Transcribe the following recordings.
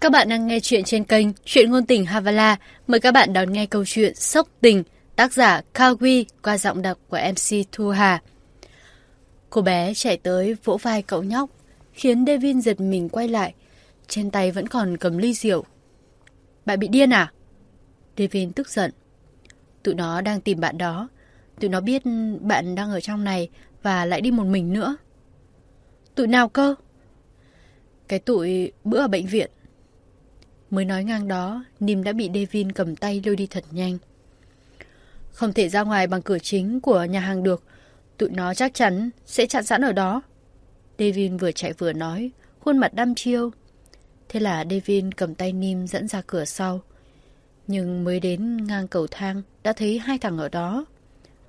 Các bạn đang nghe chuyện trên kênh Chuyện Ngôn Tình Havala. Mời các bạn đón nghe câu chuyện Sốc Tình, tác giả Kawi qua giọng đọc của MC Thu Hà. Cô bé chạy tới vỗ vai cậu nhóc, khiến Devin giật mình quay lại. Trên tay vẫn còn cầm ly rượu. Bạn bị điên à? Devin tức giận. Tụi nó đang tìm bạn đó. Tụi nó biết bạn đang ở trong này và lại đi một mình nữa. Tụi nào cơ? Cái tụi bữa ở bệnh viện. Mới nói ngang đó, Nim đã bị Devin cầm tay lôi đi thật nhanh. Không thể ra ngoài bằng cửa chính của nhà hàng được. Tụi nó chắc chắn sẽ chặn sẵn ở đó. Devin vừa chạy vừa nói, khuôn mặt đăm chiêu. Thế là Devin cầm tay Nim dẫn ra cửa sau. Nhưng mới đến ngang cầu thang đã thấy hai thằng ở đó.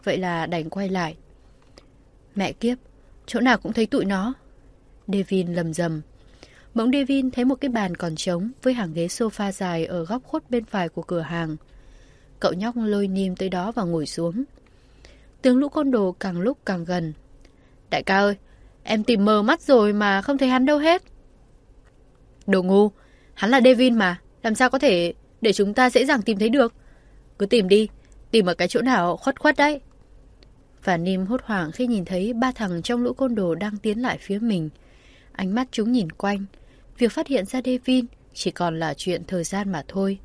Vậy là đành quay lại. Mẹ kiếp, chỗ nào cũng thấy tụi nó. Devin lầm rầm. Bỗng Devin thấy một cái bàn còn trống với hàng ghế sofa dài ở góc khuất bên phải của cửa hàng. Cậu nhóc lôi Nim tới đó và ngồi xuống. Tiếng lũ con đồ càng lúc càng gần. Đại ca ơi, em tìm mờ mắt rồi mà không thấy hắn đâu hết. Đồ ngu, hắn là Devin mà, làm sao có thể để chúng ta dễ dàng tìm thấy được. Cứ tìm đi, tìm ở cái chỗ nào khuất khuất đấy. Và Nim hốt hoảng khi nhìn thấy ba thằng trong lũ côn đồ đang tiến lại phía mình. Ánh mắt chúng nhìn quanh. Việc phát hiện ra Devin chỉ còn là chuyện thời gian mà thôi.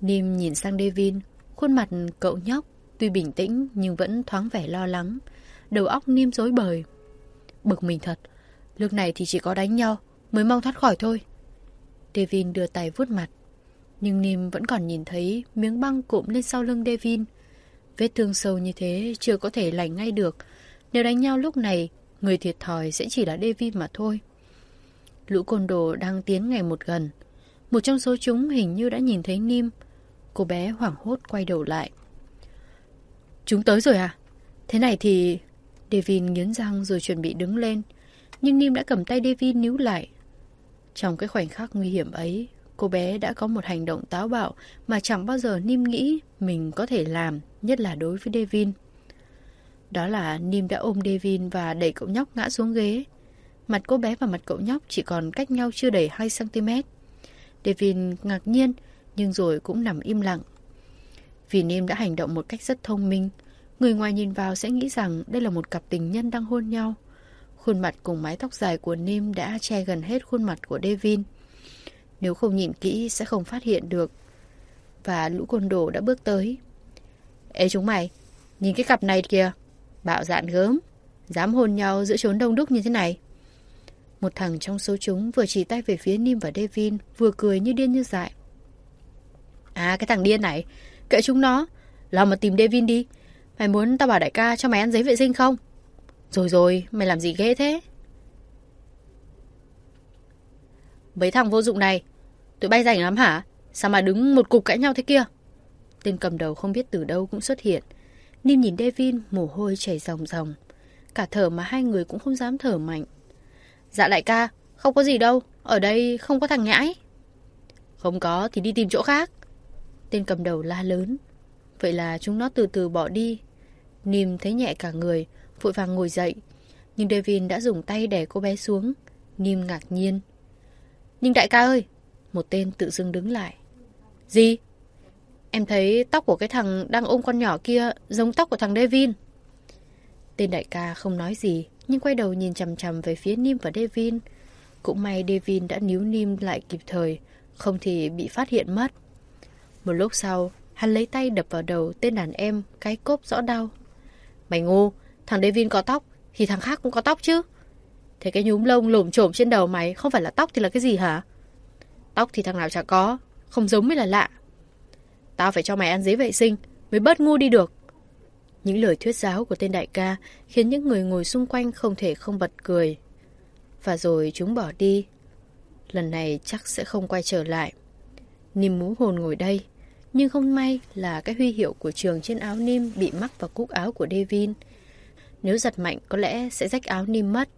Nim nhìn sang Devin, khuôn mặt cậu nhóc tuy bình tĩnh nhưng vẫn thoáng vẻ lo lắng. Đầu óc Nim rối bời. Bực mình thật, lúc này thì chỉ có đánh nhau mới mong thoát khỏi thôi. Devin đưa tay vuốt mặt. Nhưng Nim vẫn còn nhìn thấy miếng băng cụm lên sau lưng Devin. Vết thương sâu như thế chưa có thể lành ngay được. Nếu đánh nhau lúc này, người thiệt thòi sẽ chỉ là Devin mà thôi. Lũ côn đồ đang tiến ngày một gần. Một trong số chúng hình như đã nhìn thấy Nim. Cô bé hoảng hốt quay đầu lại. Chúng tới rồi à? Thế này thì... Devin nghiến răng rồi chuẩn bị đứng lên. Nhưng Nim đã cầm tay Devin níu lại. Trong cái khoảnh khắc nguy hiểm ấy, cô bé đã có một hành động táo bạo mà chẳng bao giờ Nim nghĩ mình có thể làm, nhất là đối với Devin. Đó là Nim đã ôm Devin và đẩy cậu nhóc ngã xuống ghế. Mặt cô bé và mặt cậu nhóc chỉ còn cách nhau chưa đầy 2cm. Devin ngạc nhiên, nhưng rồi cũng nằm im lặng. Vì Nim đã hành động một cách rất thông minh, người ngoài nhìn vào sẽ nghĩ rằng đây là một cặp tình nhân đang hôn nhau. Khuôn mặt cùng mái tóc dài của Nim đã che gần hết khuôn mặt của Devin. Nếu không nhìn kỹ sẽ không phát hiện được. Và lũ côn đồ đã bước tới. Ê chúng mày, nhìn cái cặp này kìa. Bạo dạn gớm, dám hôn nhau giữa chốn đông đúc như thế này. Một thằng trong số chúng vừa chỉ tay về phía Nim và Devin, vừa cười như điên như dại. À, cái thằng điên này, kệ chúng nó, lo mà tìm Devin đi. Mày muốn tao bảo đại ca cho mày ăn giấy vệ sinh không? Rồi rồi, mày làm gì ghê thế? Mấy thằng vô dụng này, tụi bay rảnh lắm hả? Sao mà đứng một cục cãi nhau thế kia? Tên cầm đầu không biết từ đâu cũng xuất hiện. Nim nhìn Devin, mồ hôi chảy ròng ròng. Cả thở mà hai người cũng không dám thở mạnh. Dạ đại ca, không có gì đâu, ở đây không có thằng nhãi. Không có thì đi tìm chỗ khác. Tên cầm đầu la lớn. Vậy là chúng nó từ từ bỏ đi. Nim thấy nhẹ cả người, vội vàng ngồi dậy. Nhưng Devin đã dùng tay đè cô bé xuống. Nim ngạc nhiên. Nhưng đại ca ơi! Một tên tự dưng đứng lại. Gì? Em thấy tóc của cái thằng đang ôm con nhỏ kia giống tóc của thằng Devin. Tên đại ca không nói gì, nhưng quay đầu nhìn chằm chằm về phía Nim và Devin. Cũng may Devin đã níu Nim lại kịp thời, không thì bị phát hiện mất. Một lúc sau, hắn lấy tay đập vào đầu tên đàn em, cái cốp rõ đau. Mày ngu, thằng Devin có tóc, thì thằng khác cũng có tóc chứ. Thế cái nhúm lông lổm trổm trên đầu mày không phải là tóc thì là cái gì hả? Tóc thì thằng nào chả có, không giống mới là lạ. Tao phải cho mày ăn giấy vệ sinh, mới bớt ngu đi được. Những lời thuyết giáo của tên đại ca khiến những người ngồi xung quanh không thể không bật cười. Và rồi chúng bỏ đi. Lần này chắc sẽ không quay trở lại. Nìm mũ hồn ngồi đây. Nhưng không may là cái huy hiệu của trường trên áo Nim bị mắc vào cúc áo của Devin. Nếu giật mạnh có lẽ sẽ rách áo Nim mất.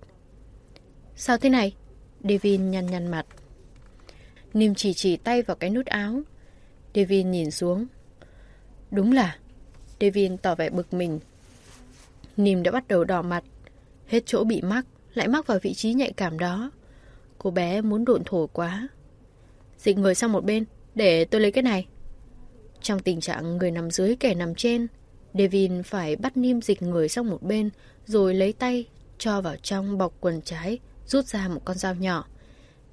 Sao thế này? Devin nhăn nhăn mặt. Nim chỉ chỉ tay vào cái nút áo. Devin nhìn xuống. Đúng là... Devin tỏ vẻ bực mình. Nìm đã bắt đầu đỏ mặt. Hết chỗ bị mắc, lại mắc vào vị trí nhạy cảm đó. Cô bé muốn độn thổ quá. dịch người sang một bên, để tôi lấy cái này. Trong tình trạng người nằm dưới kẻ nằm trên, Devin phải bắt Nim dịch người sang một bên, rồi lấy tay cho vào trong bọc quần trái, rút ra một con dao nhỏ.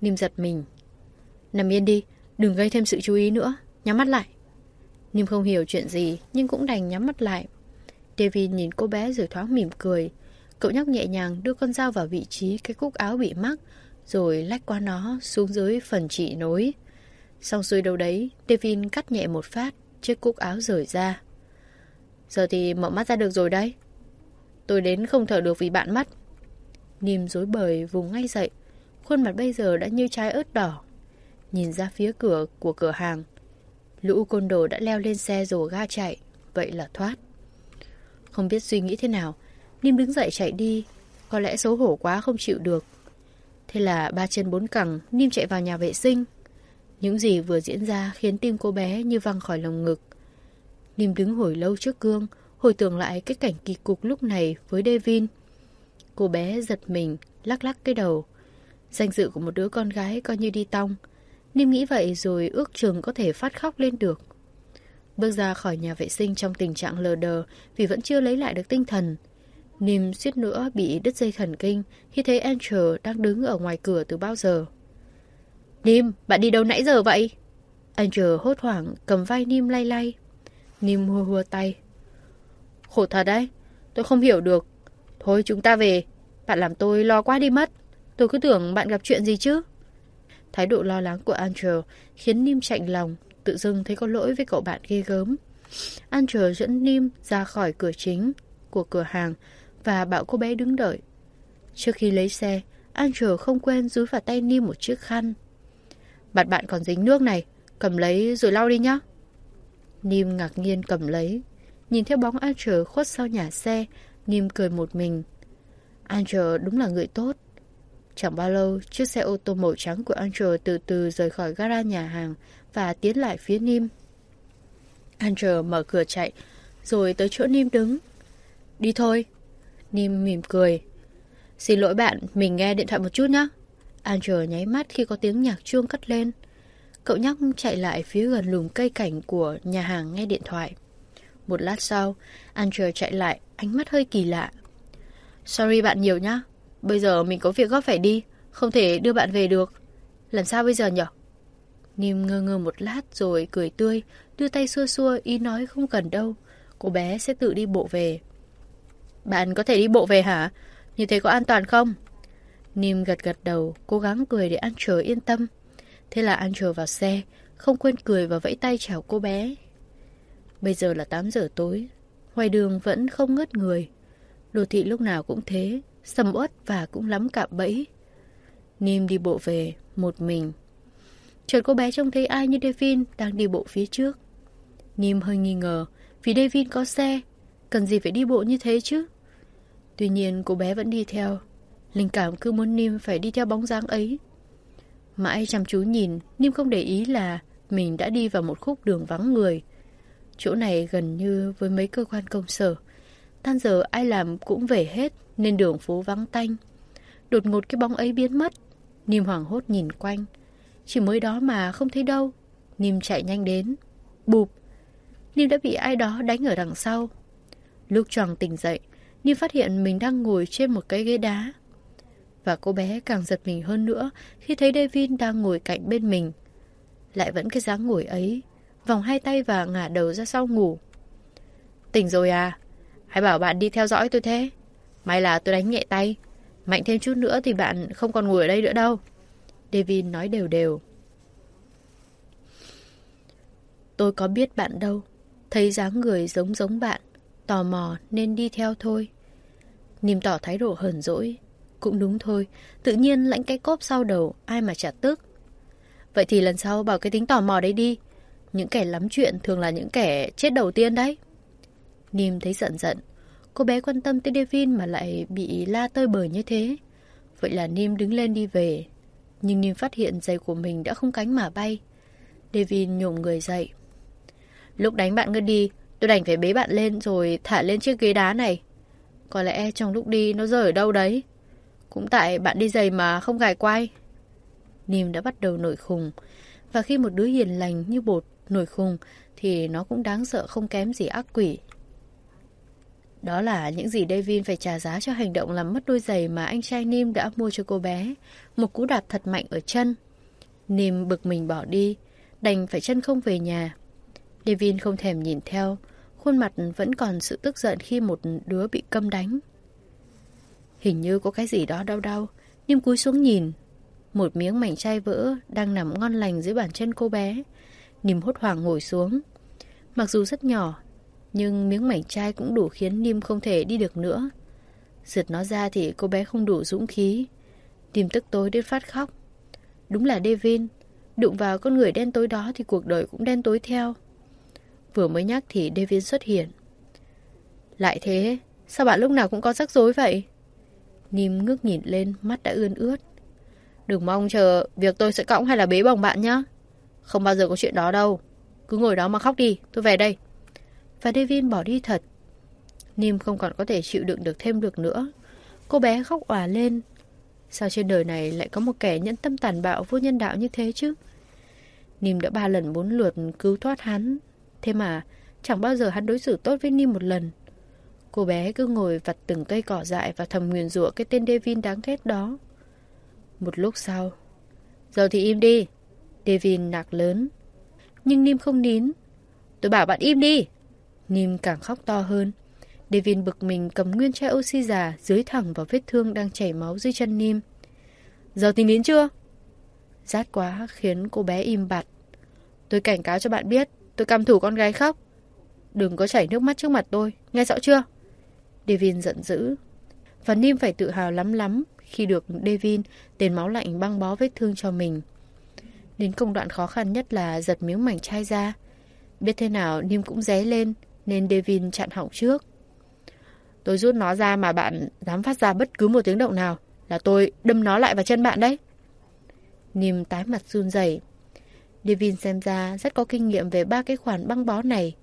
Nim giật mình. Nằm yên đi, đừng gây thêm sự chú ý nữa, nhắm mắt lại. Nim không hiểu chuyện gì, nhưng cũng đành nhắm mắt lại. Devin nhìn cô bé rồi thoáng mỉm cười. Cậu nhóc nhẹ nhàng đưa con dao vào vị trí cái cúc áo bị mắc, rồi lách qua nó xuống dưới phần chỉ nối. Xong xuôi đâu đấy, Devin cắt nhẹ một phát, chiếc cúc áo rời ra. Giờ thì mở mắt ra được rồi đấy. Tôi đến không thở được vì bạn mất. Nìm dối bời vùng ngay dậy, khuôn mặt bây giờ đã như trái ớt đỏ. Nhìn ra phía cửa của cửa hàng, lũ côn đồ đã leo lên xe rồi ga chạy, vậy là thoát. Không biết suy nghĩ thế nào, Nim đứng dậy chạy đi, có lẽ xấu hổ quá không chịu được. Thế là ba chân bốn cẳng, Nim chạy vào nhà vệ sinh. Những gì vừa diễn ra khiến tim cô bé như văng khỏi lồng ngực. Nim đứng hồi lâu trước gương, hồi tưởng lại cái cảnh kỳ cục lúc này với Devin. Cô bé giật mình, lắc lắc cái đầu. Danh dự của một đứa con gái coi như đi tong. Nim nghĩ vậy rồi ước chừng có thể phát khóc lên được. Bước ra khỏi nhà vệ sinh trong tình trạng lờ đờ vì vẫn chưa lấy lại được tinh thần. Nim suýt nữa bị đứt dây thần kinh khi thấy Angel đang đứng ở ngoài cửa từ bao giờ. Nim, bạn đi đâu nãy giờ vậy? Angel hốt hoảng cầm vai Nim lay lay. Nim hua hua tay. Khổ thật đấy, tôi không hiểu được. Thôi chúng ta về, bạn làm tôi lo quá đi mất. Tôi cứ tưởng bạn gặp chuyện gì chứ. Thái độ lo lắng của Andrew khiến Nim chạnh lòng, tự dưng thấy có lỗi với cậu bạn ghê gớm. Andrew dẫn Nim ra khỏi cửa chính của cửa hàng và bảo cô bé đứng đợi. Trước khi lấy xe, Andrew không quên dúi vào tay Nim một chiếc khăn. Bạn bạn còn dính nước này, cầm lấy rồi lau đi nhá. Nim ngạc nhiên cầm lấy. Nhìn theo bóng Andrew khuất sau nhà xe, Nim cười một mình. Andrew đúng là người tốt. Chẳng bao lâu, chiếc xe ô tô màu trắng của Angel từ từ rời khỏi gara nhà hàng và tiến lại phía Nim. Angel mở cửa chạy, rồi tới chỗ Nim đứng. Đi thôi. Nim mỉm cười. Xin lỗi bạn, mình nghe điện thoại một chút nhé. Angel nháy mắt khi có tiếng nhạc chuông cất lên. Cậu nhóc chạy lại phía gần lùm cây cảnh của nhà hàng nghe điện thoại. Một lát sau, Angel chạy lại, ánh mắt hơi kỳ lạ. Sorry bạn nhiều nhá. Bây giờ mình có việc gấp phải đi, không thể đưa bạn về được. Làm sao bây giờ nhở? Nim ngơ ngơ một lát rồi cười tươi, đưa tay xua xua ý nói không cần đâu. Cô bé sẽ tự đi bộ về. Bạn có thể đi bộ về hả? Như thế có an toàn không? Nim gật gật đầu, cố gắng cười để Angel yên tâm. Thế là Angel vào xe, không quên cười và vẫy tay chào cô bé. Bây giờ là 8 giờ tối, ngoài đường vẫn không ngớt người. Đô thị lúc nào cũng thế, sầm uất và cũng lắm cạm bẫy. Nim đi bộ về, một mình. Chợt cô bé trông thấy ai như Devin đang đi bộ phía trước. Nim hơi nghi ngờ, vì Devin có xe, cần gì phải đi bộ như thế chứ? Tuy nhiên cô bé vẫn đi theo. Linh cảm cứ muốn Nim phải đi theo bóng dáng ấy. Mãi chăm chú nhìn, Nim không để ý là mình đã đi vào một khúc đường vắng người. Chỗ này gần như với mấy cơ quan công sở. Tan giờ ai làm cũng về hết nên đường phố vắng tanh. Đột ngột cái bóng ấy biến mất. Nìm hoảng hốt nhìn quanh. Chỉ mới đó mà không thấy đâu. Nìm chạy nhanh đến. Bụp. Nìm đã bị ai đó đánh ở đằng sau. Lúc choàng tỉnh dậy, Nìm phát hiện mình đang ngồi trên một cái ghế đá. Và cô bé càng giật mình hơn nữa khi thấy Devin đang ngồi cạnh bên mình. Lại vẫn cái dáng ngồi ấy, vòng hai tay và ngả đầu ra sau ngủ. Tỉnh rồi à? Hãy bảo bạn đi theo dõi tôi thế. May là tôi đánh nhẹ tay. Mạnh thêm chút nữa thì bạn không còn ngồi ở đây nữa đâu. Devin nói đều đều. Tôi có biết bạn đâu. Thấy dáng người giống giống bạn. Tò mò nên đi theo thôi. Nìm tỏ thái độ hờn dỗi. Cũng đúng thôi, tự nhiên lãnh cái cốp sau đầu, ai mà chả tức. Vậy thì lần sau bảo cái tính tò mò đấy đi. Những kẻ lắm chuyện thường là những kẻ chết đầu tiên đấy. Nìm thấy giận giận. Cô bé quan tâm tới Devin mà lại bị la tơi bời như thế. Vậy là Nim đứng lên đi về. Nhưng Nim phát hiện giày của mình đã không cánh mà bay. Devin nhổm người dậy. Lúc đánh bạn ngất đi, tôi đành phải bế bạn lên rồi thả lên chiếc ghế đá này. Có lẽ trong lúc đi nó rơi ở đâu đấy. Cũng tại bạn đi giày mà không gài quay. Nim đã bắt đầu nổi khùng. Và khi một đứa hiền lành như bột nổi khùng thì nó cũng đáng sợ không kém gì ác quỷ. Đó là những gì Davin phải trả giá cho hành động làm mất đôi giày mà anh trai Nim đã mua cho cô bé. Một cú đạp thật mạnh ở chân. Nim bực mình bỏ đi, đành phải chân không về nhà. Davin không thèm nhìn theo, khuôn mặt vẫn còn sự tức giận khi một đứa bị câm đánh. Hình như có cái gì đó đau đau, Nim cúi xuống nhìn. Một miếng mảnh chai vỡ đang nằm ngon lành dưới bàn chân cô bé. Nim hốt hoảng ngồi xuống. Mặc dù rất nhỏ, nhưng miếng mảnh chai cũng đủ khiến Nim không thể đi được nữa. Giật nó ra thì cô bé không đủ dũng khí. Nim tức tối đến phát khóc. Đúng là Devin, đụng vào con người đen tối đó thì cuộc đời cũng đen tối theo. Vừa mới nhắc thì Devin xuất hiện. Lại thế, sao bạn lúc nào cũng có rắc rối vậy? Nim ngước nhìn lên, mắt đã ươn ướt. Đừng mong chờ việc tôi sẽ cõng hay là bế bồng bạn nhé. Không bao giờ có chuyện đó đâu. Cứ ngồi đó mà khóc đi, tôi về đây. Và Devin bỏ đi thật. Nim không còn có thể chịu đựng được thêm được nữa. Cô bé khóc òa lên. Sao trên đời này lại có một kẻ nhẫn tâm tàn bạo vô nhân đạo như thế chứ? Nim đã ba lần bốn lượt cứu thoát hắn. Thế mà chẳng bao giờ hắn đối xử tốt với Nim một lần. Cô bé cứ ngồi vặt từng cây cỏ dại và thầm nguyền rủa cái tên Devin đáng ghét đó. Một lúc sau. Giờ thì im đi. Devin nạc lớn. Nhưng Nim không nín. Tôi bảo bạn im đi. Nim càng khóc to hơn. Devin bực mình cầm nguyên chai oxy già dưới thẳng vào vết thương đang chảy máu dưới chân Nim. Giờ tính đến chưa? Rát quá khiến cô bé im bặt. Tôi cảnh cáo cho bạn biết, tôi căm thủ con gái khóc. Đừng có chảy nước mắt trước mặt tôi, nghe rõ chưa? Devin giận dữ. Và Nim phải tự hào lắm lắm khi được Devin tên máu lạnh băng bó vết thương cho mình. Đến công đoạn khó khăn nhất là giật miếng mảnh chai ra. Biết thế nào Nim cũng ré lên nên Devin chặn họng trước. Tôi rút nó ra mà bạn dám phát ra bất cứ một tiếng động nào là tôi đâm nó lại vào chân bạn đấy. Nìm tái mặt run rẩy. Devin xem ra rất có kinh nghiệm về ba cái khoản băng bó này.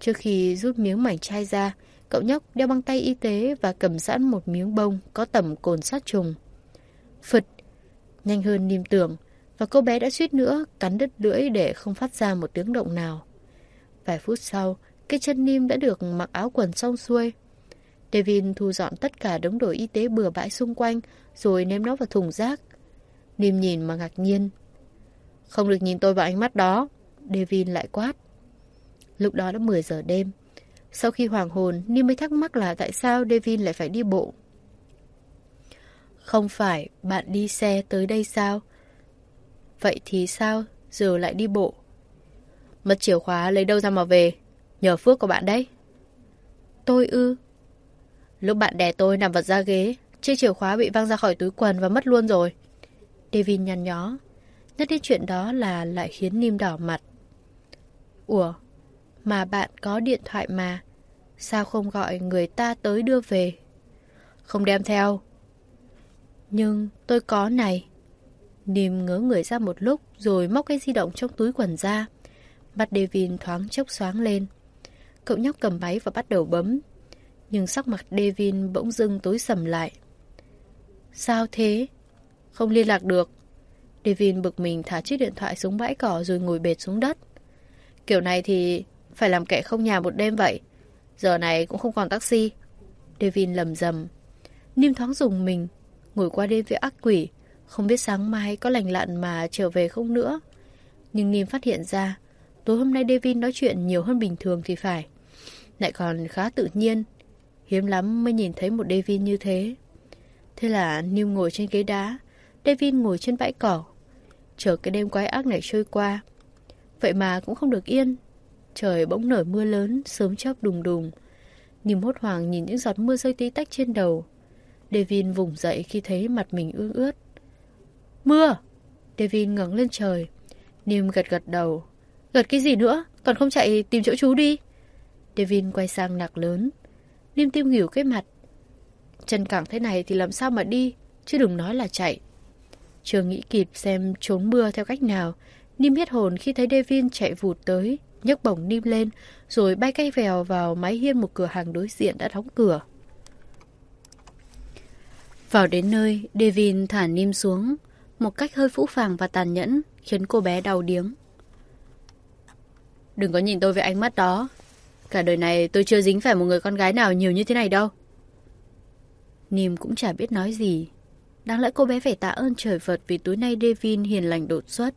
Trước khi rút miếng mảnh chai ra, cậu nhóc đeo băng tay y tế và cầm sẵn một miếng bông có tẩm cồn sát trùng. Phật, nhanh hơn Nìm tưởng, và cô bé đã suýt nữa cắn đứt lưỡi để không phát ra một tiếng động nào. Vài phút sau, cái chân Nim đã được mặc áo quần xong xuôi. Devin thu dọn tất cả đống đồ y tế bừa bãi xung quanh rồi ném nó vào thùng rác. Nim nhìn mà ngạc nhiên. Không được nhìn tôi vào ánh mắt đó. Devin lại quát. Lúc đó đã 10 giờ đêm. Sau khi hoàng hồn, Nim mới thắc mắc là tại sao Devin lại phải đi bộ. Không phải bạn đi xe tới đây sao? Vậy thì sao? Giờ lại đi bộ. Mất chìa khóa lấy đâu ra mà về? Nhờ phước của bạn đấy. Tôi ư? Lúc bạn đè tôi nằm vật ra ghế, chiếc chìa khóa bị văng ra khỏi túi quần và mất luôn rồi. Devin nhăn nhó. Nhất đến chuyện đó là lại khiến Nim đỏ mặt. Ủa, mà bạn có điện thoại mà. Sao không gọi người ta tới đưa về? Không đem theo. Nhưng tôi có này. Nim ngớ người ra một lúc rồi móc cái di động trong túi quần ra. Mặt Devin thoáng chốc xoáng lên. Cậu nhóc cầm máy và bắt đầu bấm. Nhưng sắc mặt Devin bỗng dưng tối sầm lại. Sao thế? Không liên lạc được. Devin bực mình thả chiếc điện thoại xuống bãi cỏ rồi ngồi bệt xuống đất. Kiểu này thì phải làm kẻ không nhà một đêm vậy. Giờ này cũng không còn taxi. Devin lầm rầm. Niêm thoáng dùng mình, ngồi qua đêm với ác quỷ. Không biết sáng mai có lành lặn mà trở về không nữa. Nhưng Niêm phát hiện ra, tối hôm nay Devin nói chuyện nhiều hơn bình thường thì phải. Lại còn khá tự nhiên. Hiếm lắm mới nhìn thấy một Devin như thế. Thế là Nim ngồi trên ghế đá, Devin ngồi trên bãi cỏ. Chờ cái đêm quái ác này trôi qua. Vậy mà cũng không được yên. Trời bỗng nổi mưa lớn, sớm chớp đùng đùng. Niềm hốt hoảng nhìn những giọt mưa rơi tí tách trên đầu. Devin vùng dậy khi thấy mặt mình ương ướt. Mưa! Devin ngẩng lên trời. niêm gật gật đầu. Gật cái gì nữa? Còn không chạy tìm chỗ chú đi. Devin quay sang nạc lớn. Nim tim nghỉu cái mặt. Chân cẳng thế này thì làm sao mà đi, chứ đừng nói là chạy. Chưa nghĩ kịp xem trốn mưa theo cách nào. Nim hết hồn khi thấy Devin chạy vụt tới, nhấc bổng Nim lên, rồi bay cây vèo vào mái hiên một cửa hàng đối diện đã đóng cửa. Vào đến nơi, Devin thả Nim xuống. Một cách hơi phũ phàng và tàn nhẫn, khiến cô bé đau điếng. Đừng có nhìn tôi với ánh mắt đó. Cả đời này tôi chưa dính phải một người con gái nào nhiều như thế này đâu. Nìm cũng chả biết nói gì. Đáng lẽ cô bé phải tạ ơn trời Phật vì tối nay Devin hiền lành đột xuất.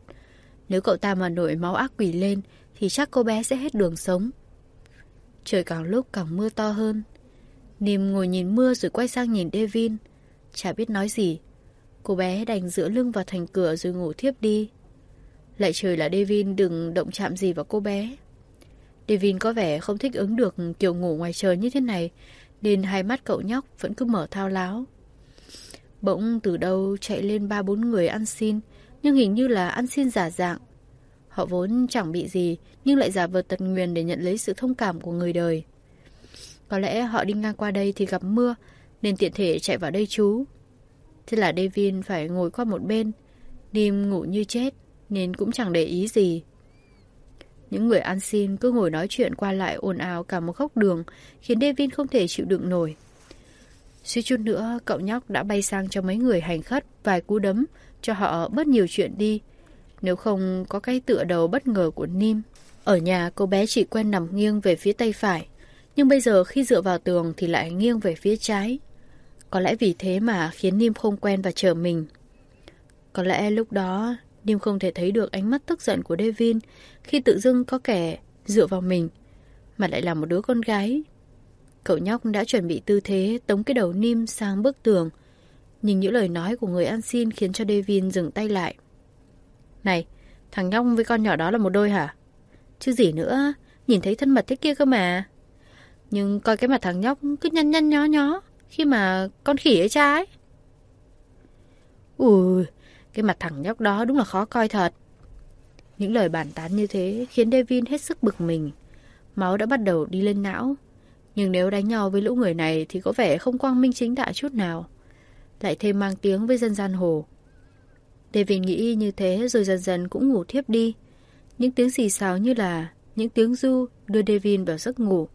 Nếu cậu ta mà nổi máu ác quỷ lên, thì chắc cô bé sẽ hết đường sống. Trời càng lúc càng mưa to hơn. Nìm ngồi nhìn mưa rồi quay sang nhìn Devin. Chả biết nói gì. Cô bé đành dựa lưng vào thành cửa rồi ngủ thiếp đi. Lại trời là Devin đừng động chạm gì vào cô bé. Devin có vẻ không thích ứng được kiểu ngủ ngoài trời như thế này, nên hai mắt cậu nhóc vẫn cứ mở thao láo. Bỗng từ đâu chạy lên ba bốn người ăn xin, nhưng hình như là ăn xin giả dạng. Họ vốn chẳng bị gì, nhưng lại giả vờ tật nguyền để nhận lấy sự thông cảm của người đời. Có lẽ họ đi ngang qua đây thì gặp mưa, nên tiện thể chạy vào đây chú. Thế là Devin phải ngồi qua một bên, Nim ngủ như chết, nên cũng chẳng để ý gì. Những người ăn xin cứ ngồi nói chuyện qua lại ồn ào cả một góc đường, khiến Devin không thể chịu đựng nổi. Suy chút nữa, cậu nhóc đã bay sang cho mấy người hành khất vài cú đấm, cho họ bớt nhiều chuyện đi. Nếu không có cái tựa đầu bất ngờ của Nim. Ở nhà, cô bé chỉ quen nằm nghiêng về phía tay phải. Nhưng bây giờ khi dựa vào tường thì lại nghiêng về phía trái. Có lẽ vì thế mà khiến Nim không quen và chờ mình. Có lẽ lúc đó nhưng không thể thấy được ánh mắt tức giận của Devin khi tự dưng có kẻ dựa vào mình, mà lại là một đứa con gái. Cậu nhóc đã chuẩn bị tư thế tống cái đầu Nim sang bức tường, nhưng những lời nói của người ăn xin khiến cho Devin dừng tay lại. Này, thằng nhóc với con nhỏ đó là một đôi hả? Chứ gì nữa, nhìn thấy thân mật thế kia cơ mà. Nhưng coi cái mặt thằng nhóc cứ nhăn nhăn nhó nhó khi mà con khỉ ấy trái. Ui, cái mặt thằng nhóc đó đúng là khó coi thật. Những lời bàn tán như thế khiến Devin hết sức bực mình. Máu đã bắt đầu đi lên não. Nhưng nếu đánh nhau với lũ người này thì có vẻ không quang minh chính đại chút nào. Lại thêm mang tiếng với dân gian hồ. Devin nghĩ như thế rồi dần dần cũng ngủ thiếp đi. Những tiếng xì xào như là những tiếng du đưa Devin vào giấc ngủ.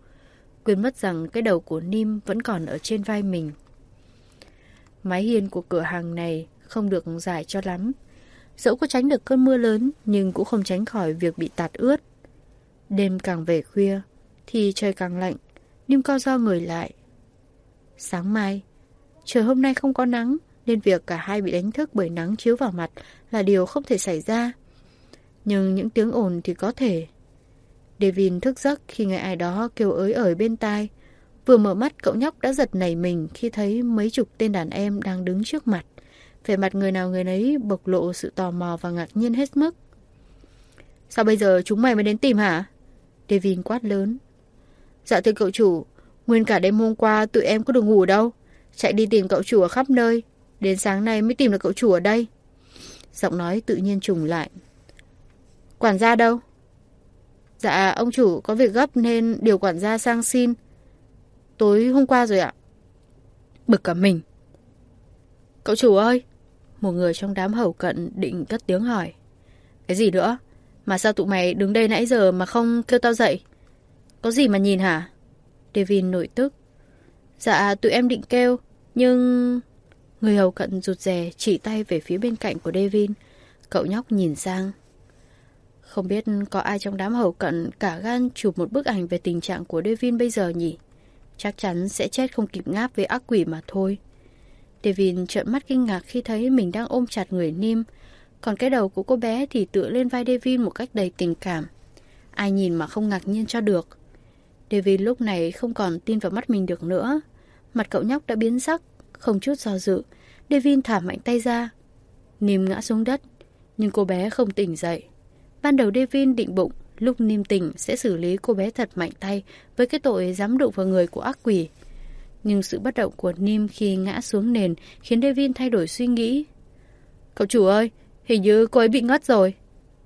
Quên mất rằng cái đầu của Nim vẫn còn ở trên vai mình. Mái hiên của cửa hàng này không được dài cho lắm. Dẫu có tránh được cơn mưa lớn nhưng cũng không tránh khỏi việc bị tạt ướt. Đêm càng về khuya thì trời càng lạnh, Nim co do người lại. Sáng mai, trời hôm nay không có nắng nên việc cả hai bị đánh thức bởi nắng chiếu vào mặt là điều không thể xảy ra. Nhưng những tiếng ồn thì có thể. Devin thức giấc khi nghe ai đó kêu ới ởi bên tai. Vừa mở mắt cậu nhóc đã giật nảy mình khi thấy mấy chục tên đàn em đang đứng trước mặt. Về mặt người nào người nấy bộc lộ sự tò mò và ngạc nhiên hết mức. Sao bây giờ chúng mày mới đến tìm hả? Devin quát lớn. Dạ thưa cậu chủ, nguyên cả đêm hôm qua tụi em có được ngủ đâu. Chạy đi tìm cậu chủ ở khắp nơi. Đến sáng nay mới tìm được cậu chủ ở đây. Giọng nói tự nhiên trùng lại. Quản gia đâu? Dạ, ông chủ có việc gấp nên điều quản gia sang xin. Tối hôm qua rồi ạ. Bực cả mình. Cậu chủ ơi! Một người trong đám hầu cận định cất tiếng hỏi. Cái gì nữa? Mà sao tụi mày đứng đây nãy giờ mà không kêu tao dậy? Có gì mà nhìn hả? Devin nổi tức. Dạ, tụi em định kêu, nhưng... Người hầu cận rụt rè chỉ tay về phía bên cạnh của Devin. Cậu nhóc nhìn sang. Không biết có ai trong đám hầu cận cả gan chụp một bức ảnh về tình trạng của Devin bây giờ nhỉ? Chắc chắn sẽ chết không kịp ngáp với ác quỷ mà thôi. Devin trợn mắt kinh ngạc khi thấy mình đang ôm chặt người Nim. Còn cái đầu của cô bé thì tựa lên vai Devin một cách đầy tình cảm. Ai nhìn mà không ngạc nhiên cho được. Devin lúc này không còn tin vào mắt mình được nữa. Mặt cậu nhóc đã biến sắc, không chút do dự. Devin thả mạnh tay ra. Nim ngã xuống đất, nhưng cô bé không tỉnh dậy. Ban đầu Devin định bụng lúc Nim tỉnh sẽ xử lý cô bé thật mạnh tay với cái tội dám đụng vào người của ác quỷ. Nhưng sự bất động của Nim khi ngã xuống nền khiến Devin thay đổi suy nghĩ. Cậu chủ ơi, hình như cô ấy bị ngất rồi.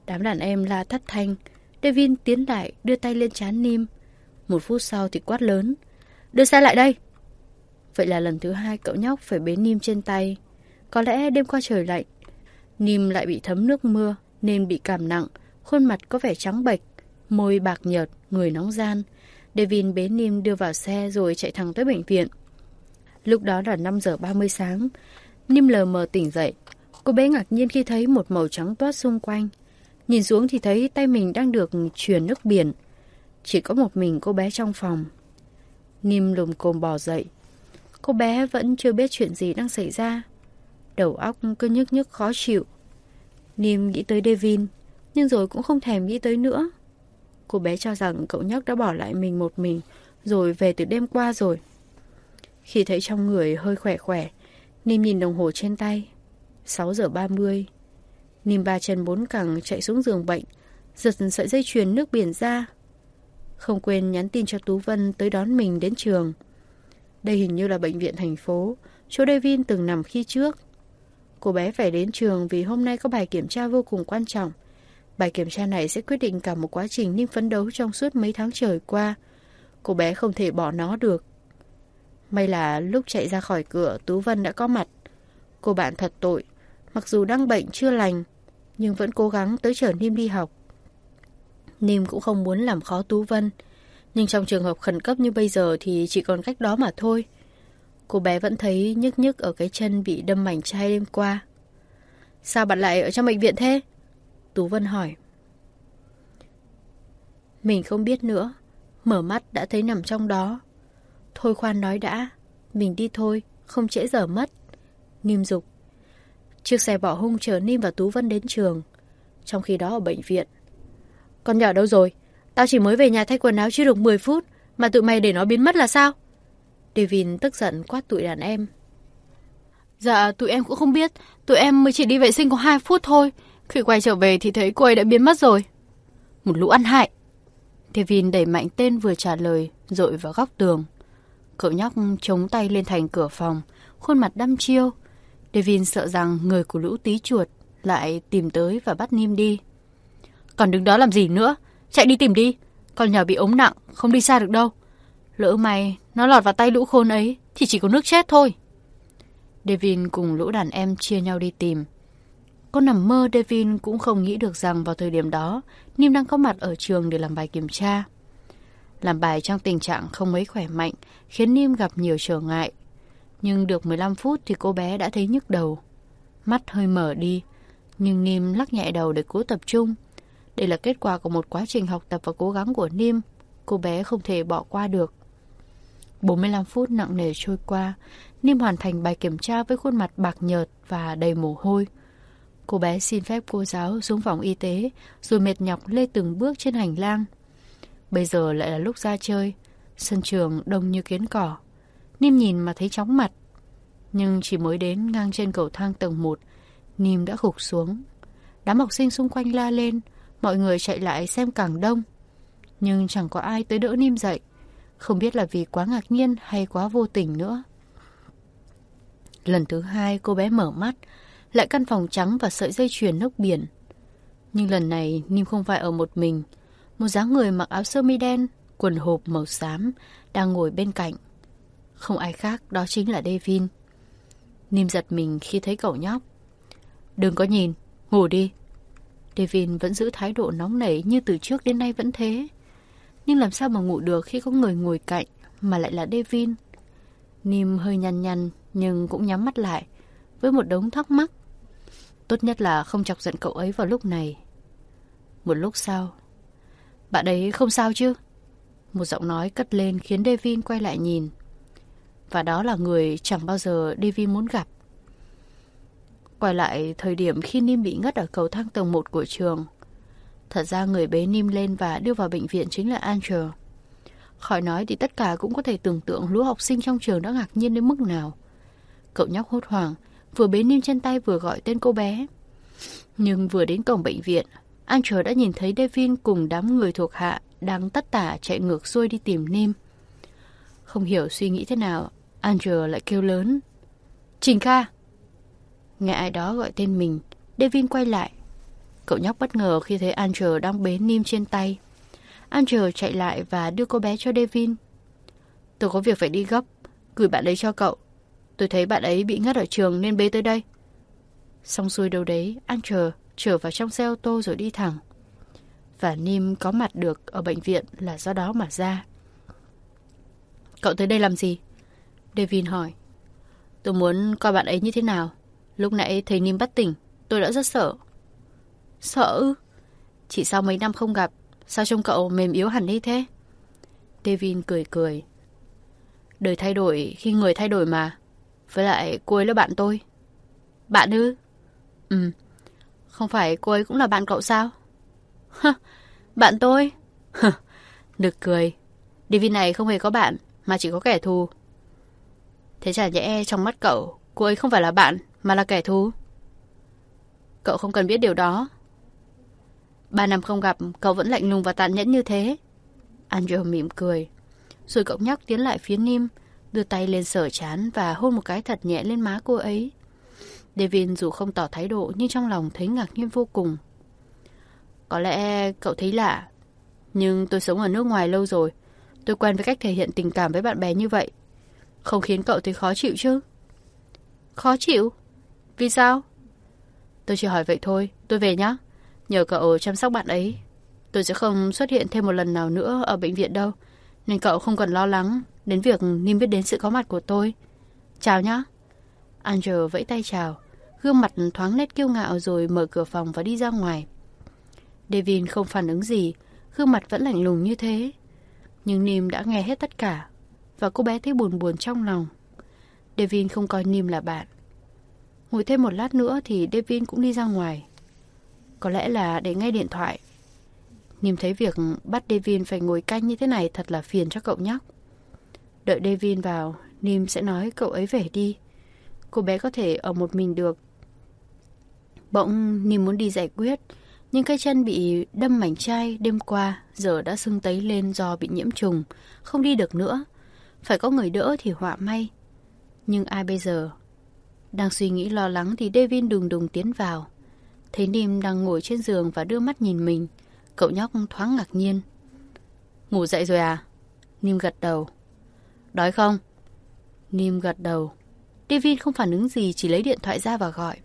Đám đàn em la thất thanh. Devin tiến lại đưa tay lên chán Nim. Một phút sau thì quát lớn. Đưa xe lại đây. Vậy là lần thứ hai cậu nhóc phải bế Nim trên tay. Có lẽ đêm qua trời lạnh. Nim lại bị thấm nước mưa nên bị cảm nặng. Khuôn mặt có vẻ trắng bệch, môi bạc nhợt, người nóng gian. Devin bế Nim đưa vào xe rồi chạy thẳng tới bệnh viện. Lúc đó là 5 giờ 30 sáng. Nim lờ mờ tỉnh dậy. Cô bé ngạc nhiên khi thấy một màu trắng toát xung quanh. Nhìn xuống thì thấy tay mình đang được truyền nước biển. Chỉ có một mình cô bé trong phòng. Nim lùm cồm bò dậy. Cô bé vẫn chưa biết chuyện gì đang xảy ra. Đầu óc cứ nhức nhức khó chịu. Nim nghĩ tới Devin, nhưng rồi cũng không thèm nghĩ tới nữa. Cô bé cho rằng cậu nhóc đã bỏ lại mình một mình, rồi về từ đêm qua rồi. Khi thấy trong người hơi khỏe khỏe, Nim nhìn đồng hồ trên tay. 6 giờ 30. Nim ba chân bốn cẳng chạy xuống giường bệnh, giật sợi dây chuyền nước biển ra. Không quên nhắn tin cho Tú Vân tới đón mình đến trường. Đây hình như là bệnh viện thành phố, chỗ Devin từng nằm khi trước. Cô bé phải đến trường vì hôm nay có bài kiểm tra vô cùng quan trọng. Bài kiểm tra này sẽ quyết định cả một quá trình Ninh phấn đấu trong suốt mấy tháng trời qua. Cô bé không thể bỏ nó được. May là lúc chạy ra khỏi cửa Tú Vân đã có mặt. Cô bạn thật tội. Mặc dù đang bệnh chưa lành, nhưng vẫn cố gắng tới chở Nim đi học. Nim cũng không muốn làm khó Tú Vân. Nhưng trong trường hợp khẩn cấp như bây giờ thì chỉ còn cách đó mà thôi. Cô bé vẫn thấy nhức nhức ở cái chân bị đâm mảnh chai đêm qua. Sao bạn lại ở trong bệnh viện thế? Tú Vân hỏi. Mình không biết nữa. Mở mắt đã thấy nằm trong đó. Thôi khoan nói đã. Mình đi thôi, không trễ giờ mất. Nghiêm dục. Chiếc xe bỏ hung chở Nim và Tú Vân đến trường. Trong khi đó ở bệnh viện. Con nhỏ đâu rồi? Tao chỉ mới về nhà thay quần áo chưa được 10 phút mà tụi mày để nó biến mất là sao? Devin tức giận quát tụi đàn em. Dạ, tụi em cũng không biết. Tụi em mới chỉ đi vệ sinh có 2 phút thôi. Khi quay trở về thì thấy cô ấy đã biến mất rồi. Một lũ ăn hại. Devin đẩy mạnh tên vừa trả lời, dội vào góc tường. Cậu nhóc chống tay lên thành cửa phòng, khuôn mặt đăm chiêu. Devin sợ rằng người của lũ tí chuột lại tìm tới và bắt Nim đi. Còn đứng đó làm gì nữa? Chạy đi tìm đi. Con nhỏ bị ốm nặng, không đi xa được đâu. Lỡ may nó lọt vào tay lũ khôn ấy thì chỉ có nước chết thôi. Devin cùng lũ đàn em chia nhau đi tìm. Có nằm mơ Devin cũng không nghĩ được rằng vào thời điểm đó, Nim đang có mặt ở trường để làm bài kiểm tra. Làm bài trong tình trạng không mấy khỏe mạnh, khiến Nim gặp nhiều trở ngại. Nhưng được 15 phút thì cô bé đã thấy nhức đầu. Mắt hơi mở đi, nhưng Nim lắc nhẹ đầu để cố tập trung. Đây là kết quả của một quá trình học tập và cố gắng của Nim. Cô bé không thể bỏ qua được. 45 phút nặng nề trôi qua, Nim hoàn thành bài kiểm tra với khuôn mặt bạc nhợt và đầy mồ hôi. Cô bé xin phép cô giáo xuống phòng y tế, rồi mệt nhọc lê từng bước trên hành lang. Bây giờ lại là lúc ra chơi, sân trường đông như kiến cỏ. Nim nhìn mà thấy chóng mặt. Nhưng chỉ mới đến ngang trên cầu thang tầng 1, Nim đã gục xuống. Đám học sinh xung quanh la lên, mọi người chạy lại xem càng đông. Nhưng chẳng có ai tới đỡ Nim dậy. Không biết là vì quá ngạc nhiên hay quá vô tình nữa. Lần thứ hai cô bé mở mắt, lại căn phòng trắng và sợi dây chuyền nước biển. Nhưng lần này Nim không phải ở một mình. Một dáng người mặc áo sơ mi đen, quần hộp màu xám, đang ngồi bên cạnh. Không ai khác, đó chính là Devin. Nim giật mình khi thấy cậu nhóc. Đừng có nhìn, ngủ đi. Devin vẫn giữ thái độ nóng nảy như từ trước đến nay vẫn thế. Nhưng làm sao mà ngủ được khi có người ngồi cạnh mà lại là Devin? Nim hơi nhăn nhăn nhưng cũng nhắm mắt lại với một đống thắc mắc. Tốt nhất là không chọc giận cậu ấy vào lúc này. Một lúc sau, bạn ấy không sao chứ? Một giọng nói cất lên khiến Devin quay lại nhìn. Và đó là người chẳng bao giờ Devin muốn gặp. Quay lại thời điểm khi Nim bị ngất ở cầu thang tầng 1 của trường. Thật ra người bế Nim lên và đưa vào bệnh viện chính là Angel. Khỏi nói thì tất cả cũng có thể tưởng tượng lũ học sinh trong trường đã ngạc nhiên đến mức nào. Cậu nhóc hốt hoảng, vừa bế Nim trên tay vừa gọi tên cô bé. Nhưng vừa đến cổng bệnh viện, Andrew đã nhìn thấy Devin cùng đám người thuộc hạ đang tất tả chạy ngược xuôi đi tìm Nim. Không hiểu suy nghĩ thế nào, Andrew lại kêu lớn. Trình Kha! Nghe ai đó gọi tên mình, Devin quay lại. Cậu nhóc bất ngờ khi thấy Andrew đang bế Nim trên tay. Andrew chạy lại và đưa cô bé cho Devin. Tôi có việc phải đi gấp, gửi bạn ấy cho cậu. Tôi thấy bạn ấy bị ngất ở trường nên bế tới đây. Xong xuôi đâu đấy, Angel trở vào trong xe ô tô rồi đi thẳng. Và Nim có mặt được ở bệnh viện là do đó mà ra. Cậu tới đây làm gì? Devin hỏi. Tôi muốn coi bạn ấy như thế nào. Lúc nãy thấy Nim bất tỉnh, tôi đã rất sợ. Sợ ư? Chỉ sau mấy năm không gặp, sao trông cậu mềm yếu hẳn đi thế? Devin cười cười. Đời thay đổi khi người thay đổi mà. Với lại cô ấy là bạn tôi. Bạn ư? Ừ. Không phải cô ấy cũng là bạn cậu sao? bạn tôi? Được cười. Divi này không hề có bạn, mà chỉ có kẻ thù. Thế chả nhẽ trong mắt cậu, cô ấy không phải là bạn, mà là kẻ thù? Cậu không cần biết điều đó. Ba năm không gặp, cậu vẫn lạnh lùng và tàn nhẫn như thế. Andrew mỉm cười. Rồi cậu nhắc tiến lại phía Nim, đưa tay lên sở chán và hôn một cái thật nhẹ lên má cô ấy. Devin dù không tỏ thái độ nhưng trong lòng thấy ngạc nhiên vô cùng. Có lẽ cậu thấy lạ, nhưng tôi sống ở nước ngoài lâu rồi. Tôi quen với cách thể hiện tình cảm với bạn bè như vậy. Không khiến cậu thấy khó chịu chứ? Khó chịu? Vì sao? Tôi chỉ hỏi vậy thôi, tôi về nhé. Nhờ cậu chăm sóc bạn ấy. Tôi sẽ không xuất hiện thêm một lần nào nữa ở bệnh viện đâu. Nên cậu không cần lo lắng đến việc Nim biết đến sự có mặt của tôi. Chào nhá, Angel vẫy tay chào. Gương mặt thoáng nét kiêu ngạo rồi mở cửa phòng và đi ra ngoài. Devin không phản ứng gì, gương mặt vẫn lạnh lùng như thế. Nhưng Nim đã nghe hết tất cả, và cô bé thấy buồn buồn trong lòng. Devin không coi Nim là bạn. Ngồi thêm một lát nữa thì Devin cũng đi ra ngoài. Có lẽ là để nghe điện thoại. Nim thấy việc bắt Devin phải ngồi canh như thế này thật là phiền cho cậu nhóc. Đợi Devin vào, Nim sẽ nói cậu ấy về đi. Cô bé có thể ở một mình được. Bỗng Nim muốn đi giải quyết, nhưng cái chân bị đâm mảnh chai đêm qua giờ đã sưng tấy lên do bị nhiễm trùng, không đi được nữa. Phải có người đỡ thì họa may. Nhưng ai bây giờ? Đang suy nghĩ lo lắng thì Devin đùng đùng tiến vào. Thấy Nim đang ngồi trên giường và đưa mắt nhìn mình. Cậu nhóc thoáng ngạc nhiên. Ngủ dậy rồi à? Nim gật đầu. Đói không? Nim gật đầu. Devin không phản ứng gì chỉ lấy điện thoại ra và gọi.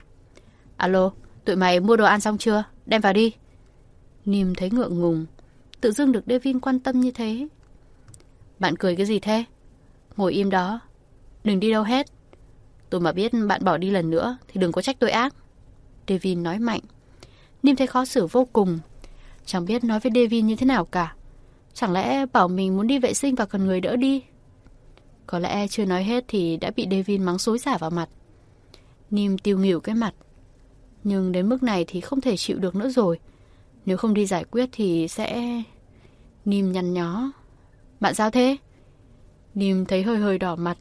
Alo, tụi mày mua đồ ăn xong chưa? Đem vào đi. Nim thấy ngượng ngùng. Tự dưng được Devin quan tâm như thế. Bạn cười cái gì thế? Ngồi im đó. Đừng đi đâu hết. Tôi mà biết bạn bỏ đi lần nữa thì đừng có trách tôi ác. Devin nói mạnh. Nim thấy khó xử vô cùng. Chẳng biết nói với Devin như thế nào cả. Chẳng lẽ bảo mình muốn đi vệ sinh và cần người đỡ đi? Có lẽ chưa nói hết thì đã bị Devin mắng xối xả vào mặt. Nim tiêu nghỉu cái mặt. Nhưng đến mức này thì không thể chịu được nữa rồi. Nếu không đi giải quyết thì sẽ... Nim nhăn nhó. Bạn sao thế? Nim thấy hơi hơi đỏ mặt.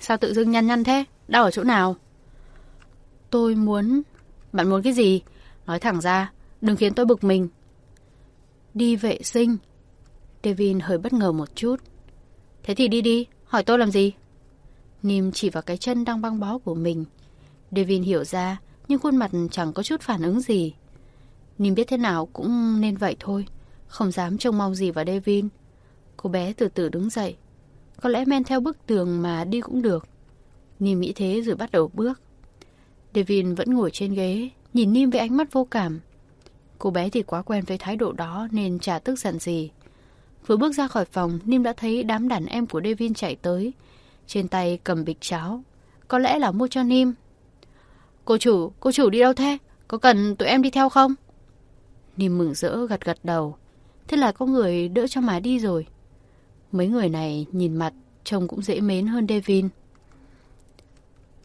Sao tự dưng nhăn nhăn thế? Đau ở chỗ nào? Tôi muốn... Bạn muốn cái gì? Nói thẳng ra, đừng khiến tôi bực mình. Đi vệ sinh. Devin hơi bất ngờ một chút. Thế thì đi đi, hỏi tôi làm gì? Nim chỉ vào cái chân đang băng bó của mình. Devin hiểu ra, nhưng khuôn mặt chẳng có chút phản ứng gì. Nim biết thế nào cũng nên vậy thôi, không dám trông mong gì vào Devin. Cô bé từ từ đứng dậy. Có lẽ men theo bức tường mà đi cũng được. Nim nghĩ thế rồi bắt đầu bước. Devin vẫn ngồi trên ghế, nhìn Nim với ánh mắt vô cảm. Cô bé thì quá quen với thái độ đó nên chả tức giận gì. Vừa bước ra khỏi phòng, Nim đã thấy đám đàn em của Devin chạy tới. Trên tay cầm bịch cháo. Có lẽ là mua cho Nim. Cô chủ, cô chủ đi đâu thế? Có cần tụi em đi theo không? Nim mừng rỡ gật gật đầu. Thế là có người đỡ cho má đi rồi. Mấy người này nhìn mặt trông cũng dễ mến hơn Devin.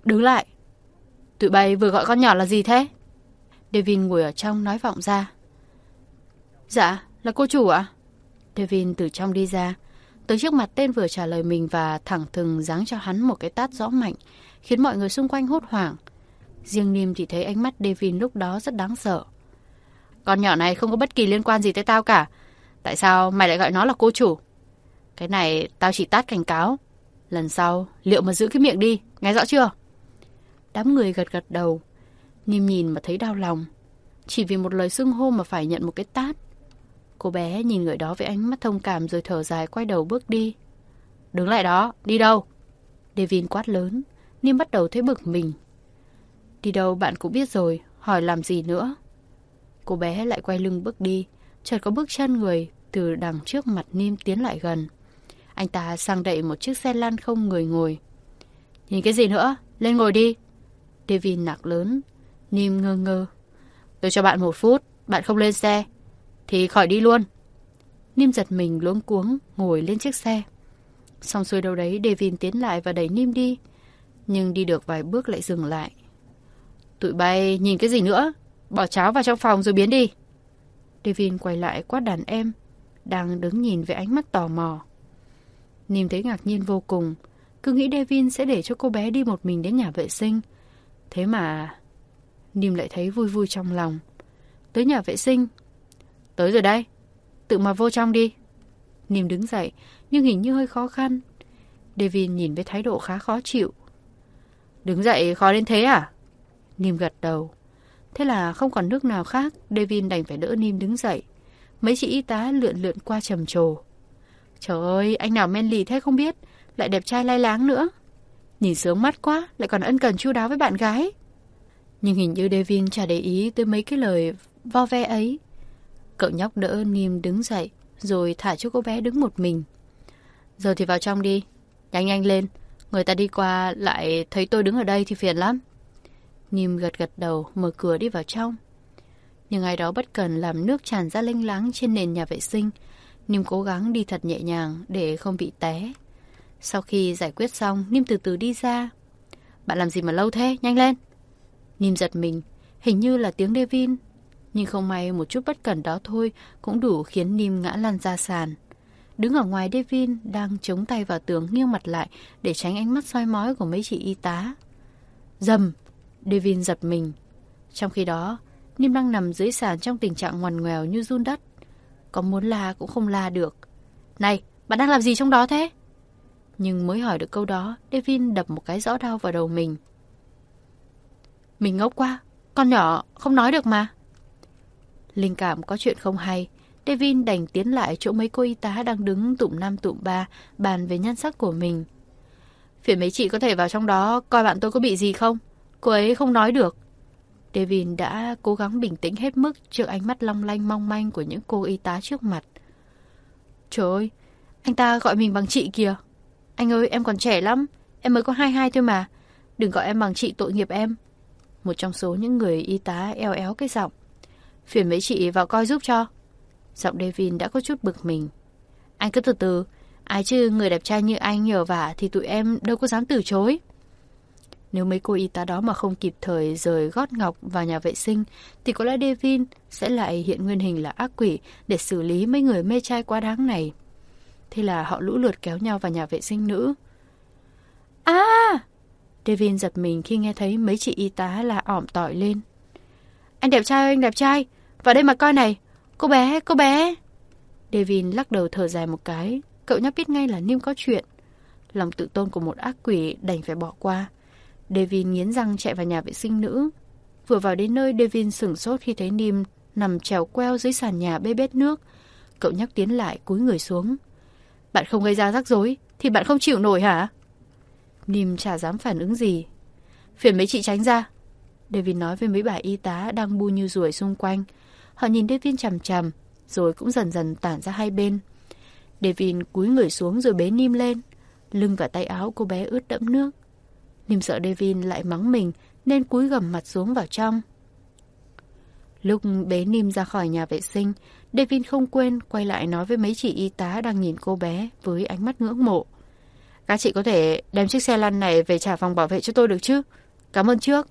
Đứng lại. Tụi bay vừa gọi con nhỏ là gì thế? Devin ngồi ở trong nói vọng ra. Dạ, là cô chủ ạ. Devin từ trong đi ra. Tới trước mặt tên vừa trả lời mình và thẳng thừng giáng cho hắn một cái tát rõ mạnh, khiến mọi người xung quanh hốt hoảng. Riêng Nim thì thấy ánh mắt Devin lúc đó rất đáng sợ. Con nhỏ này không có bất kỳ liên quan gì tới tao cả. Tại sao mày lại gọi nó là cô chủ? Cái này tao chỉ tát cảnh cáo. Lần sau, liệu mà giữ cái miệng đi, nghe rõ chưa? Đám người gật gật đầu. Nim nhìn mà thấy đau lòng. Chỉ vì một lời xưng hô mà phải nhận một cái tát. Cô bé nhìn người đó với ánh mắt thông cảm rồi thở dài quay đầu bước đi. Đứng lại đó, đi đâu? Devin quát lớn. Nim bắt đầu thấy bực mình. Đi đâu bạn cũng biết rồi, hỏi làm gì nữa. Cô bé lại quay lưng bước đi. Chợt có bước chân người từ đằng trước mặt Nim tiến lại gần. Anh ta sang đậy một chiếc xe lăn không người ngồi. Nhìn cái gì nữa? Lên ngồi đi. Devin nạc lớn. Nim ngơ ngơ. Tôi cho bạn một phút, bạn không lên xe. Thì khỏi đi luôn. Nim giật mình luống cuống, ngồi lên chiếc xe. Xong xuôi đâu đấy, Devin tiến lại và đẩy Nim đi. Nhưng đi được vài bước lại dừng lại. Tụi bay nhìn cái gì nữa? Bỏ cháo vào trong phòng rồi biến đi. Devin quay lại quát đàn em, đang đứng nhìn với ánh mắt tò mò. Nim thấy ngạc nhiên vô cùng, cứ nghĩ Devin sẽ để cho cô bé đi một mình đến nhà vệ sinh. Thế mà... Nim lại thấy vui vui trong lòng. Tới nhà vệ sinh. Tới rồi đây. Tự mà vô trong đi. Nim đứng dậy, nhưng hình như hơi khó khăn. Devin nhìn với thái độ khá khó chịu. Đứng dậy khó đến thế à? Nim gật đầu. Thế là không còn nước nào khác, Devin đành phải đỡ Nim đứng dậy. Mấy chị y tá lượn lượn qua trầm trồ. Trời ơi, anh nào men lì thế không biết, lại đẹp trai lai láng nữa. Nhìn sướng mắt quá, lại còn ân cần chu đáo với bạn gái. Nhưng hình như Devin chả để ý tới mấy cái lời vo ve ấy. Cậu nhóc đỡ Nim đứng dậy, rồi thả cho cô bé đứng một mình. Giờ thì vào trong đi, nhanh nhanh lên. Người ta đi qua lại thấy tôi đứng ở đây thì phiền lắm. Nim gật gật đầu, mở cửa đi vào trong. Nhưng ai đó bất cần làm nước tràn ra lênh láng trên nền nhà vệ sinh. Nim cố gắng đi thật nhẹ nhàng để không bị té. Sau khi giải quyết xong, Nim từ từ đi ra. Bạn làm gì mà lâu thế? Nhanh lên! Nim giật mình, hình như là tiếng Devin. Nhưng không may một chút bất cẩn đó thôi cũng đủ khiến Nim ngã lăn ra sàn. Đứng ở ngoài Devin đang chống tay vào tường nghiêng mặt lại để tránh ánh mắt soi mói của mấy chị y tá. Dầm! Devin giật mình. Trong khi đó, Nim đang nằm dưới sàn trong tình trạng ngoằn ngoèo như run đất. Có muốn la cũng không la được. Này, bạn đang làm gì trong đó thế? Nhưng mới hỏi được câu đó, Devin đập một cái rõ đau vào đầu mình. Mình ngốc quá, con nhỏ không nói được mà. Linh cảm có chuyện không hay, Devin đành tiến lại chỗ mấy cô y tá đang đứng tụm năm tụm ba bàn về nhan sắc của mình. Phiền mấy chị có thể vào trong đó coi bạn tôi có bị gì không? Cô ấy không nói được. Devin đã cố gắng bình tĩnh hết mức trước ánh mắt long lanh mong manh của những cô y tá trước mặt. Trời ơi, anh ta gọi mình bằng chị kìa. Anh ơi, em còn trẻ lắm, em mới có hai hai thôi mà. Đừng gọi em bằng chị tội nghiệp em. Một trong số những người y tá eo éo cái giọng. Phiền mấy chị vào coi giúp cho. Giọng Devin đã có chút bực mình. Anh cứ từ từ, ai chứ người đẹp trai như anh nhờ vả thì tụi em đâu có dám từ chối. Nếu mấy cô y tá đó mà không kịp thời rời gót ngọc vào nhà vệ sinh, thì có lẽ Devin sẽ lại hiện nguyên hình là ác quỷ để xử lý mấy người mê trai quá đáng này. Thế là họ lũ lượt kéo nhau vào nhà vệ sinh nữ. À! Devin giật mình khi nghe thấy mấy chị y tá là ỏm tỏi lên. Anh đẹp trai ơi, anh đẹp trai! Vào đây mà coi này! Cô bé, cô bé! Devin lắc đầu thở dài một cái. Cậu nhóc biết ngay là Nim có chuyện. Lòng tự tôn của một ác quỷ đành phải bỏ qua. Devin nghiến răng chạy vào nhà vệ sinh nữ. Vừa vào đến nơi, Devin sửng sốt khi thấy Nim nằm trèo queo dưới sàn nhà bê bết nước. Cậu nhóc tiến lại, cúi người xuống. Bạn không gây ra rắc rối, thì bạn không chịu nổi hả? Nim chả dám phản ứng gì. Phiền mấy chị tránh ra. David nói với mấy bà y tá đang bu như ruồi xung quanh. Họ nhìn David chằm chằm, rồi cũng dần dần tản ra hai bên. David cúi người xuống rồi bế Nim lên. Lưng và tay áo cô bé ướt đẫm nước. Nim sợ David lại mắng mình nên cúi gầm mặt xuống vào trong. Lúc bế Nim ra khỏi nhà vệ sinh, David không quên quay lại nói với mấy chị y tá đang nhìn cô bé với ánh mắt ngưỡng mộ. Các chị có thể đem chiếc xe lăn này về trả phòng bảo vệ cho tôi được chứ? Cảm ơn trước.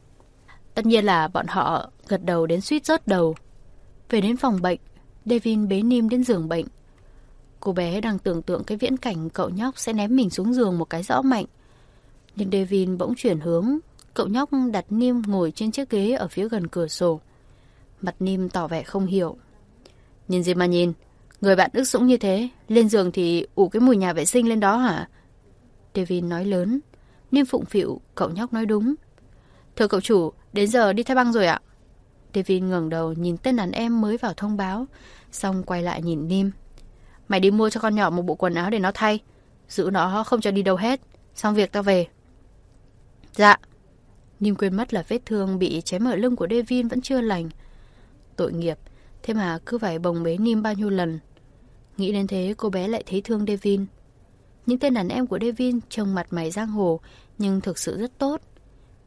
Tất nhiên là bọn họ gật đầu đến suýt rớt đầu. Về đến phòng bệnh, Devin bế Nim đến giường bệnh. Cô bé đang tưởng tượng cái viễn cảnh cậu nhóc sẽ ném mình xuống giường một cái rõ mạnh. Nhưng Devin bỗng chuyển hướng, cậu nhóc đặt Nim ngồi trên chiếc ghế ở phía gần cửa sổ. Mặt Nim tỏ vẻ không hiểu. Nhìn gì mà nhìn, người bạn ức sũng như thế, lên giường thì ủ cái mùi nhà vệ sinh lên đó hả? Devin nói lớn. Nim phụng phịu, cậu nhóc nói đúng. Thưa cậu chủ, đến giờ đi thay băng rồi ạ. Devin ngẩng đầu nhìn tên đàn em mới vào thông báo, xong quay lại nhìn Nim. Mày đi mua cho con nhỏ một bộ quần áo để nó thay. Giữ nó không cho đi đâu hết. Xong việc tao về. Dạ. Nim quên mất là vết thương bị chém ở lưng của Devin vẫn chưa lành. Tội nghiệp, thế mà cứ phải bồng bế Nim bao nhiêu lần. Nghĩ đến thế cô bé lại thấy thương Devin. Những tên đàn em của Devin trông mặt mày giang hồ nhưng thực sự rất tốt.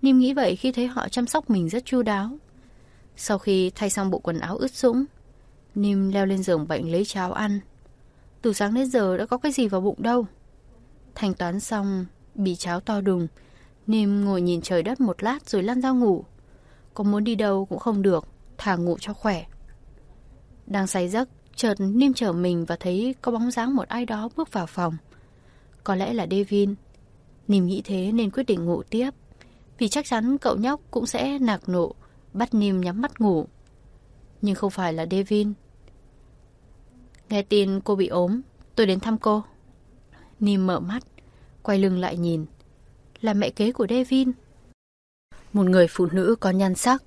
Nim nghĩ vậy khi thấy họ chăm sóc mình rất chu đáo. Sau khi thay xong bộ quần áo ướt sũng, Nim leo lên giường bệnh lấy cháo ăn. Từ sáng đến giờ đã có cái gì vào bụng đâu. Thanh toán xong, bị cháo to đùng. Nim ngồi nhìn trời đất một lát rồi lăn ra ngủ. Có muốn đi đâu cũng không được, thả ngủ cho khỏe. Đang say giấc, chợt Nim trở mình và thấy có bóng dáng một ai đó bước vào phòng. Có lẽ là Devin. Nim nghĩ thế nên quyết định ngủ tiếp. Vì chắc chắn cậu nhóc cũng sẽ nạc nộ, bắt Nim nhắm mắt ngủ. Nhưng không phải là Devin. Nghe tin cô bị ốm, tôi đến thăm cô. Nim mở mắt, quay lưng lại nhìn. Là mẹ kế của Devin. Một người phụ nữ có nhan sắc.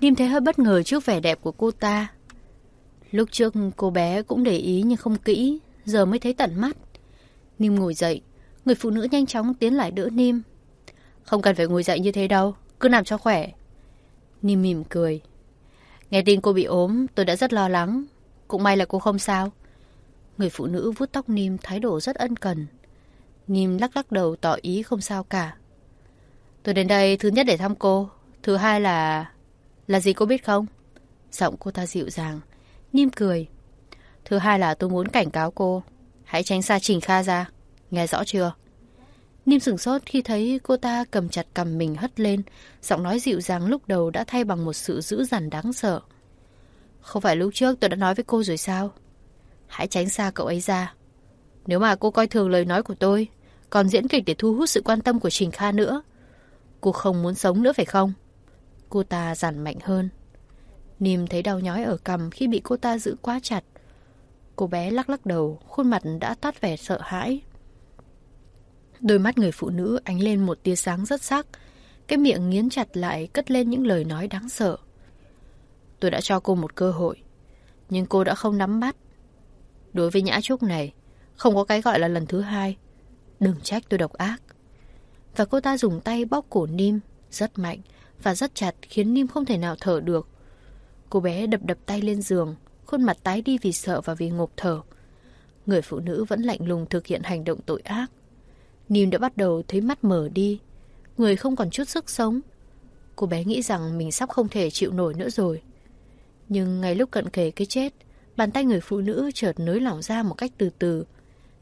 Nim thấy hơi bất ngờ trước vẻ đẹp của cô ta. Lúc trước cô bé cũng để ý nhưng không kỹ, giờ mới thấy tận mắt. Nim ngồi dậy, người phụ nữ nhanh chóng tiến lại đỡ Nim. Không cần phải ngồi dậy như thế đâu, cứ nằm cho khỏe. Nìm mỉm cười. Nghe tin cô bị ốm, tôi đã rất lo lắng. Cũng may là cô không sao. Người phụ nữ vuốt tóc Nìm thái độ rất ân cần. Nìm lắc lắc đầu tỏ ý không sao cả. Tôi đến đây thứ nhất để thăm cô. Thứ hai là... Là gì cô biết không? Giọng cô ta dịu dàng. Nìm cười. Thứ hai là tôi muốn cảnh cáo cô. Hãy tránh xa Trình Kha ra. Nghe rõ chưa? Nim sửng sốt khi thấy cô ta cầm chặt cầm mình hất lên. Giọng nói dịu dàng lúc đầu đã thay bằng một sự dữ dằn đáng sợ. Không phải lúc trước tôi đã nói với cô rồi sao? Hãy tránh xa cậu ấy ra. Nếu mà cô coi thường lời nói của tôi, còn diễn kịch để thu hút sự quan tâm của Trình Kha nữa, cô không muốn sống nữa phải không? Cô ta dằn mạnh hơn. Nìm thấy đau nhói ở cầm khi bị cô ta giữ quá chặt. Cô bé lắc lắc đầu, khuôn mặt đã toát vẻ sợ hãi. Đôi mắt người phụ nữ ánh lên một tia sáng rất sắc. Cái miệng nghiến chặt lại cất lên những lời nói đáng sợ. Tôi đã cho cô một cơ hội, nhưng cô đã không nắm bắt. Đối với Nhã Trúc này, không có cái gọi là lần thứ hai. Đừng trách tôi độc ác. Và cô ta dùng tay bóp cổ Nim rất mạnh và rất chặt khiến Nim không thể nào thở được. Cô bé đập đập tay lên giường, khuôn mặt tái đi vì sợ và vì ngộp thở. Người phụ nữ vẫn lạnh lùng thực hiện hành động tội ác. Nim đã bắt đầu thấy mắt mở đi, người không còn chút sức sống. Cô bé nghĩ rằng mình sắp không thể chịu nổi nữa rồi. Nhưng ngay lúc cận kề cái chết, bàn tay người phụ nữ chợt nới lỏng ra một cách từ từ.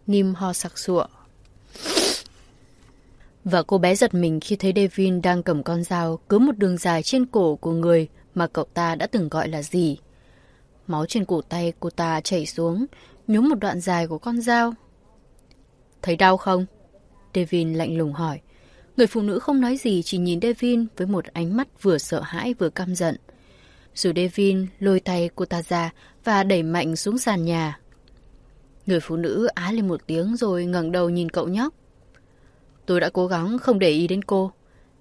Nim ho sặc sụa. Và cô bé giật mình khi thấy Devin đang cầm con dao cứ một đường dài trên cổ của người mà cậu ta đã từng gọi là gì. Máu trên cổ tay cô ta chảy xuống, nhúm một đoạn dài của con dao. Thấy đau không? Devin lạnh lùng hỏi. Người phụ nữ không nói gì chỉ nhìn Devin với một ánh mắt vừa sợ hãi vừa căm giận. Rồi Devin lôi tay cô ta ra và đẩy mạnh xuống sàn nhà. Người phụ nữ á lên một tiếng rồi ngẩng đầu nhìn cậu nhóc. Tôi đã cố gắng không để ý đến cô,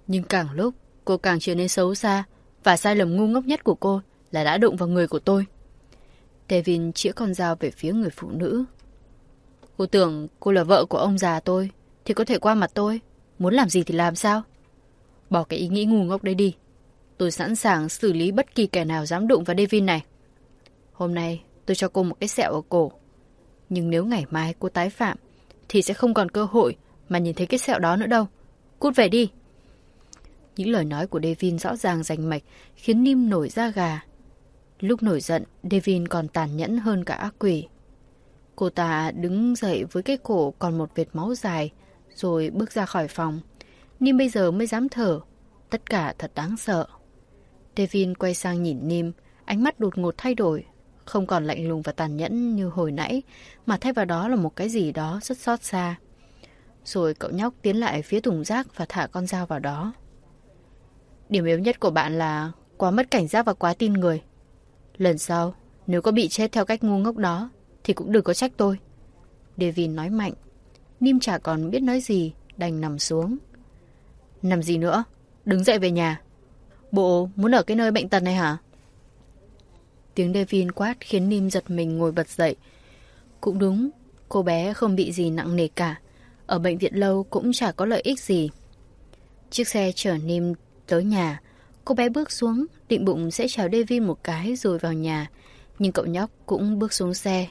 nhưng càng lúc cô càng trở nên xấu xa và sai lầm ngu ngốc nhất của cô là đã đụng vào người của tôi. Devin chĩa con dao về phía người phụ nữ. Cô tưởng cô là vợ của ông già tôi, thì có thể qua mặt tôi. Muốn làm gì thì làm sao? Bỏ cái ý nghĩ ngu ngốc đấy đi. Tôi sẵn sàng xử lý bất kỳ kẻ nào dám đụng vào Devin này. Hôm nay tôi cho cô một cái sẹo ở cổ. Nhưng nếu ngày mai cô tái phạm, thì sẽ không còn cơ hội mà nhìn thấy cái sẹo đó nữa đâu. Cút về đi. Những lời nói của Devin rõ ràng rành mạch khiến Nim nổi da gà. Lúc nổi giận, Devin còn tàn nhẫn hơn cả ác quỷ. Cô ta đứng dậy với cái cổ còn một vệt máu dài, rồi bước ra khỏi phòng. Nim bây giờ mới dám thở. Tất cả thật đáng sợ. Devin quay sang nhìn Nim, ánh mắt đột ngột thay đổi. Không còn lạnh lùng và tàn nhẫn như hồi nãy, mà thay vào đó là một cái gì đó rất xót xa. Rồi cậu nhóc tiến lại phía thùng rác và thả con dao vào đó. Điểm yếu nhất của bạn là quá mất cảnh giác và quá tin người. Lần sau, nếu có bị chết theo cách ngu ngốc đó, thì cũng đừng có trách tôi. Devin nói mạnh. Nim chả còn biết nói gì, đành nằm xuống. Nằm gì nữa? Đứng dậy về nhà. Bộ muốn ở cái nơi bệnh tật này hả? Tiếng Devin quát khiến Nim giật mình ngồi bật dậy. Cũng đúng, cô bé không bị gì nặng nề cả. Ở bệnh viện lâu cũng chả có lợi ích gì. Chiếc xe chở Nim tới nhà. Cô bé bước xuống, định bụng sẽ chào Devin một cái rồi vào nhà. Nhưng cậu nhóc cũng bước xuống xe.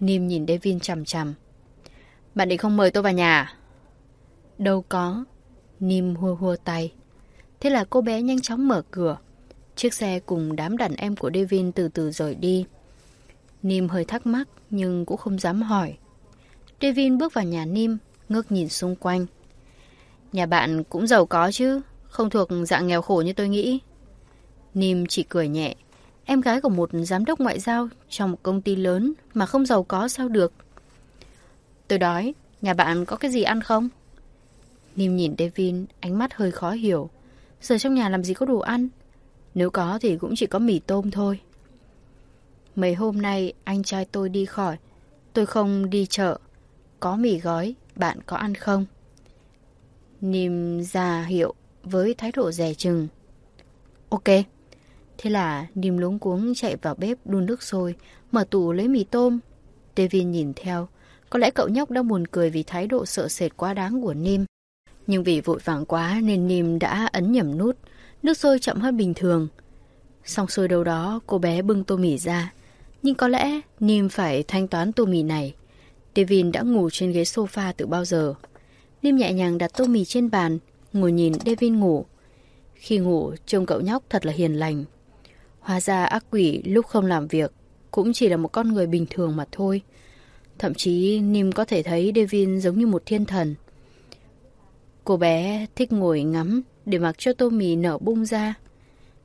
Nim nhìn Devin chằm chằm. Bạn định không mời tôi vào nhà? Đâu có. Nim hua hua tay. Thế là cô bé nhanh chóng mở cửa. Chiếc xe cùng đám đàn em của Devin từ từ rời đi. Nim hơi thắc mắc nhưng cũng không dám hỏi. Devin bước vào nhà Nim, ngước nhìn xung quanh. Nhà bạn cũng giàu có chứ, không thuộc dạng nghèo khổ như tôi nghĩ. Nim chỉ cười nhẹ. Em gái của một giám đốc ngoại giao trong một công ty lớn mà không giàu có sao được. Tôi đói, nhà bạn có cái gì ăn không? Nim nhìn Devin, ánh mắt hơi khó hiểu. Giờ trong nhà làm gì có đồ ăn? Nếu có thì cũng chỉ có mì tôm thôi. Mấy hôm nay anh trai tôi đi khỏi. Tôi không đi chợ. Có mì gói, bạn có ăn không? Nim ra hiệu với thái độ rẻ chừng. Ok. Thế là Nim luống cuống chạy vào bếp đun nước sôi, mở tủ lấy mì tôm. Devin nhìn theo. Có lẽ cậu nhóc đang buồn cười vì thái độ sợ sệt quá đáng của Nim. Nhưng vì vội vàng quá nên Nim đã ấn nhầm nút. Nước sôi chậm hơn bình thường. Xong xuôi đâu đó, cô bé bưng tô mì ra. Nhưng có lẽ Nim phải thanh toán tô mì này. Devin đã ngủ trên ghế sofa từ bao giờ. Nim nhẹ nhàng đặt tô mì trên bàn, ngồi nhìn Devin ngủ. Khi ngủ, trông cậu nhóc thật là hiền lành. Hóa ra ác quỷ lúc không làm việc cũng chỉ là một con người bình thường mà thôi. Thậm chí Nim có thể thấy Devin giống như một thiên thần. Cô bé thích ngồi ngắm để mặc cho tô mì nở bung ra.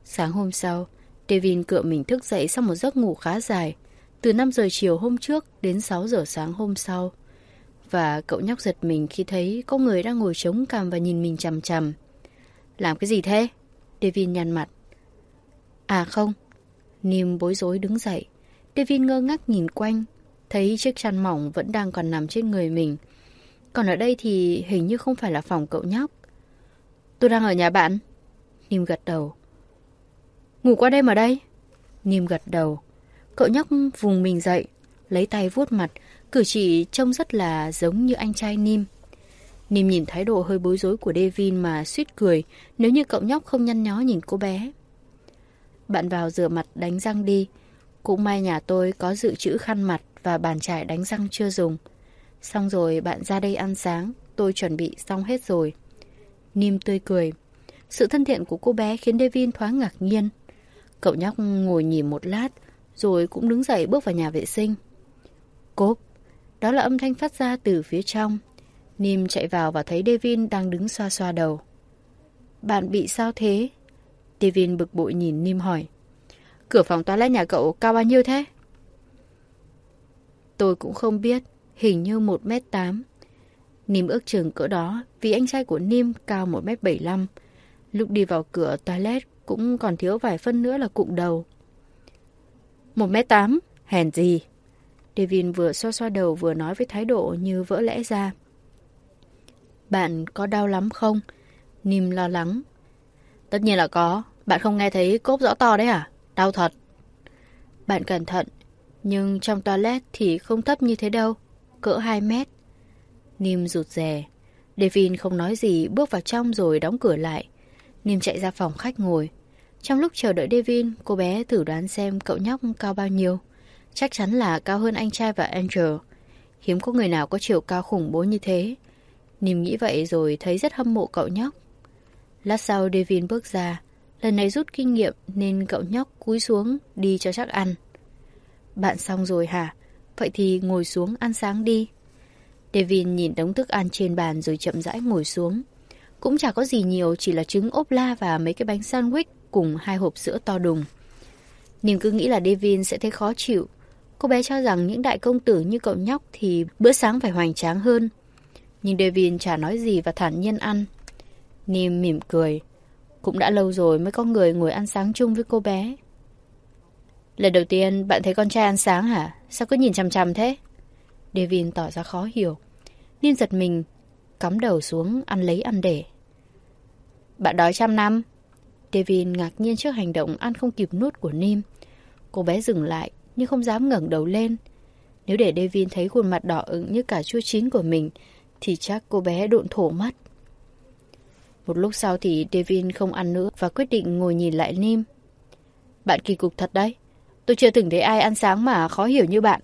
Sáng hôm sau, Devin cựa mình thức dậy sau một giấc ngủ khá dài, từ 5 giờ chiều hôm trước đến 6 giờ sáng hôm sau. Và cậu nhóc giật mình khi thấy có người đang ngồi chống cằm và nhìn mình chằm chằm. Làm cái gì thế? Devin nhăn mặt. À không. Nim bối rối đứng dậy. Devin ngơ ngác nhìn quanh, thấy chiếc chăn mỏng vẫn đang còn nằm trên người mình. Còn ở đây thì hình như không phải là phòng cậu nhóc. Tôi đang ở nhà bạn. Nim gật đầu. Ngủ qua đêm ở đây? Nim gật đầu. Cậu nhóc vùng mình dậy, lấy tay vuốt mặt, cử chỉ trông rất là giống như anh trai Nim. Nim nhìn thái độ hơi bối rối của Devin mà suýt cười nếu như cậu nhóc không nhăn nhó nhìn cô bé. Bạn vào rửa mặt đánh răng đi. Cũng may nhà tôi có dự trữ khăn mặt và bàn chải đánh răng chưa dùng. Xong rồi bạn ra đây ăn sáng, tôi chuẩn bị xong hết rồi. Nim tươi cười. Sự thân thiện của cô bé khiến Devin thoáng ngạc nhiên. Cậu nhóc ngồi nhìn một lát, rồi cũng đứng dậy bước vào nhà vệ sinh. Cốp, đó là âm thanh phát ra từ phía trong. Nim chạy vào và thấy Devin đang đứng xoa xoa đầu. Bạn bị sao thế? Devin bực bội nhìn Nim hỏi. Cửa phòng toilet nhà cậu cao bao nhiêu thế? Tôi cũng không biết, hình như 1m8. Nìm ước chừng cỡ đó vì anh trai của Nim cao 1m75. Lúc đi vào cửa toilet cũng còn thiếu vài phân nữa là cụm đầu. 1m8, hèn gì? Devin vừa xoa xoa đầu vừa nói với thái độ như vỡ lẽ ra. Bạn có đau lắm không? Nìm lo lắng. Tất nhiên là có. Bạn không nghe thấy cốp rõ to đấy à? Đau thật. Bạn cẩn thận. Nhưng trong toilet thì không thấp như thế đâu. Cỡ 2 mét. Nim rụt rè. Devin không nói gì bước vào trong rồi đóng cửa lại. Nim chạy ra phòng khách ngồi. Trong lúc chờ đợi Devin, cô bé thử đoán xem cậu nhóc cao bao nhiêu. Chắc chắn là cao hơn anh trai và Angel. Hiếm có người nào có chiều cao khủng bố như thế. Nim nghĩ vậy rồi thấy rất hâm mộ cậu nhóc. Lát sau Devin bước ra. Lần này rút kinh nghiệm nên cậu nhóc cúi xuống đi cho chắc ăn. Bạn xong rồi hả? Vậy thì ngồi xuống ăn sáng đi. Devin nhìn đống thức ăn trên bàn rồi chậm rãi ngồi xuống. Cũng chả có gì nhiều, chỉ là trứng ốp la và mấy cái bánh sandwich cùng hai hộp sữa to đùng. Nìm cứ nghĩ là Devin sẽ thấy khó chịu. Cô bé cho rằng những đại công tử như cậu nhóc thì bữa sáng phải hoành tráng hơn. Nhưng Devin chả nói gì và thản nhiên ăn. niềm mỉm cười. Cũng đã lâu rồi mới có người ngồi ăn sáng chung với cô bé. Lần đầu tiên bạn thấy con trai ăn sáng hả? Sao cứ nhìn chằm chằm thế? Devin tỏ ra khó hiểu. Nim giật mình, cắm đầu xuống ăn lấy ăn để. Bạn đói trăm năm? Devin ngạc nhiên trước hành động ăn không kịp nuốt của Nim. Cô bé dừng lại, nhưng không dám ngẩng đầu lên. Nếu để Devin thấy khuôn mặt đỏ ửng như cả chua chín của mình, thì chắc cô bé độn thổ mất. Một lúc sau thì Devin không ăn nữa và quyết định ngồi nhìn lại Nim. Bạn kỳ cục thật đấy. Tôi chưa từng thấy ai ăn sáng mà khó hiểu như bạn.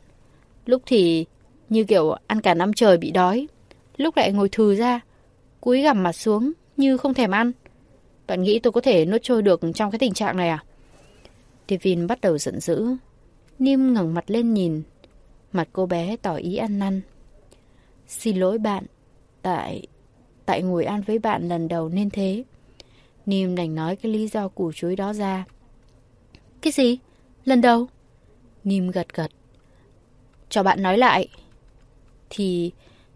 Lúc thì như kiểu ăn cả năm trời bị đói. Lúc lại ngồi thừ ra, cúi gằm mặt xuống như không thèm ăn. Bạn nghĩ tôi có thể nuốt trôi được trong cái tình trạng này à? Devin bắt đầu giận dữ. Nim ngẩng mặt lên nhìn. Mặt cô bé tỏ ý ăn năn. Xin lỗi bạn. Tại... Tại ngồi ăn với bạn lần đầu nên thế. Nim đành nói cái lý do củ chuối đó ra. Cái gì? Lần đầu? Nim gật gật. Cho bạn nói lại. Thì...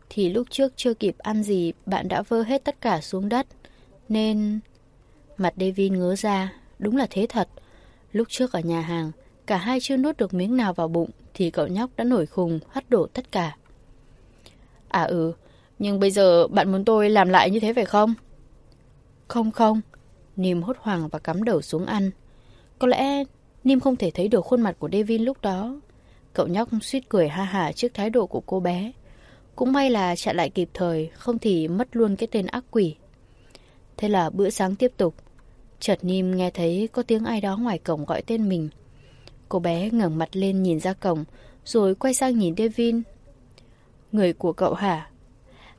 Thì lúc trước chưa kịp ăn gì, bạn đã vơ hết tất cả xuống đất. Nên... Mặt David ngớ ra, đúng là thế thật. Lúc trước ở nhà hàng, cả hai chưa nuốt được miếng nào vào bụng thì cậu nhóc đã nổi khùng, hất đổ tất cả. À ừ, nhưng bây giờ bạn muốn tôi làm lại như thế phải không? Không không, Nim hốt hoảng và cắm đầu xuống ăn. Có lẽ Nim không thể thấy được khuôn mặt của Devin lúc đó. Cậu nhóc suýt cười ha hả trước thái độ của cô bé. Cũng may là chạy lại kịp thời, không thì mất luôn cái tên ác quỷ. Thế là bữa sáng tiếp tục. Chợt Nim nghe thấy có tiếng ai đó ngoài cổng gọi tên mình. Cô bé ngẩng mặt lên nhìn ra cổng, rồi quay sang nhìn Devin. Người của cậu hả?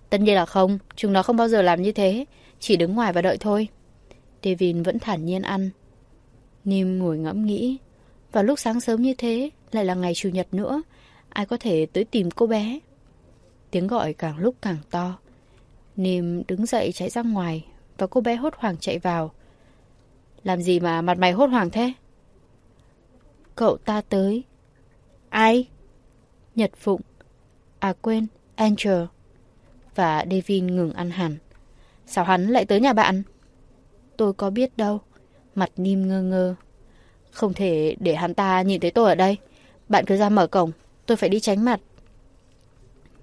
Tất nhiên là không, chúng nó không bao giờ làm như thế, chỉ đứng ngoài và đợi thôi. Devin vẫn thản nhiên ăn. Nim ngồi ngẫm nghĩ. Vào lúc sáng sớm như thế, lại là ngày Chủ nhật nữa, ai có thể tới tìm cô bé? Tiếng gọi càng lúc càng to. Nim đứng dậy chạy ra ngoài, và cô bé hốt hoảng chạy vào. Làm gì mà mặt mày hốt hoảng thế? Cậu ta tới. Ai? Nhật Phụng. À quên, Angel. Và Devin ngừng ăn hẳn. Sao hắn lại tới nhà bạn? Tôi có biết đâu. Mặt Nim ngơ ngơ. Không thể để hắn ta nhìn thấy tôi ở đây. Bạn cứ ra mở cổng. Tôi phải đi tránh mặt.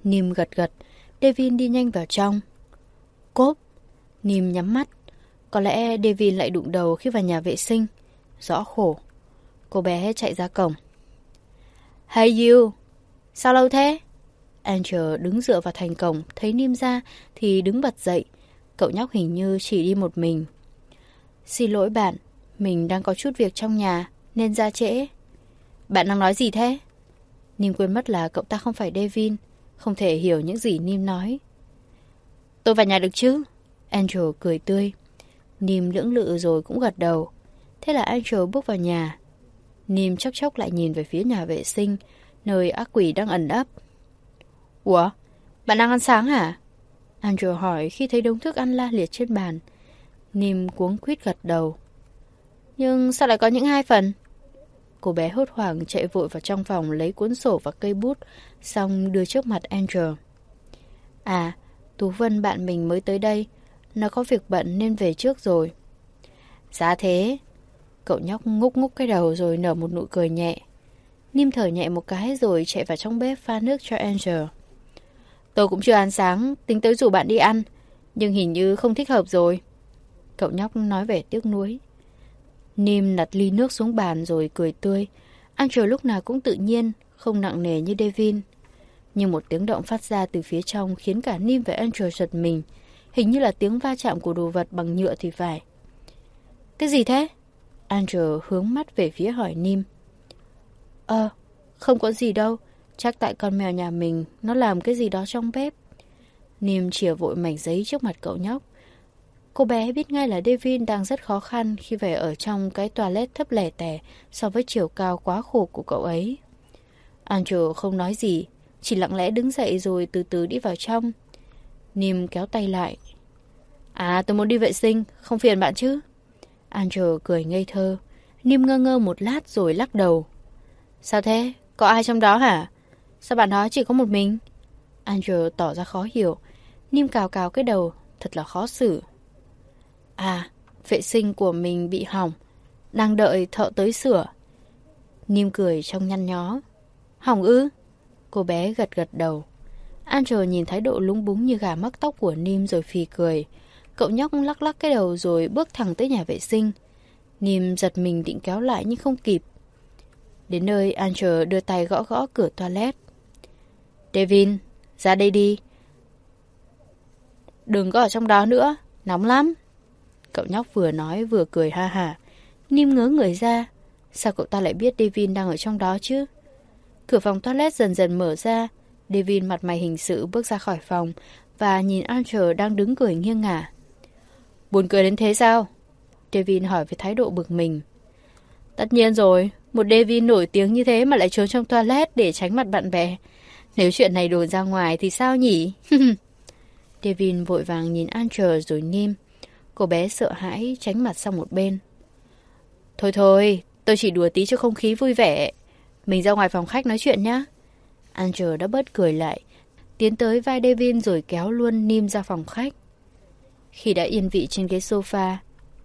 Nim gật gật. Devin đi nhanh vào trong. Cốp. Nim nhắm mắt. Có lẽ Devin lại đụng đầu khi vào nhà vệ sinh. Rõ khổ. Cô bé chạy ra cổng. Hey you! Sao lâu thế? Angel đứng dựa vào thành cổng, thấy Nim ra thì đứng bật dậy. Cậu nhóc hình như chỉ đi một mình. Xin lỗi bạn, mình đang có chút việc trong nhà, nên ra trễ. Bạn đang nói gì thế? Nim quên mất là cậu ta không phải Devin, không thể hiểu những gì Nim nói. Tôi vào nhà được chứ? Angel cười tươi. Nim lưỡng lự rồi cũng gật đầu. Thế là Angel bước vào nhà. Nim chốc chốc lại nhìn về phía nhà vệ sinh, nơi ác quỷ đang ẩn ấp. Ủa? Bạn đang ăn sáng hả? Angel hỏi khi thấy đống thức ăn la liệt trên bàn. Nìm cuống quýt gật đầu. Nhưng sao lại có những hai phần? Cô bé hốt hoảng chạy vội vào trong phòng lấy cuốn sổ và cây bút, xong đưa trước mặt Angel. À, Tú Vân bạn mình mới tới đây. Nó có việc bận nên về trước rồi. Giá thế. Cậu nhóc ngúc ngúc cái đầu rồi nở một nụ cười nhẹ. Nim thở nhẹ một cái rồi chạy vào trong bếp pha nước cho Angel. Tôi cũng chưa ăn sáng, tính tới rủ bạn đi ăn. Nhưng hình như không thích hợp rồi. Cậu nhóc nói vẻ tiếc nuối. Nim đặt ly nước xuống bàn rồi cười tươi. Andrew lúc nào cũng tự nhiên, không nặng nề như Devin. Nhưng một tiếng động phát ra từ phía trong khiến cả Nim và Andrew giật mình. Hình như là tiếng va chạm của đồ vật bằng nhựa thì phải. Cái gì thế? Andrew hướng mắt về phía hỏi Nim. Ờ, không có gì đâu. Chắc tại con mèo nhà mình nó làm cái gì đó trong bếp. Nim chìa vội mảnh giấy trước mặt cậu nhóc. Cô bé biết ngay là Devin đang rất khó khăn khi phải ở trong cái toilet thấp lẻ tẻ so với chiều cao quá khổ của cậu ấy. andrew không nói gì, chỉ lặng lẽ đứng dậy rồi từ từ đi vào trong. Nim kéo tay lại. À, tôi muốn đi vệ sinh, không phiền bạn chứ? andrew cười ngây thơ. Nim ngơ ngơ một lát rồi lắc đầu. Sao thế? Có ai trong đó hả? Sao bạn đó chỉ có một mình? andrew tỏ ra khó hiểu. Nim cào cào cái đầu, thật là khó xử. À, vệ sinh của mình bị hỏng. Đang đợi thợ tới sửa. Nim cười trong nhăn nhó. Hỏng ư? Cô bé gật gật đầu. Angel nhìn thái độ lúng búng như gà mắc tóc của Nim rồi phì cười. Cậu nhóc lắc lắc cái đầu rồi bước thẳng tới nhà vệ sinh. Nim giật mình định kéo lại nhưng không kịp. Đến nơi, Angel đưa tay gõ gõ cửa toilet. Devin, ra đây đi. Đừng có ở trong đó nữa, nóng lắm. Cậu nhóc vừa nói vừa cười ha hả. Nim ngớ người ra. Sao cậu ta lại biết Devin đang ở trong đó chứ? Cửa phòng toilet dần dần mở ra. Devin mặt mày hình sự bước ra khỏi phòng và nhìn Andrew đang đứng cười nghiêng ngả. Buồn cười đến thế sao? Devin hỏi với thái độ bực mình. Tất nhiên rồi, một Devin nổi tiếng như thế mà lại trốn trong toilet để tránh mặt bạn bè. Nếu chuyện này đồn ra ngoài thì sao nhỉ? Devin vội vàng nhìn Andrew rồi Nim. Cô bé sợ hãi tránh mặt sang một bên. Thôi thôi, tôi chỉ đùa tí cho không khí vui vẻ. Mình ra ngoài phòng khách nói chuyện nhá. Andrew đã bớt cười lại, tiến tới vai Devin rồi kéo luôn Nim ra phòng khách. Khi đã yên vị trên ghế sofa,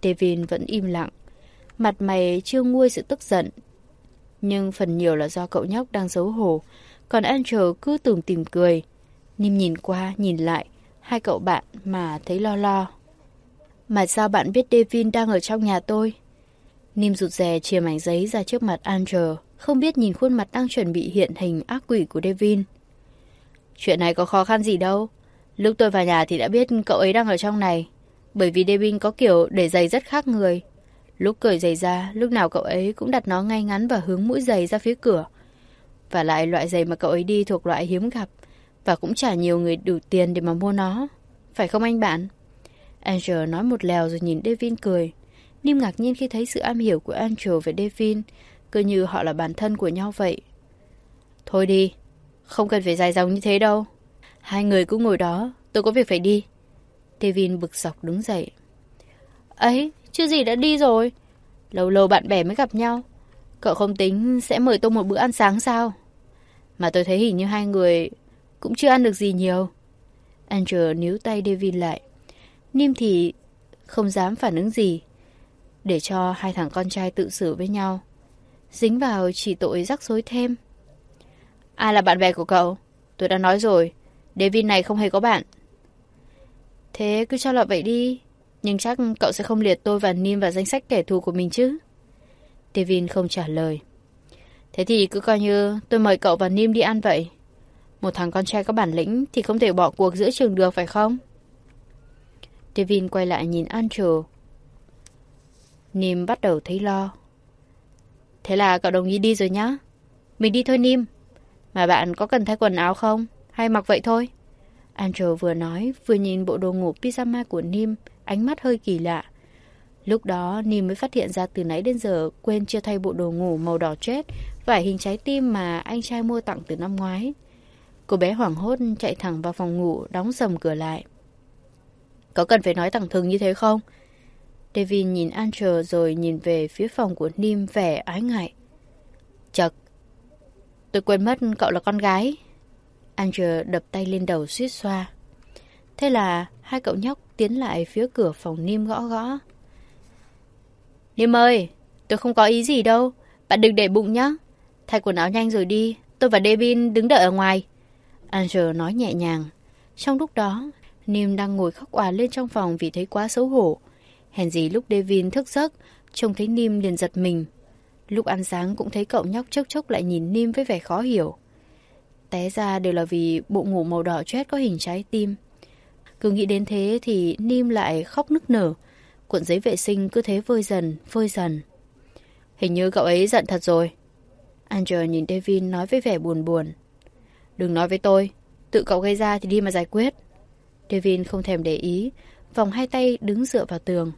Devin vẫn im lặng. Mặt mày chưa nguôi sự tức giận. Nhưng phần nhiều là do cậu nhóc đang xấu hổ, còn Angel cứ tưởng tìm cười. Nim nhìn qua, nhìn lại, hai cậu bạn mà thấy lo lo. Mà sao bạn biết Devin đang ở trong nhà tôi? Nim rụt rè chia mảnh giấy ra trước mặt Andrew, không biết nhìn khuôn mặt đang chuẩn bị hiện hình ác quỷ của Devin. Chuyện này có khó khăn gì đâu. Lúc tôi vào nhà thì đã biết cậu ấy đang ở trong này. Bởi vì Devin có kiểu để giày rất khác người. Lúc cởi giày ra, lúc nào cậu ấy cũng đặt nó ngay ngắn và hướng mũi giày ra phía cửa. Và lại loại giày mà cậu ấy đi thuộc loại hiếm gặp. Và cũng chả nhiều người đủ tiền để mà mua nó. Phải không anh bạn? Angel nói một lèo rồi nhìn Devin cười. Nim ngạc nhiên khi thấy sự am hiểu của Angel về Devin. Cứ như họ là bản thân của nhau vậy. Thôi đi, không cần phải dài dòng như thế đâu. Hai người cứ ngồi đó, tôi có việc phải đi. Devin bực dọc đứng dậy. Ấy, chưa gì đã đi rồi. Lâu lâu bạn bè mới gặp nhau. Cậu không tính sẽ mời tôi một bữa ăn sáng sao? Mà tôi thấy hình như hai người cũng chưa ăn được gì nhiều. Angel níu tay Devin lại. Niêm thì không dám phản ứng gì. Để cho hai thằng con trai tự xử với nhau. Dính vào chỉ tội rắc rối thêm. Ai là bạn bè của cậu? Tôi đã nói rồi. Devin này không hề có bạn. Thế cứ cho là vậy đi. Nhưng chắc cậu sẽ không liệt tôi và Nim vào danh sách kẻ thù của mình chứ. Devin không trả lời. Thế thì cứ coi như tôi mời cậu và Nim đi ăn vậy. Một thằng con trai có bản lĩnh thì không thể bỏ cuộc giữa trường được, phải không? Devin quay lại nhìn Andrew. Nim bắt đầu thấy lo. Thế là cậu đồng ý đi rồi nhá. Mình đi thôi Nim. Mà bạn có cần thay quần áo không? Hay mặc vậy thôi? Andrew vừa nói, vừa nhìn bộ đồ ngủ pyjama của Nim, ánh mắt hơi kỳ lạ. Lúc đó, Nim mới phát hiện ra từ nãy đến giờ quên chưa thay bộ đồ ngủ màu đỏ chết, vải hình trái tim mà anh trai mua tặng từ năm ngoái. Cô bé hoảng hốt chạy thẳng vào phòng ngủ, đóng sầm cửa lại. Có cần phải nói thẳng thừng như thế không? David nhìn Andrew rồi nhìn về phía phòng của Nim vẻ ái ngại. Chật, tôi quên mất cậu là con gái. Andrew đập tay lên đầu suýt xoa. Thế là hai cậu nhóc tiến lại phía cửa phòng Nim gõ gõ. Nim ơi, tôi không có ý gì đâu. Bạn đừng để bụng nhá. Thay quần áo nhanh rồi đi. Tôi và Devin đứng đợi ở ngoài. Angel nói nhẹ nhàng. Trong lúc đó, Nim đang ngồi khóc òa lên trong phòng vì thấy quá xấu hổ. Hèn gì lúc Devin thức giấc, trông thấy Nim liền giật mình. Lúc ăn sáng cũng thấy cậu nhóc chốc chốc lại nhìn Nim với vẻ khó hiểu. Té ra đều là vì bộ ngủ màu đỏ chết có hình trái tim. Cứ nghĩ đến thế thì Nim lại khóc nức nở. Cuộn giấy vệ sinh cứ thế vơi dần, vơi dần. Hình như cậu ấy giận thật rồi. Angel nhìn Devin nói với vẻ buồn buồn. Đừng nói với tôi, tự cậu gây ra thì đi mà giải quyết. Devin không thèm để ý, vòng hai tay đứng dựa vào tường.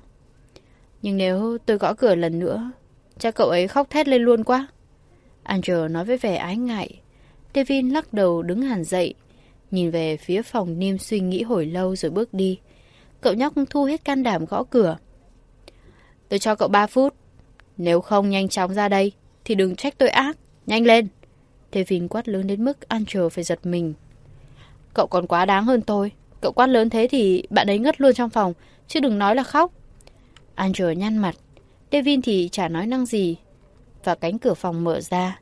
Nhưng nếu tôi gõ cửa lần nữa, cha cậu ấy khóc thét lên luôn quá. Angel nói với vẻ ái ngại. Devin lắc đầu đứng hẳn dậy, nhìn về phía phòng Nim suy nghĩ hồi lâu rồi bước đi. Cậu nhóc thu hết can đảm gõ cửa. Tôi cho cậu 3 phút. Nếu không nhanh chóng ra đây, thì đừng trách tôi ác. Nhanh lên. Devin quát lớn đến mức Angel phải giật mình. Cậu còn quá đáng hơn tôi. Cậu quát lớn thế thì bạn ấy ngất luôn trong phòng, chứ đừng nói là khóc. Angel nhăn mặt. Devin thì chả nói năng gì. Và cánh cửa phòng mở ra.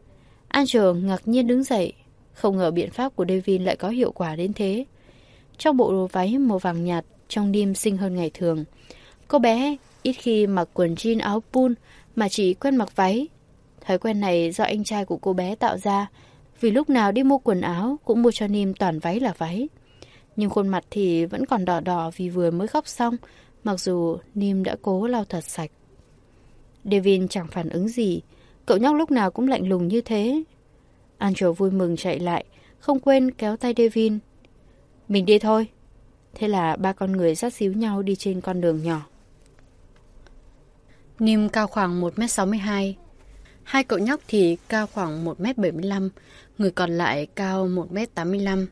Angel ngạc nhiên đứng dậy. Không ngờ biện pháp của Devin lại có hiệu quả đến thế. Trong bộ đồ váy màu vàng nhạt, trong đêm xinh hơn ngày thường. Cô bé ít khi mặc quần jean áo pun mà chỉ quen mặc váy. Thói quen này do anh trai của cô bé tạo ra, vì lúc nào đi mua quần áo cũng mua cho Nim toàn váy là váy. Nhưng khuôn mặt thì vẫn còn đỏ đỏ vì vừa mới khóc xong, mặc dù Nim đã cố lau thật sạch. Devin chẳng phản ứng gì, cậu nhóc lúc nào cũng lạnh lùng như thế. Andrew vui mừng chạy lại, không quên kéo tay Devin. Mình đi thôi. Thế là ba con người sát xíu nhau đi trên con đường nhỏ. Nim cao khoảng 1m62. Hai cậu nhóc thì cao khoảng 1m75, người còn lại cao 1m85.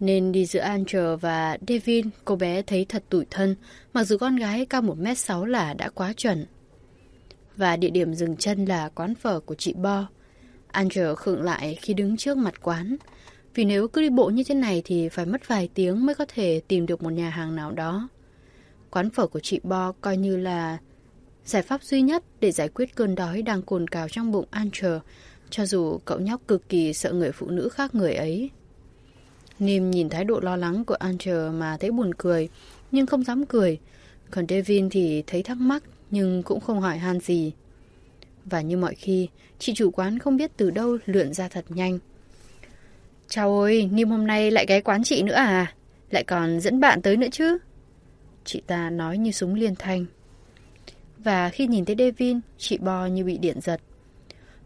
Nên đi giữa Angel và Devin, cô bé thấy thật tủi thân, mặc dù con gái cao 1m6 là đã quá chuẩn. Và địa điểm dừng chân là quán phở của chị Bo. Angel khựng lại khi đứng trước mặt quán. Vì nếu cứ đi bộ như thế này thì phải mất vài tiếng mới có thể tìm được một nhà hàng nào đó. Quán phở của chị Bo coi như là giải pháp duy nhất để giải quyết cơn đói đang cồn cào trong bụng Angel, cho dù cậu nhóc cực kỳ sợ người phụ nữ khác người ấy. Nim nhìn thái độ lo lắng của Angel mà thấy buồn cười, nhưng không dám cười. Còn Devin thì thấy thắc mắc, nhưng cũng không hỏi han gì. Và như mọi khi, chị chủ quán không biết từ đâu lượn ra thật nhanh. Chào ơi, Nim hôm nay lại ghé quán chị nữa à? Lại còn dẫn bạn tới nữa chứ? Chị ta nói như súng liên thanh. Và khi nhìn thấy Devin, chị Bo như bị điện giật.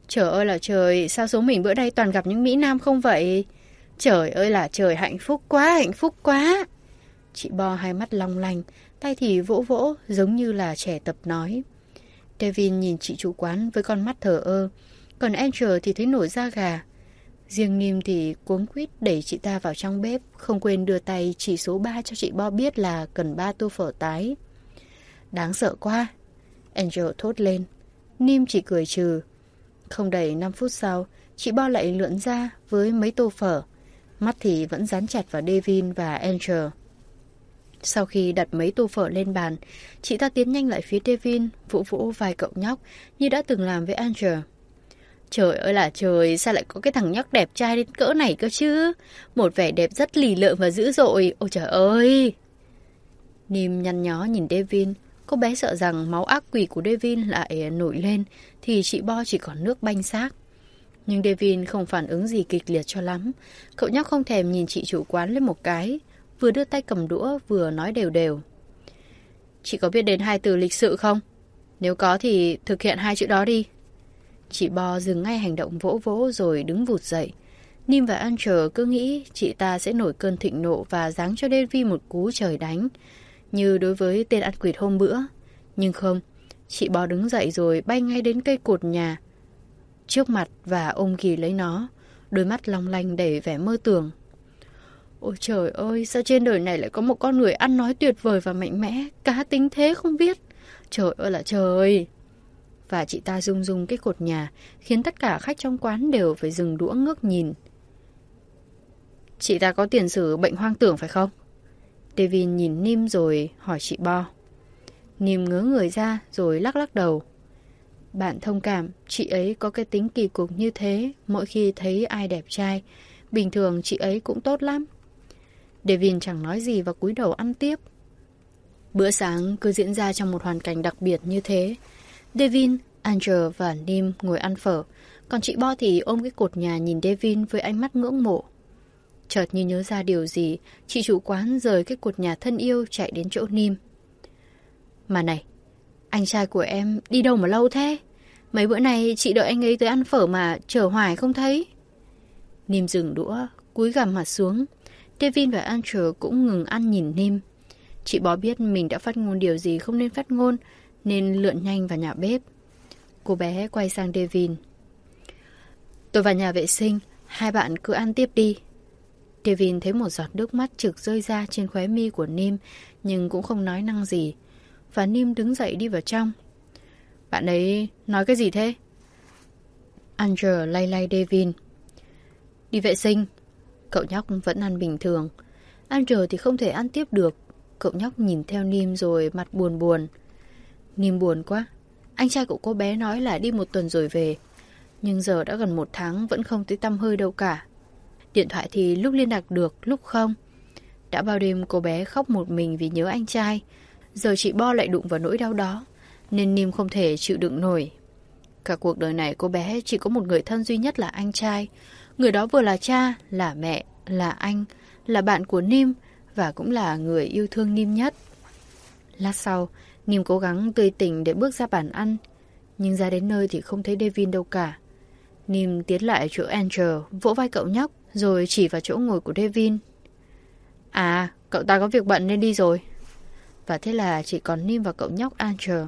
Trời ơi là trời, sao số mình bữa đây toàn gặp những Mỹ Nam không vậy? Trời ơi là trời, hạnh phúc quá, hạnh phúc quá. Chị Bo hai mắt long lanh, tay thì vỗ vỗ, giống như là trẻ tập nói. Devin nhìn chị chủ quán với con mắt thờ ơ, còn Angel thì thấy nổi da gà. Riêng Nim thì cuống quýt đẩy chị ta vào trong bếp, không quên đưa tay chỉ số 3 cho chị Bo biết là cần 3 tô phở tái. Đáng sợ quá, Angel thốt lên. Nim chỉ cười trừ. Không đầy 5 phút sau, chị Bo lại lượn ra với mấy tô phở. Mắt thì vẫn dán chặt vào Devin và Angel. Sau khi đặt mấy tô phở lên bàn, chị ta tiến nhanh lại phía Devin, vỗ vỗ vài cậu nhóc như đã từng làm với Angel. Trời ơi là trời, sao lại có cái thằng nhóc đẹp trai đến cỡ này cơ chứ? Một vẻ đẹp rất lì lợm và dữ dội, ôi trời ơi! Nim nhăn nhó nhìn Devin, cô bé sợ rằng máu ác quỷ của Devin lại nổi lên, thì chị Bo chỉ còn nước banh xác. Nhưng Devin không phản ứng gì kịch liệt cho lắm. Cậu nhóc không thèm nhìn chị chủ quán lên một cái, vừa đưa tay cầm đũa vừa nói đều đều. Chị có biết đến hai từ lịch sự không? Nếu có thì thực hiện hai chữ đó đi. Chị Bo dừng ngay hành động vỗ vỗ rồi đứng vụt dậy. Nim và Angel cứ nghĩ chị ta sẽ nổi cơn thịnh nộ và giáng cho Devin một cú trời đánh, như đối với tên ăn quỵt hôm bữa. Nhưng không, chị Bo đứng dậy rồi bay ngay đến cây cột nhà, trước mặt và ôm ghì lấy nó, đôi mắt long lanh đầy vẻ mơ tưởng. Ôi trời ơi, sao trên đời này lại có một con người ăn nói tuyệt vời và mạnh mẽ, cá tính thế không biết. Trời ơi là trời! Và chị ta rung rung cái cột nhà, khiến tất cả khách trong quán đều phải dừng đũa ngước nhìn. Chị ta có tiền sử bệnh hoang tưởng phải không? Devin nhìn Nim rồi hỏi chị Bo. Nim ngớ người ra rồi lắc lắc đầu. Bạn thông cảm, chị ấy có cái tính kỳ cục như thế mỗi khi thấy ai đẹp trai. Bình thường chị ấy cũng tốt lắm. Devin chẳng nói gì và cúi đầu ăn tiếp. Bữa sáng cứ diễn ra trong một hoàn cảnh đặc biệt như thế. Devin, Angel và Nim ngồi ăn phở, còn chị Bo thì ôm cái cột nhà nhìn Devin với ánh mắt ngưỡng mộ. Chợt như nhớ ra điều gì, chị chủ quán rời cái cột nhà thân yêu chạy đến chỗ Nim. Mà này, anh trai của em đi đâu mà lâu thế? Mấy bữa nay chị đợi anh ấy tới ăn phở mà chờ hoài không thấy. Nim dừng đũa, cúi gằm mặt xuống. Devin và Andrew cũng ngừng ăn nhìn Nim. Chị bó biết mình đã phát ngôn điều gì không nên phát ngôn, nên lượn nhanh vào nhà bếp. Cô bé quay sang Devin. Tôi vào nhà vệ sinh, hai bạn cứ ăn tiếp đi. Devin thấy một giọt nước mắt trực rơi ra trên khóe mi của Nim, nhưng cũng không nói năng gì. Và Nim đứng dậy đi vào trong. Bạn ấy nói cái gì thế? Angel lay lay Devin. Đi vệ sinh. Cậu nhóc vẫn ăn bình thường. Angel thì không thể ăn tiếp được. Cậu nhóc nhìn theo Nim rồi mặt buồn buồn. Nim buồn quá. Anh trai của cô bé nói là đi một tuần rồi về. Nhưng giờ đã gần một tháng vẫn không thấy tâm hơi đâu cả. Điện thoại thì lúc liên lạc được, lúc không. Đã bao đêm cô bé khóc một mình vì nhớ anh trai. Giờ chị Bo lại đụng vào nỗi đau đó. Nên Nim không thể chịu đựng nổi. Cả cuộc đời này cô bé chỉ có một người thân duy nhất là anh trai. Người đó vừa là cha, là mẹ, là anh, là bạn của Nim và cũng là người yêu thương Nim nhất. Lát sau, Nim cố gắng tươi tỉnh để bước ra bàn ăn, nhưng ra đến nơi thì không thấy Devin đâu cả. Nim tiến lại chỗ Angel, vỗ vai cậu nhóc, rồi chỉ vào chỗ ngồi của Devin. À, cậu ta có việc bận nên đi rồi. Và thế là chỉ còn Nim và cậu nhóc Andrew.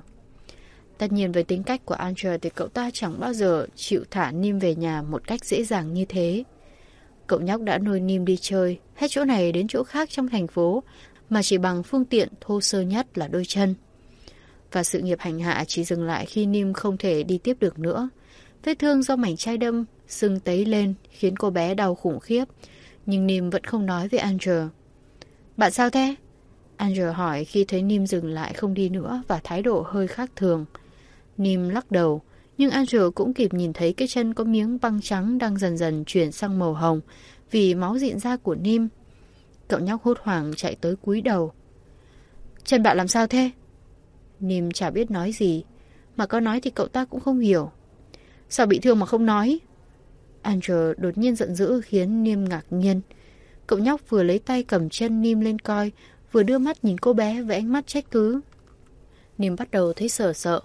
Tất nhiên với tính cách của Andrew thì cậu ta chẳng bao giờ chịu thả Nim về nhà một cách dễ dàng như thế. Cậu nhóc đã nuôi Nim đi chơi, hết chỗ này đến chỗ khác trong thành phố, mà chỉ bằng phương tiện thô sơ nhất là đôi chân. Và sự nghiệp hành hạ chỉ dừng lại khi Nim không thể đi tiếp được nữa. Vết thương do mảnh chai đâm, sưng tấy lên, khiến cô bé đau khủng khiếp. Nhưng Nim vẫn không nói với Andrew. Bạn sao thế? Andrew hỏi khi thấy Nim dừng lại không đi nữa và thái độ hơi khác thường. Nim lắc đầu, nhưng Andrew cũng kịp nhìn thấy cái chân có miếng băng trắng đang dần dần chuyển sang màu hồng vì máu diện ra của Nim. Cậu nhóc hốt hoảng chạy tới cúi đầu. Chân bạn làm sao thế? Nim chả biết nói gì, mà có nói thì cậu ta cũng không hiểu. Sao bị thương mà không nói? Andrew đột nhiên giận dữ khiến Nim ngạc nhiên. Cậu nhóc vừa lấy tay cầm chân Nim lên coi, vừa đưa mắt nhìn cô bé với ánh mắt trách cứ. Niềm bắt đầu thấy sợ sợ,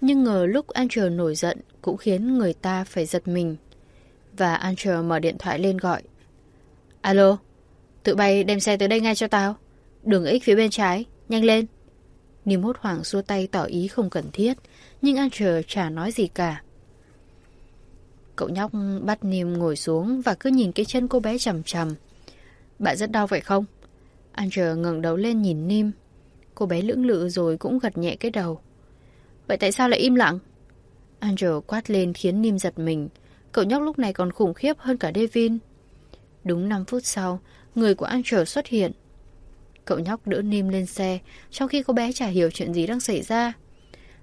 nhưng ngờ lúc Andrew nổi giận cũng khiến người ta phải giật mình. Và Andrew mở điện thoại lên gọi. Alo, tự bay đem xe tới đây ngay cho tao. Đường X phía bên trái, nhanh lên. Niềm hốt hoảng xua tay tỏ ý không cần thiết, nhưng Andrew chả nói gì cả. Cậu nhóc bắt niêm ngồi xuống và cứ nhìn cái chân cô bé chầm chầm. Bạn rất đau vậy không? Andrew ngẩng đầu lên nhìn Nim. Cô bé lưỡng lự rồi cũng gật nhẹ cái đầu. Vậy tại sao lại im lặng? Andrew quát lên khiến Nim giật mình. Cậu nhóc lúc này còn khủng khiếp hơn cả Devin. Đúng 5 phút sau, người của Andrew xuất hiện. Cậu nhóc đỡ Nim lên xe, trong khi cô bé chả hiểu chuyện gì đang xảy ra.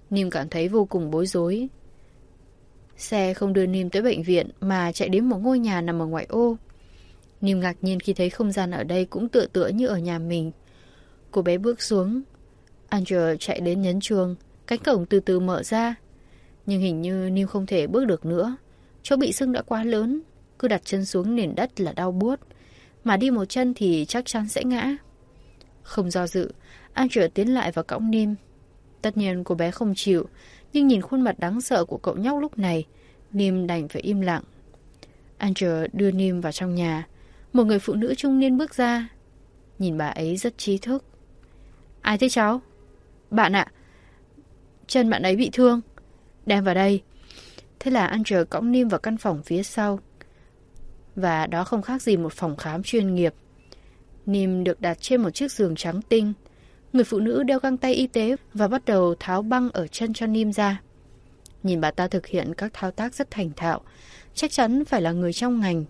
Nim cảm thấy vô cùng bối rối. Xe không đưa Nim tới bệnh viện mà chạy đến một ngôi nhà nằm ở ngoại ô. Nim ngạc nhiên khi thấy không gian ở đây cũng tựa tựa như ở nhà mình. Cô bé bước xuống. Andrew chạy đến nhấn chuông. Cánh cổng từ từ mở ra. Nhưng hình như Nim không thể bước được nữa. Chỗ bị sưng đã quá lớn. Cứ đặt chân xuống nền đất là đau buốt. Mà đi một chân thì chắc chắn sẽ ngã. Không do dự, Andrew tiến lại và cõng Nim. Tất nhiên cô bé không chịu. Nhưng nhìn khuôn mặt đáng sợ của cậu nhóc lúc này, Nim đành phải im lặng. Andrew đưa Nim vào trong nhà. Một người phụ nữ trung niên bước ra. Nhìn bà ấy rất trí thức. Ai thế cháu? Bạn ạ. Chân bạn ấy bị thương. Đem vào đây. Thế là Andrew cõng Nim vào căn phòng phía sau. Và đó không khác gì một phòng khám chuyên nghiệp. Nim được đặt trên một chiếc giường trắng tinh. Người phụ nữ đeo găng tay y tế và bắt đầu tháo băng ở chân cho Nim ra. Nhìn bà ta thực hiện các thao tác rất thành thạo, chắc chắn phải là người trong ngành.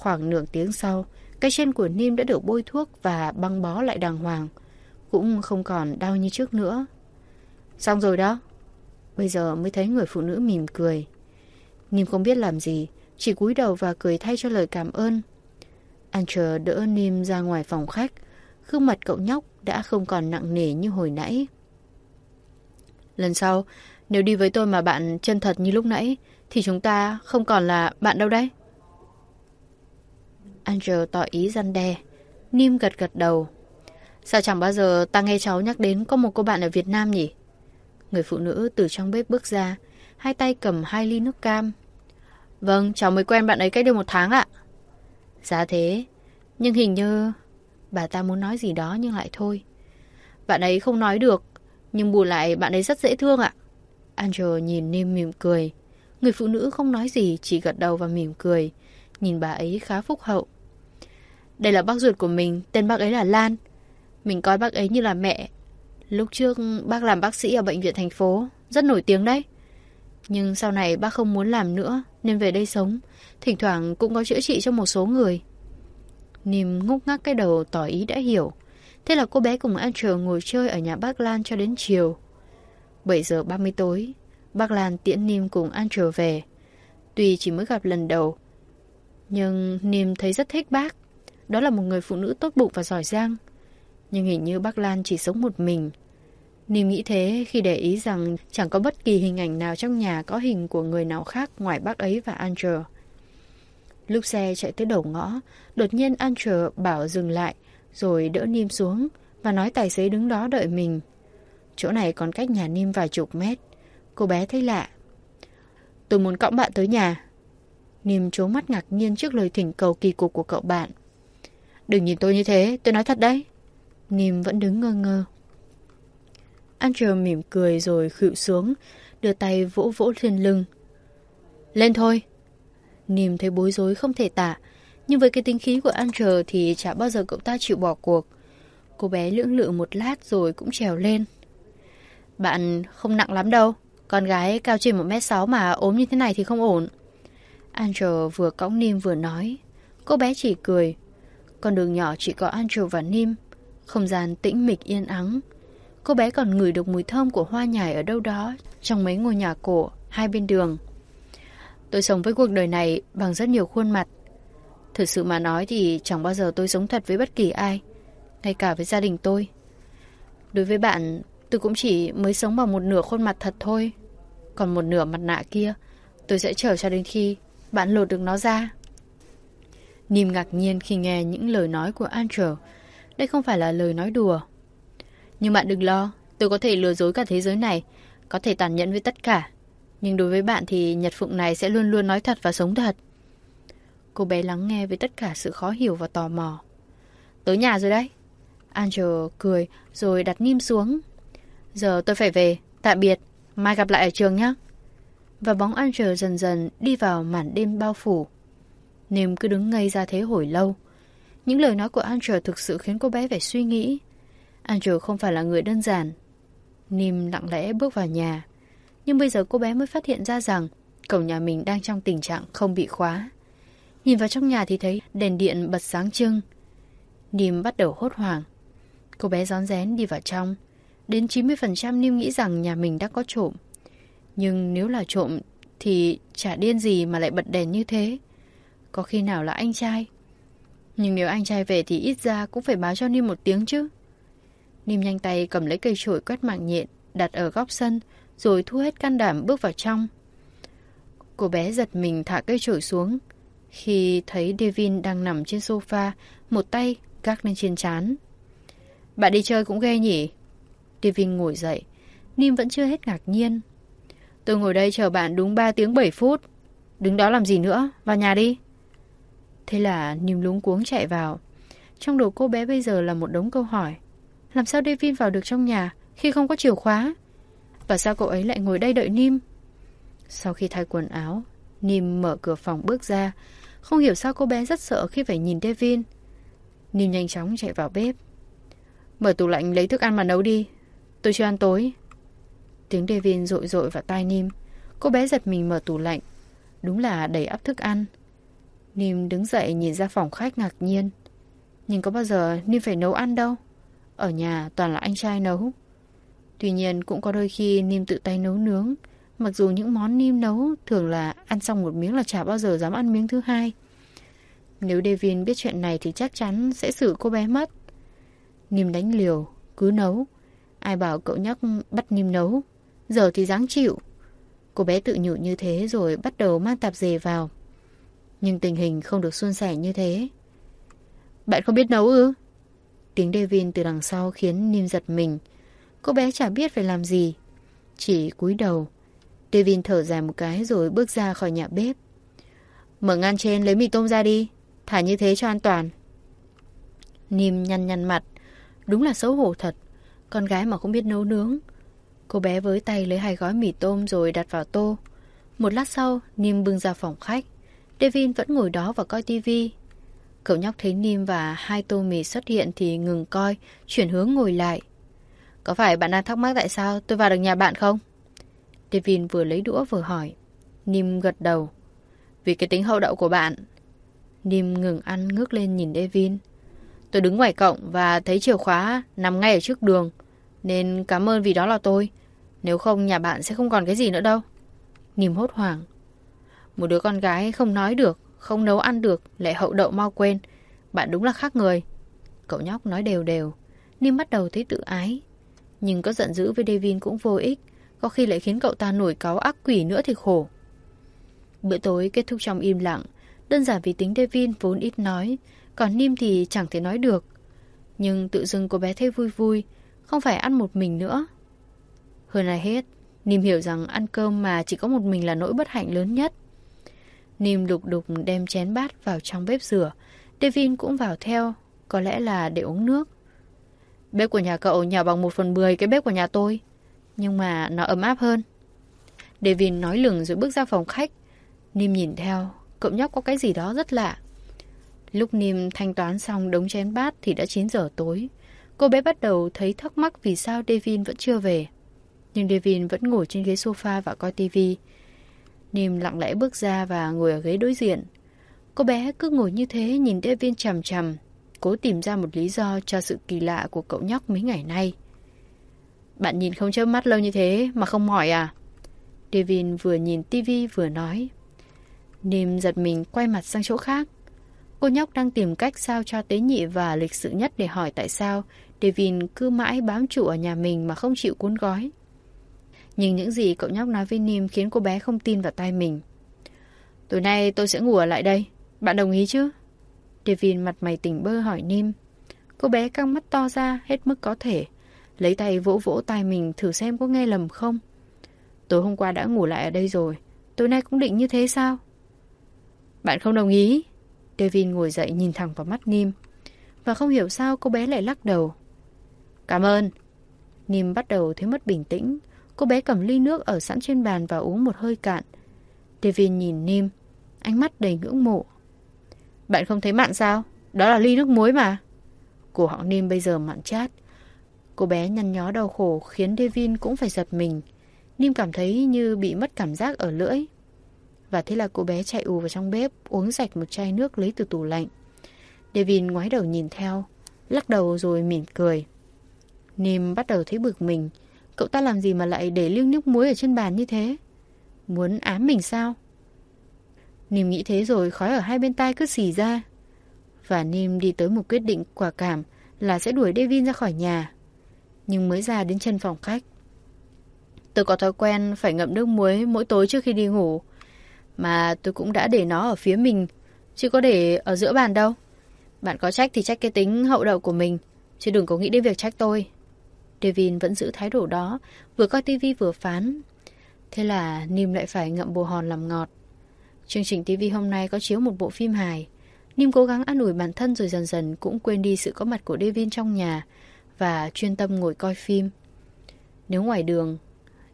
Khoảng nửa tiếng sau, cái chân của Nim đã được bôi thuốc và băng bó lại đàng hoàng. Cũng không còn đau như trước nữa. Xong rồi đó. Bây giờ mới thấy người phụ nữ mỉm cười. Nim không biết làm gì, chỉ cúi đầu và cười thay cho lời cảm ơn. Andrew đỡ Nim ra ngoài phòng khách. Gương mặt cậu nhóc đã không còn nặng nề như hồi nãy. Lần sau, nếu đi với tôi mà bạn chân thật như lúc nãy, thì chúng ta không còn là bạn đâu đấy. Angel tỏ ý răn đe. Nim gật gật đầu. Sao chẳng bao giờ ta nghe cháu nhắc đến có một cô bạn ở Việt Nam nhỉ? Người phụ nữ từ trong bếp bước ra, hai tay cầm hai ly nước cam. Vâng, cháu mới quen bạn ấy cách đây một tháng ạ. Giá thế, nhưng hình như bà ta muốn nói gì đó nhưng lại thôi. Bạn ấy không nói được, nhưng bù lại bạn ấy rất dễ thương ạ. Angel nhìn Nim mỉm cười. Người phụ nữ không nói gì, chỉ gật đầu và mỉm cười. Nhìn bà ấy khá phúc hậu. Đây là bác ruột của mình, tên bác ấy là Lan. Mình coi bác ấy như là mẹ. Lúc trước bác làm bác sĩ ở bệnh viện thành phố, rất nổi tiếng đấy. Nhưng sau này bác không muốn làm nữa nên về đây sống. Thỉnh thoảng cũng có chữa trị cho một số người. Nìm ngúc ngắc cái đầu tỏ ý đã hiểu. Thế là cô bé cùng Andrew ngồi chơi ở nhà bác Lan cho đến chiều. 7 giờ 30 tối, bác Lan tiễn Nìm cùng Andrew về. Tuy chỉ mới gặp lần đầu, nhưng Nìm thấy rất thích bác. Đó là một người phụ nữ tốt bụng và giỏi giang. Nhưng hình như bác Lan chỉ sống một mình. Nim nghĩ thế khi để ý rằng chẳng có bất kỳ hình ảnh nào trong nhà có hình của người nào khác ngoài bác ấy và Andrew. Lúc xe chạy tới đầu ngõ, đột nhiên Andrew bảo dừng lại, rồi đỡ Nim xuống và nói tài xế đứng đó đợi mình. Chỗ này còn cách nhà Nim vài chục mét. Cô bé thấy lạ. Tôi muốn cõng bạn tới nhà. Nim trố mắt ngạc nhiên trước lời thỉnh cầu kỳ cục của cậu bạn. Đừng nhìn tôi như thế, tôi nói thật đấy. Nìm vẫn đứng ngơ ngơ. Andrew mỉm cười rồi khựu xuống, đưa tay vỗ vỗ trên lưng. Lên thôi. Nìm thấy bối rối không thể tả, nhưng với cái tính khí của Andrew thì chả bao giờ cậu ta chịu bỏ cuộc. Cô bé lưỡng lự một lát rồi cũng trèo lên. Bạn không nặng lắm đâu. Con gái cao trên 1m6 mà ốm như thế này thì không ổn. Andrew vừa cõng Nim vừa nói. Cô bé chỉ cười. Con đường nhỏ chỉ có Andrew và Nim. Không gian tĩnh mịch yên ắng. Cô bé còn ngửi được mùi thơm của hoa nhài ở đâu đó trong mấy ngôi nhà cổ hai bên đường. Tôi sống với cuộc đời này bằng rất nhiều khuôn mặt. Thực sự mà nói thì chẳng bao giờ tôi sống thật với bất kỳ ai, ngay cả với gia đình tôi. Đối với bạn, tôi cũng chỉ mới sống bằng một nửa khuôn mặt thật thôi. Còn một nửa mặt nạ kia, tôi sẽ chờ cho đến khi bạn lột được nó ra. Nìm ngạc nhiên khi nghe những lời nói của Andrew. Đây không phải là lời nói đùa. Nhưng bạn đừng lo, tôi có thể lừa dối cả thế giới này, có thể tàn nhẫn với tất cả. Nhưng đối với bạn thì Nhật Phụng này sẽ luôn luôn nói thật và sống thật. Cô bé lắng nghe với tất cả sự khó hiểu và tò mò. Tới nhà rồi đấy. Angel cười rồi đặt Nim xuống. Giờ tôi phải về. Tạm biệt. Mai gặp lại ở trường nhé. Và bóng Angel dần dần đi vào màn đêm bao phủ. Nim cứ đứng ngây ra thế hồi lâu. Những lời nói của Angel thực sự khiến cô bé phải suy nghĩ. Angel không phải là người đơn giản. Nim lặng lẽ bước vào nhà. Nhưng bây giờ cô bé mới phát hiện ra rằng cổng nhà mình đang trong tình trạng không bị khóa. Nhìn vào trong nhà thì thấy đèn điện bật sáng trưng. Nim bắt đầu hốt hoảng. Cô bé rón rén đi vào trong. Đến 90% Nim nghĩ rằng nhà mình đã có trộm. Nhưng nếu là trộm thì chả điên gì mà lại bật đèn như thế. Có khi nào là anh trai. Nhưng nếu anh trai về thì ít ra cũng phải báo cho Nim một tiếng chứ. Nim nhanh tay cầm lấy cây chổi quét mạng nhện, đặt ở góc sân, rồi thu hết can đảm bước vào trong. Cô bé giật mình thả cây chổi xuống, khi thấy Devin đang nằm trên sofa, một tay gác lên trên chán. Bạn đi chơi cũng ghê nhỉ? Devin ngồi dậy, Nim vẫn chưa hết ngạc nhiên. Tôi ngồi đây chờ bạn đúng 3 tiếng 7 phút. Đứng đó làm gì nữa, vào nhà đi. Thế là Nìm lúng cuống chạy vào. Trong đầu cô bé bây giờ là một đống câu hỏi. Làm sao Devin vào được trong nhà khi không có chìa khóa? Và sao cậu ấy lại ngồi đây đợi Nim? Sau khi thay quần áo, Nim mở cửa phòng bước ra. Không hiểu sao cô bé rất sợ khi phải nhìn Devin. Nim nhanh chóng chạy vào bếp. Mở tủ lạnh lấy thức ăn mà nấu đi. Tôi chưa ăn tối. Tiếng Devin rội rội vào tai Nim. Cô bé giật mình mở tủ lạnh. Đúng là đầy ắp thức ăn. Nim đứng dậy nhìn ra phòng khách ngạc nhiên. Nhưng có bao giờ Nim phải nấu ăn đâu. Ở nhà toàn là anh trai nấu. Tuy nhiên cũng có đôi khi Nim tự tay nấu nướng. Mặc dù những món Nim nấu thường là ăn xong một miếng là chả bao giờ dám ăn miếng thứ hai. Nếu Devin biết chuyện này thì chắc chắn sẽ xử cô bé mất. Nim đánh liều, cứ nấu. Ai bảo cậu nhóc bắt Nim nấu. Giờ thì dáng chịu. Cô bé tự nhủ như thế rồi bắt đầu mang tạp dề vào. Nhưng tình hình không được suôn sẻ như thế. Bạn không biết nấu ư? Tiếng Devin từ đằng sau khiến Nim giật mình. Cô bé chả biết phải làm gì. Chỉ cúi đầu. Devin thở dài một cái rồi bước ra khỏi nhà bếp. Mở ngăn trên lấy mì tôm ra đi. Thả như thế cho an toàn. Nim nhăn nhăn mặt. Đúng là xấu hổ thật. Con gái mà không biết nấu nướng. Cô bé với tay lấy hai gói mì tôm rồi đặt vào tô. Một lát sau, Nim bưng ra phòng khách. Devin vẫn ngồi đó và coi tivi. Cậu nhóc thấy Nim và hai tô mì xuất hiện thì ngừng coi, chuyển hướng ngồi lại. Có phải bạn đang thắc mắc tại sao tôi vào được nhà bạn không? Devin vừa lấy đũa vừa hỏi. Nim gật đầu. Vì cái tính hậu đậu của bạn. Nim ngừng ăn ngước lên nhìn Devin. Tôi đứng ngoài cổng và thấy chìa khóa nằm ngay ở trước đường. Nên cảm ơn vì đó là tôi. Nếu không nhà bạn sẽ không còn cái gì nữa đâu. Nim hốt hoảng. Một đứa con gái không nói được, không nấu ăn được, lại hậu đậu mau quên. Bạn đúng là khác người. Cậu nhóc nói đều đều. Nim bắt đầu thấy tự ái. Nhưng có giận dữ với Devin cũng vô ích. Có khi lại khiến cậu ta nổi cáo ác quỷ nữa thì khổ. Bữa tối kết thúc trong im lặng. Đơn giản vì tính Devin vốn ít nói. Còn Nim thì chẳng thể nói được. Nhưng tự dưng cô bé thấy vui vui. Không phải ăn một mình nữa. Hơn ai hết, Nim hiểu rằng ăn cơm mà chỉ có một mình là nỗi bất hạnh lớn nhất. Nim đục đục đem chén bát vào trong bếp rửa. Devin cũng vào theo, có lẽ là để uống nước. Bếp của nhà cậu nhỏ bằng một phần mười cái bếp của nhà tôi. Nhưng mà nó ấm áp hơn. Devin nói lừng rồi bước ra phòng khách. Nim nhìn theo, cậu nhóc có cái gì đó rất lạ. Lúc Nim thanh toán xong đống chén bát thì đã 9 giờ tối. Cô bé bắt đầu thấy thắc mắc vì sao Devin vẫn chưa về. Nhưng Devin vẫn ngồi trên ghế sofa và coi tivi. Nim lặng lẽ bước ra và ngồi ở ghế đối diện. Cô bé cứ ngồi như thế nhìn Devin chằm chằm, cố tìm ra một lý do cho sự kỳ lạ của cậu nhóc mấy ngày nay. Bạn nhìn không chớp mắt lâu như thế mà không mỏi à? Devin vừa nhìn tivi vừa nói. Nim giật mình quay mặt sang chỗ khác. Cô nhóc đang tìm cách sao cho tế nhị và lịch sự nhất để hỏi tại sao Devin cứ mãi bám trụ ở nhà mình mà không chịu cuốn gói. Nhưng những gì cậu nhóc nói với Nim khiến cô bé không tin vào tai mình. Tối nay tôi sẽ ngủ ở lại đây. Bạn đồng ý chứ? Devin mặt mày tỉnh bơ hỏi Nim. Cô bé căng mắt to ra, hết mức có thể. Lấy tay vỗ vỗ tai mình thử xem có nghe lầm không. Tối hôm qua đã ngủ lại ở đây rồi. Tối nay cũng định như thế sao? Bạn không đồng ý. Devin ngồi dậy nhìn thẳng vào mắt Nim. Và không hiểu sao cô bé lại lắc đầu. Cảm ơn. Nim bắt đầu thấy mất bình tĩnh. Cô bé cầm ly nước ở sẵn trên bàn và uống một hơi cạn. Devin nhìn Nim, ánh mắt đầy ngưỡng mộ. Bạn không thấy mặn sao? Đó là ly nước muối mà. Cổ họng Nim bây giờ mặn chát. Cô bé nhăn nhó đau khổ khiến Devin cũng phải giật mình. Nim cảm thấy như bị mất cảm giác ở lưỡi. Và thế là cô bé chạy ù vào trong bếp, uống sạch một chai nước lấy từ tủ lạnh. Devin ngoái đầu nhìn theo, lắc đầu rồi mỉm cười. Nim bắt đầu thấy bực mình. Cậu ta làm gì mà lại để liêng nước muối ở trên bàn như thế? Muốn ám mình sao? Nìm nghĩ thế rồi khói ở hai bên tai cứ xì ra. Và Nìm đi tới một quyết định quả cảm là sẽ đuổi Devin ra khỏi nhà. Nhưng mới ra đến chân phòng khách. Tôi có thói quen phải ngậm nước muối mỗi tối trước khi đi ngủ. Mà tôi cũng đã để nó ở phía mình, chứ có để ở giữa bàn đâu. Bạn có trách thì trách cái tính hậu đậu của mình, chứ đừng có nghĩ đến việc trách tôi. Devin vẫn giữ thái độ đó, vừa coi tivi vừa phán. Thế là Nim lại phải ngậm bồ hòn làm ngọt. Chương trình tivi hôm nay có chiếu một bộ phim hài. Nim cố gắng an ủi bản thân rồi dần dần cũng quên đi sự có mặt của Devin trong nhà và chuyên tâm ngồi coi phim. Nếu ngoài đường,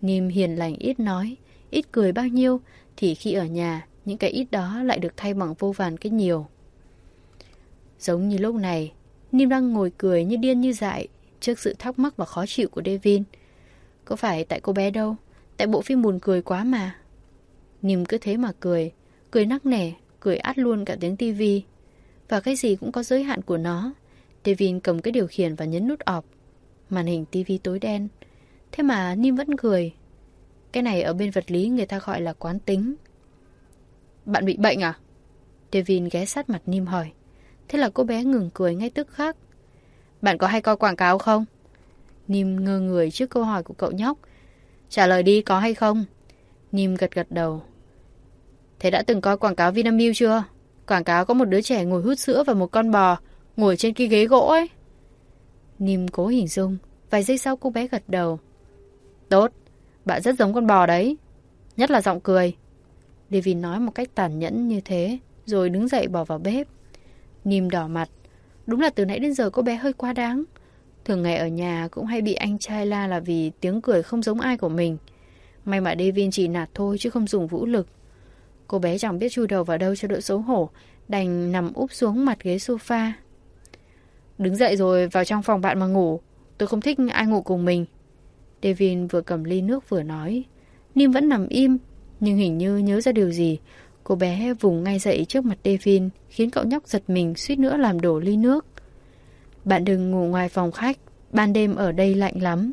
Nim hiền lành ít nói, ít cười bao nhiêu thì khi ở nhà, những cái ít đó lại được thay bằng vô vàn cái nhiều. Giống như lúc này, Nim đang ngồi cười như điên như dại trước sự thắc mắc và khó chịu của Devin. Có phải tại cô bé đâu, tại bộ phim buồn cười quá mà. Nìm cứ thế mà cười, cười nắc nẻ, cười át luôn cả tiếng tivi. Và cái gì cũng có giới hạn của nó. Devin cầm cái điều khiển và nhấn nút off. Màn hình tivi tối đen. Thế mà Nim vẫn cười. Cái này ở bên vật lý người ta gọi là quán tính. Bạn bị bệnh à? Devin ghé sát mặt Nim hỏi. Thế là cô bé ngừng cười ngay tức khắc. Bạn có hay coi quảng cáo không? Nim ngơ người trước câu hỏi của cậu nhóc. Trả lời đi có hay không? Nim gật gật đầu. Thế đã từng coi quảng cáo Vinamilk chưa? Quảng cáo có một đứa trẻ ngồi hút sữa và một con bò ngồi trên cái ghế gỗ ấy. Nim cố hình dung. Vài giây sau cô bé gật đầu. Tốt, bạn rất giống con bò đấy. Nhất là giọng cười. David nói một cách tàn nhẫn như thế, rồi đứng dậy bỏ vào bếp. Nìm đỏ mặt. Đúng là từ nãy đến giờ cô bé hơi quá đáng. Thường ngày ở nhà cũng hay bị anh trai la là vì tiếng cười không giống ai của mình. May mà Devin chỉ nạt thôi chứ không dùng vũ lực. Cô bé chẳng biết chui đầu vào đâu cho đỡ xấu hổ, đành nằm úp xuống mặt ghế sofa. Đứng dậy rồi vào trong phòng bạn mà ngủ. Tôi không thích ai ngủ cùng mình. Devin vừa cầm ly nước vừa nói. Nim vẫn nằm im, nhưng hình như nhớ ra điều gì. Cô bé vùng ngay dậy trước mặt Devin, khiến cậu nhóc giật mình suýt nữa làm đổ ly nước. Bạn đừng ngủ ngoài phòng khách, ban đêm ở đây lạnh lắm.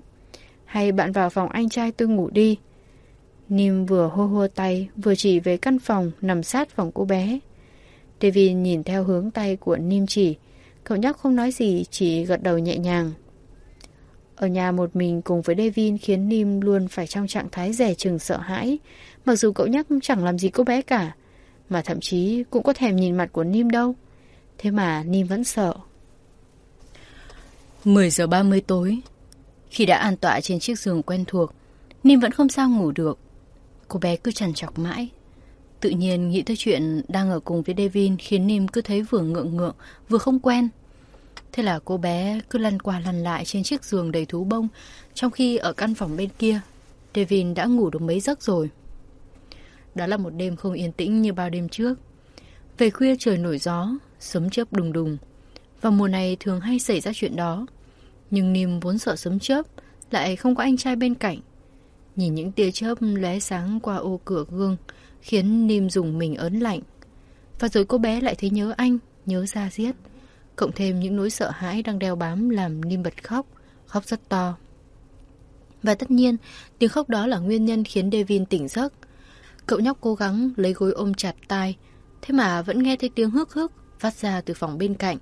Hay bạn vào phòng anh trai tôi ngủ đi. Nim vừa hô hô tay, vừa chỉ về căn phòng nằm sát phòng cô bé. Devin nhìn theo hướng tay của Nim chỉ. Cậu nhóc không nói gì, chỉ gật đầu nhẹ nhàng. Ở nhà một mình cùng với Devin khiến Nim luôn phải trong trạng thái rẻ chừng sợ hãi. Mặc dù cậu nhóc chẳng làm gì cô bé cả, mà thậm chí cũng có thèm nhìn mặt của Nim đâu. Thế mà Nim vẫn sợ. 10 giờ 30 tối, khi đã an tọa trên chiếc giường quen thuộc, Nim vẫn không sao ngủ được. Cô bé cứ trằn trọc mãi. Tự nhiên nghĩ tới chuyện đang ở cùng với Devin khiến Nim cứ thấy vừa ngượng ngượng, vừa không quen. Thế là cô bé cứ lăn qua lăn lại trên chiếc giường đầy thú bông, trong khi ở căn phòng bên kia, Devin đã ngủ được mấy giấc rồi. Đó là một đêm không yên tĩnh như bao đêm trước. Về khuya trời nổi gió, sấm chớp đùng đùng. Vào mùa này thường hay xảy ra chuyện đó. Nhưng Nìm vốn sợ sấm chớp, lại không có anh trai bên cạnh. Nhìn những tia chớp lóe sáng qua ô cửa gương, khiến Nìm dùng mình ớn lạnh. Và rồi cô bé lại thấy nhớ anh, nhớ ra giết. Cộng thêm những nỗi sợ hãi đang đeo bám làm Nìm bật khóc, khóc rất to. Và tất nhiên, tiếng khóc đó là nguyên nhân khiến Devin tỉnh giấc. Cậu nhóc cố gắng lấy gối ôm chặt tai, thế mà vẫn nghe thấy tiếng hước hước phát ra từ phòng bên cạnh.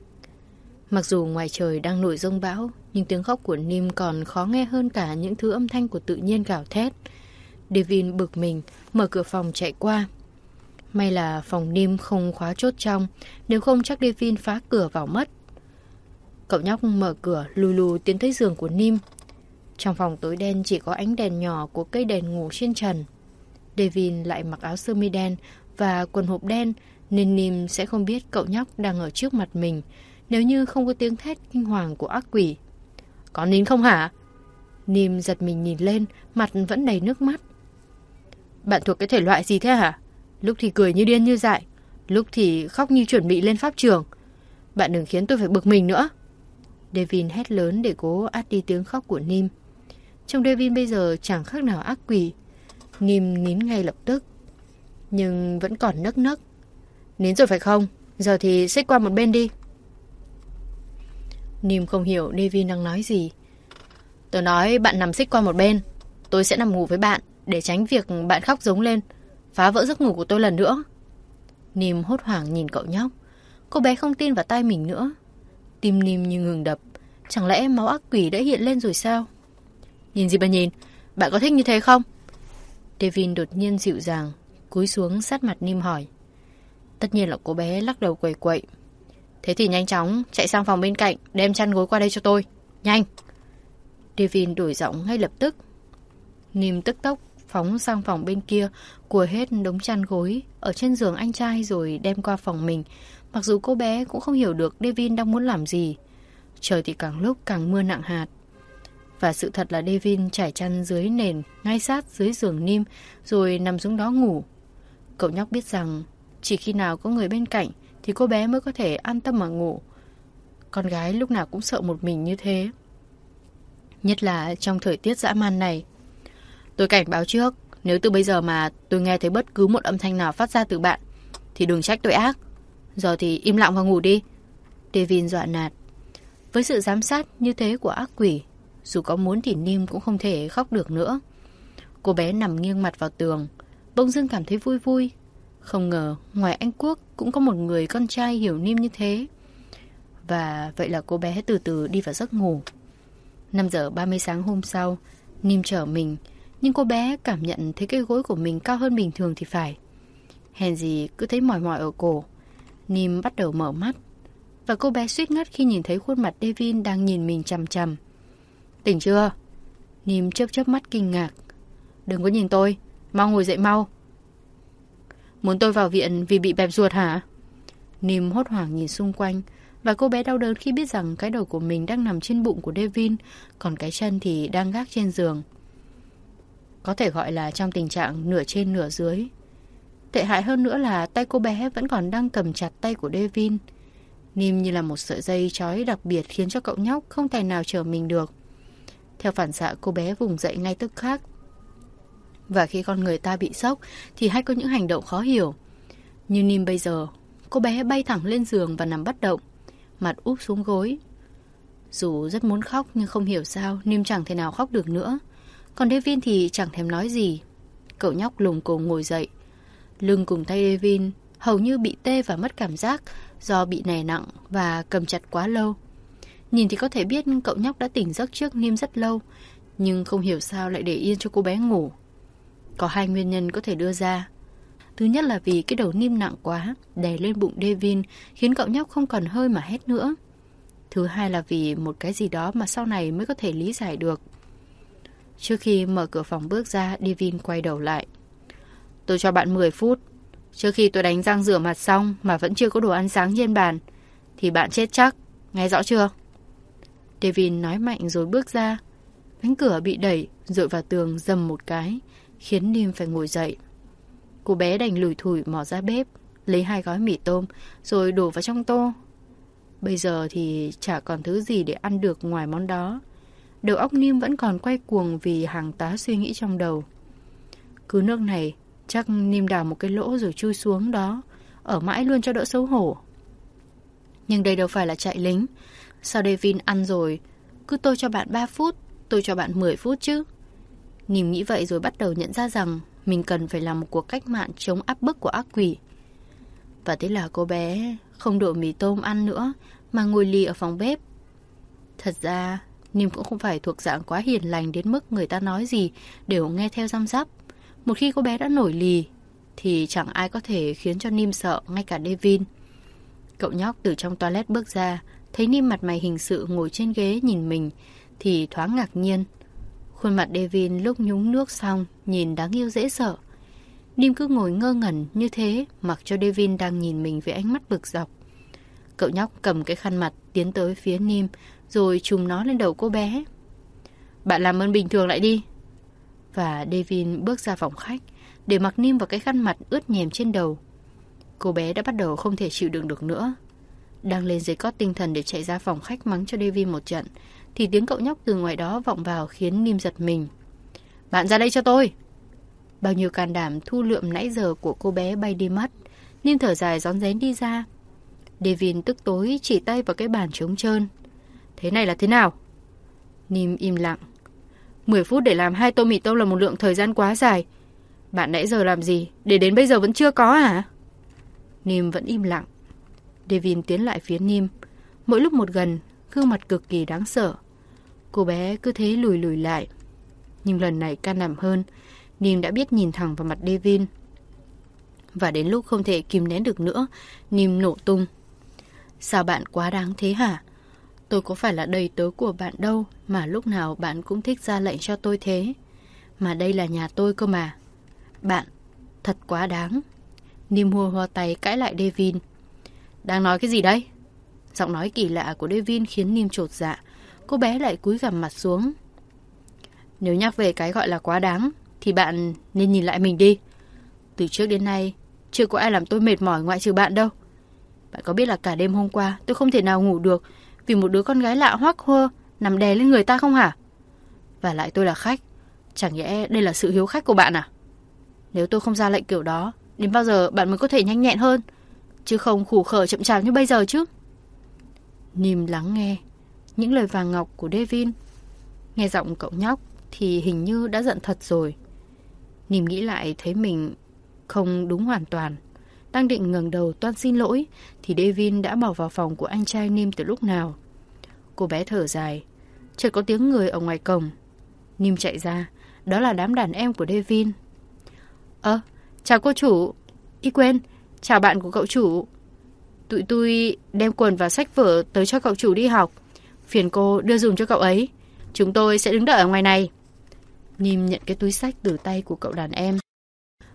Mặc dù ngoài trời đang nổi rông bão, nhưng tiếng khóc của Nim còn khó nghe hơn cả những thứ âm thanh của tự nhiên gào thét. Devin bực mình, mở cửa phòng chạy qua. May là phòng Nim không khóa chốt trong, nếu không chắc Devin phá cửa vào mất. Cậu nhóc mở cửa lù lù tiến tới giường của Nim. Trong phòng tối đen chỉ có ánh đèn nhỏ của cây đèn ngủ trên trần. Devin lại mặc áo sơ mi đen và quần hộp đen nên Nim sẽ không biết cậu nhóc đang ở trước mặt mình nếu như không có tiếng thét kinh hoàng của ác quỷ. Có nín không hả? Nim giật mình nhìn lên, mặt vẫn đầy nước mắt. Bạn thuộc cái thể loại gì thế hả? Lúc thì cười như điên như dại, lúc thì khóc như chuẩn bị lên pháp trường. Bạn đừng khiến tôi phải bực mình nữa. Devin hét lớn để cố át đi tiếng khóc của Nim. Trong Devin bây giờ chẳng khác nào ác quỷ. Nghiêm nín ngay lập tức. Nhưng vẫn còn nấc nấc. Nín rồi phải không? Giờ thì xích qua một bên đi. Nìm không hiểu Devin đang nói gì. Tôi nói bạn nằm xích qua một bên. Tôi sẽ nằm ngủ với bạn để tránh việc bạn khóc giống lên, phá vỡ giấc ngủ của tôi lần nữa. Nìm hốt hoảng nhìn cậu nhóc. Cô bé không tin vào tai mình nữa. Tim Nìm như ngừng đập. Chẳng lẽ máu ác quỷ đã hiện lên rồi sao? Nhìn gì mà nhìn? Bạn có thích như thế không? Devin đột nhiên dịu dàng, cúi xuống sát mặt Nim hỏi. Tất nhiên là cô bé lắc đầu quầy quậy. Thế thì nhanh chóng chạy sang phòng bên cạnh, đem chăn gối qua đây cho tôi. Nhanh! Devin đổi giọng ngay lập tức. Nim tức tốc phóng sang phòng bên kia, cùa hết đống chăn gối ở trên giường anh trai rồi đem qua phòng mình. Mặc dù cô bé cũng không hiểu được Devin đang muốn làm gì. Trời thì càng lúc càng mưa nặng hạt. Và sự thật là Devin trải chăn dưới nền, ngay sát dưới giường Nim, rồi nằm xuống đó ngủ. Cậu nhóc biết rằng chỉ khi nào có người bên cạnh thì cô bé mới có thể an tâm mà ngủ. Con gái lúc nào cũng sợ một mình như thế. Nhất là trong thời tiết dã man này. Tôi cảnh báo trước, nếu từ bây giờ mà tôi nghe thấy bất cứ một âm thanh nào phát ra từ bạn, thì đừng trách tôi ác. Giờ thì im lặng và ngủ đi. Devin dọa nạt. Với sự giám sát như thế của ác quỷ, dù có muốn thì Nim cũng không thể khóc được nữa. Cô bé nằm nghiêng mặt vào tường, bỗng dưng cảm thấy vui vui. Không ngờ, ngoài anh Quốc cũng có một người con trai hiểu Nim như thế. Và vậy là cô bé từ từ đi vào giấc ngủ. 5 giờ 30 sáng hôm sau, Nim chở mình, nhưng cô bé cảm nhận thấy cái gối của mình cao hơn bình thường thì phải. Hèn gì cứ thấy mỏi mỏi ở cổ. Nim bắt đầu mở mắt. Và cô bé suýt ngất khi nhìn thấy khuôn mặt Devin đang nhìn mình chằm chằm. Tỉnh chưa? Nìm chớp chớp mắt kinh ngạc. Đừng có nhìn tôi, mau ngồi dậy mau. Muốn tôi vào viện vì bị bẹp ruột hả? Nìm hốt hoảng nhìn xung quanh và cô bé đau đớn khi biết rằng cái đầu của mình đang nằm trên bụng của Devin, còn cái chân thì đang gác trên giường. Có thể gọi là trong tình trạng nửa trên nửa dưới. Tệ hại hơn nữa là tay cô bé vẫn còn đang cầm chặt tay của Devin. Nim như là một sợi dây trói đặc biệt khiến cho cậu nhóc không thể nào chờ mình được. Theo phản xạ cô bé vùng dậy ngay tức khắc. Và khi con người ta bị sốc thì hay có những hành động khó hiểu. Như Nim bây giờ, cô bé bay thẳng lên giường và nằm bất động, mặt úp xuống gối. Dù rất muốn khóc nhưng không hiểu sao Nim chẳng thể nào khóc được nữa. Còn Devin thì chẳng thèm nói gì. Cậu nhóc lùng cổ ngồi dậy. Lưng cùng tay Devin hầu như bị tê và mất cảm giác do bị nè nặng và cầm chặt quá lâu. Nhìn thì có thể biết cậu nhóc đã tỉnh giấc trước Niêm rất lâu, nhưng không hiểu sao lại để yên cho cô bé ngủ. Có hai nguyên nhân có thể đưa ra. Thứ nhất là vì cái đầu Niêm nặng quá, đè lên bụng Devin, khiến cậu nhóc không còn hơi mà hét nữa. Thứ hai là vì một cái gì đó mà sau này mới có thể lý giải được. Trước khi mở cửa phòng bước ra, Devin quay đầu lại. Tôi cho bạn 10 phút. Trước khi tôi đánh răng rửa mặt xong mà vẫn chưa có đồ ăn sáng trên bàn, thì bạn chết chắc. Nghe rõ chưa? Devin nói mạnh rồi bước ra. Cánh cửa bị đẩy, dội vào tường dầm một cái, khiến Nim phải ngồi dậy. Cô bé đành lủi thủi mò ra bếp, lấy hai gói mì tôm, rồi đổ vào trong tô. Bây giờ thì chả còn thứ gì để ăn được ngoài món đó. Đầu óc Nim vẫn còn quay cuồng vì hàng tá suy nghĩ trong đầu. Cứ nước này, chắc Nim đào một cái lỗ rồi chui xuống đó, ở mãi luôn cho đỡ xấu hổ. Nhưng đây đâu phải là chạy lính. Sao Devin ăn rồi, cứ tôi cho bạn 3 phút, tôi cho bạn 10 phút chứ. Nìm nghĩ vậy rồi bắt đầu nhận ra rằng mình cần phải làm một cuộc cách mạng chống áp bức của ác quỷ. Và thế là cô bé không đổ mì tôm ăn nữa mà ngồi lì ở phòng bếp. Thật ra, Nìm cũng không phải thuộc dạng quá hiền lành đến mức người ta nói gì đều nghe theo răm rắp. Một khi cô bé đã nổi lì thì chẳng ai có thể khiến cho Nim sợ, ngay cả Devin. Cậu nhóc từ trong toilet bước ra, thấy Nim mặt mày hình sự ngồi trên ghế nhìn mình, thì thoáng ngạc nhiên. Khuôn mặt Devin lúc nhúng nước xong, nhìn đáng yêu dễ sợ. Nim cứ ngồi ngơ ngẩn như thế, mặc cho Devin đang nhìn mình với ánh mắt bực dọc. Cậu nhóc cầm cái khăn mặt tiến tới phía Nim, rồi chùm nó lên đầu cô bé. Bạn làm ơn bình thường lại đi. Và Devin bước ra phòng khách, để mặc Nim vào cái khăn mặt ướt nhèm trên đầu. Cô bé đã bắt đầu không thể chịu đựng được nữa. Đang lên dưới cót tinh thần để chạy ra phòng khách mắng cho Devin một trận, thì tiếng cậu nhóc từ ngoài đó vọng vào khiến Nim giật mình. Bạn ra đây cho tôi! Bao nhiêu can đảm thu lượm nãy giờ của cô bé bay đi mất. Nim thở dài gión rén đi ra. Devin tức tối chỉ tay vào cái bàn trống trơn. Thế này là thế nào? Nim im lặng. 10 phút để làm hai tô mì tôm là một lượng thời gian quá dài. Bạn nãy giờ làm gì? Để đến bây giờ vẫn chưa có à? Nim vẫn im lặng. Devin tiến lại phía Nim. Mỗi lúc một gần, gương mặt cực kỳ đáng sợ. Cô bé cứ thế lùi lùi lại. Nhưng lần này can đảm hơn, Nim đã biết nhìn thẳng vào mặt Devin. Và đến lúc không thể kìm nén được nữa, Nim nổ tung. Sao bạn quá đáng thế hả? Tôi có phải là đầy tớ của bạn đâu mà lúc nào bạn cũng thích ra lệnh cho tôi thế. Mà đây là nhà tôi cơ mà. Bạn, thật quá đáng. Nim hùa hoa tay cãi lại Devin. Đang nói cái gì đấy? Giọng nói kỳ lạ của Devin khiến Nim trột dạ. Cô bé lại cúi gằm mặt xuống. Nếu nhắc về cái gọi là quá đáng, thì bạn nên nhìn lại mình đi. Từ trước đến nay, chưa có ai làm tôi mệt mỏi ngoại trừ bạn đâu. Bạn có biết là cả đêm hôm qua tôi không thể nào ngủ được vì một đứa con gái lạ hoắc hơ nằm đè lên người ta không hả? Và lại tôi là khách. Chẳng nhẽ đây là sự hiếu khách của bạn à? Nếu tôi không ra lệnh kiểu đó, đến bao giờ bạn mới có thể nhanh nhẹn hơn? Chứ không khủ khở chậm chạp như bây giờ chứ? Nìm lắng nghe những lời vàng ngọc của Devin. Nghe giọng cậu nhóc thì hình như đã giận thật rồi. Nìm nghĩ lại thấy mình không đúng hoàn toàn. Đang định ngẩng đầu toan xin lỗi thì Devin đã bỏ vào phòng của anh trai Nim từ lúc nào. Cô bé thở dài. Chợt có tiếng người ở ngoài cổng. Nim chạy ra. Đó là đám đàn em của Devin. Ơ, chào cô chủ. Y quên, chào bạn của cậu chủ. Tụi tôi đem quần và sách vở tới cho cậu chủ đi học. Phiền cô đưa dùng cho cậu ấy. Chúng tôi sẽ đứng đợi ở ngoài này. Nìm nhận cái túi sách từ tay của cậu đàn em.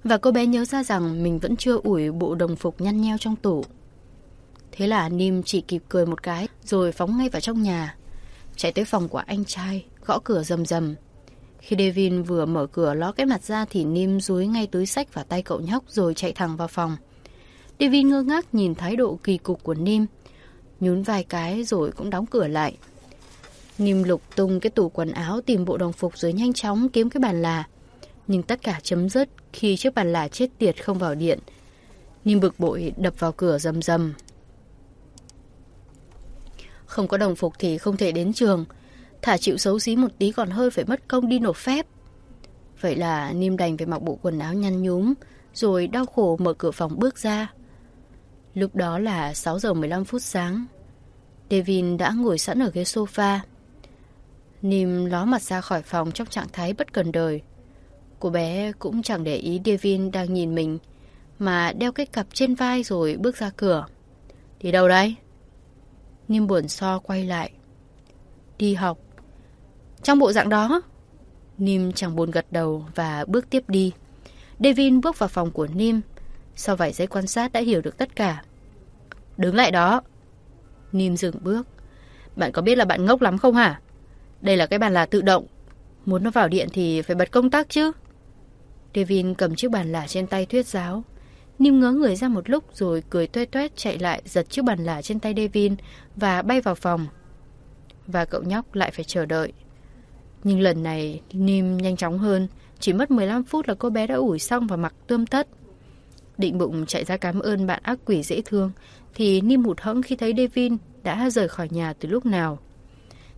Và cô bé nhớ ra rằng mình vẫn chưa ủi bộ đồng phục nhăn nheo trong tủ. Thế là Nìm chỉ kịp cười một cái rồi phóng ngay vào trong nhà. Chạy tới phòng của anh trai, gõ cửa rầm rầm. Khi Devin vừa mở cửa ló cái mặt ra thì Nim dúi ngay túi sách vào tay cậu nhóc rồi chạy thẳng vào phòng. Devin ngơ ngác nhìn thái độ kỳ cục của Nim. Nhún vài cái rồi cũng đóng cửa lại. Nim lục tung cái tủ quần áo tìm bộ đồng phục rồi nhanh chóng kiếm cái bàn là. Nhưng tất cả chấm dứt khi chiếc bàn là chết tiệt không vào điện. Nim bực bội đập vào cửa rầm rầm. Không có đồng phục thì không thể đến trường. Thả chịu xấu xí một tí còn hơn phải mất công đi nộp phép. Vậy là Nim đành phải mặc bộ quần áo nhăn nhúm, rồi đau khổ mở cửa phòng bước ra. Lúc đó là 6 giờ 15 phút sáng. Devin đã ngồi sẵn ở ghế sofa. Nim ló mặt ra khỏi phòng trong trạng thái bất cần đời. Cô bé cũng chẳng để ý Devin đang nhìn mình, mà đeo cái cặp trên vai rồi bước ra cửa. Đi đâu đây? Nim buồn so quay lại. Đi học. Trong bộ dạng đó? Nim chẳng buồn gật đầu và bước tiếp đi. Devin bước vào phòng của Nim. Sau vài giây quan sát đã hiểu được tất cả. Đứng lại đó. Nim dừng bước. Bạn có biết là bạn ngốc lắm không hả? Đây là cái bàn là tự động. Muốn nó vào điện thì phải bật công tắc chứ. Devin cầm chiếc bàn là trên tay thuyết giáo. Nim ngớ người ra một lúc rồi cười tuét tuét chạy lại giật chiếc bàn là trên tay Devin và bay vào phòng. Và cậu nhóc lại phải chờ đợi. Nhưng lần này Nim nhanh chóng hơn. Chỉ mất 15 phút là cô bé đã ủi xong và mặc tươm tất. Định bụng chạy ra cảm ơn bạn ác quỷ dễ thương thì Nim hụt hẫng khi thấy Devin đã rời khỏi nhà từ lúc nào.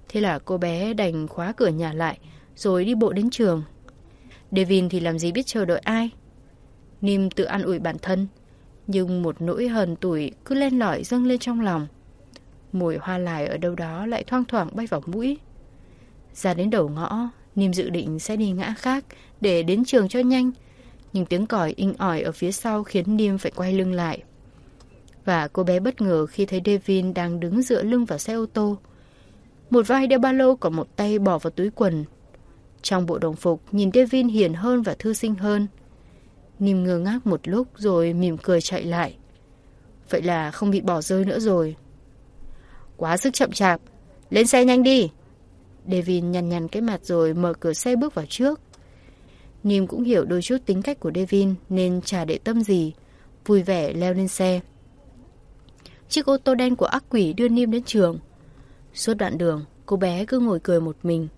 Thế là cô bé đành khóa cửa nhà lại rồi đi bộ đến trường. Devin thì làm gì biết chờ đợi ai. Nim tự an ủi bản thân, nhưng một nỗi hờn tủi cứ len lỏi dâng lên trong lòng. Mùi hoa lại ở đâu đó lại thoang thoảng bay vào mũi. Ra đến đầu ngõ, Nim dự định sẽ đi ngã khác để đến trường cho nhanh. Nhưng tiếng còi inh ỏi ở phía sau khiến Nim phải quay lưng lại. Và cô bé bất ngờ khi thấy Devin đang đứng dựa lưng vào xe ô tô. Một vai đeo ba lô còn một tay bỏ vào túi quần. Trong bộ đồng phục, nhìn Devin hiền hơn và thư sinh hơn. Nim ngơ ngác một lúc rồi mỉm cười chạy lại. Vậy là không bị bỏ rơi nữa rồi. Quá sức chậm chạp. Lên xe nhanh đi. Devin nhằn nhằn cái mặt rồi mở cửa xe bước vào trước. Nim cũng hiểu đôi chút tính cách của Devin nên chả để tâm gì. Vui vẻ leo lên xe. Chiếc ô tô đen của ác quỷ đưa Nim đến trường. Suốt đoạn đường, cô bé cứ ngồi cười một mình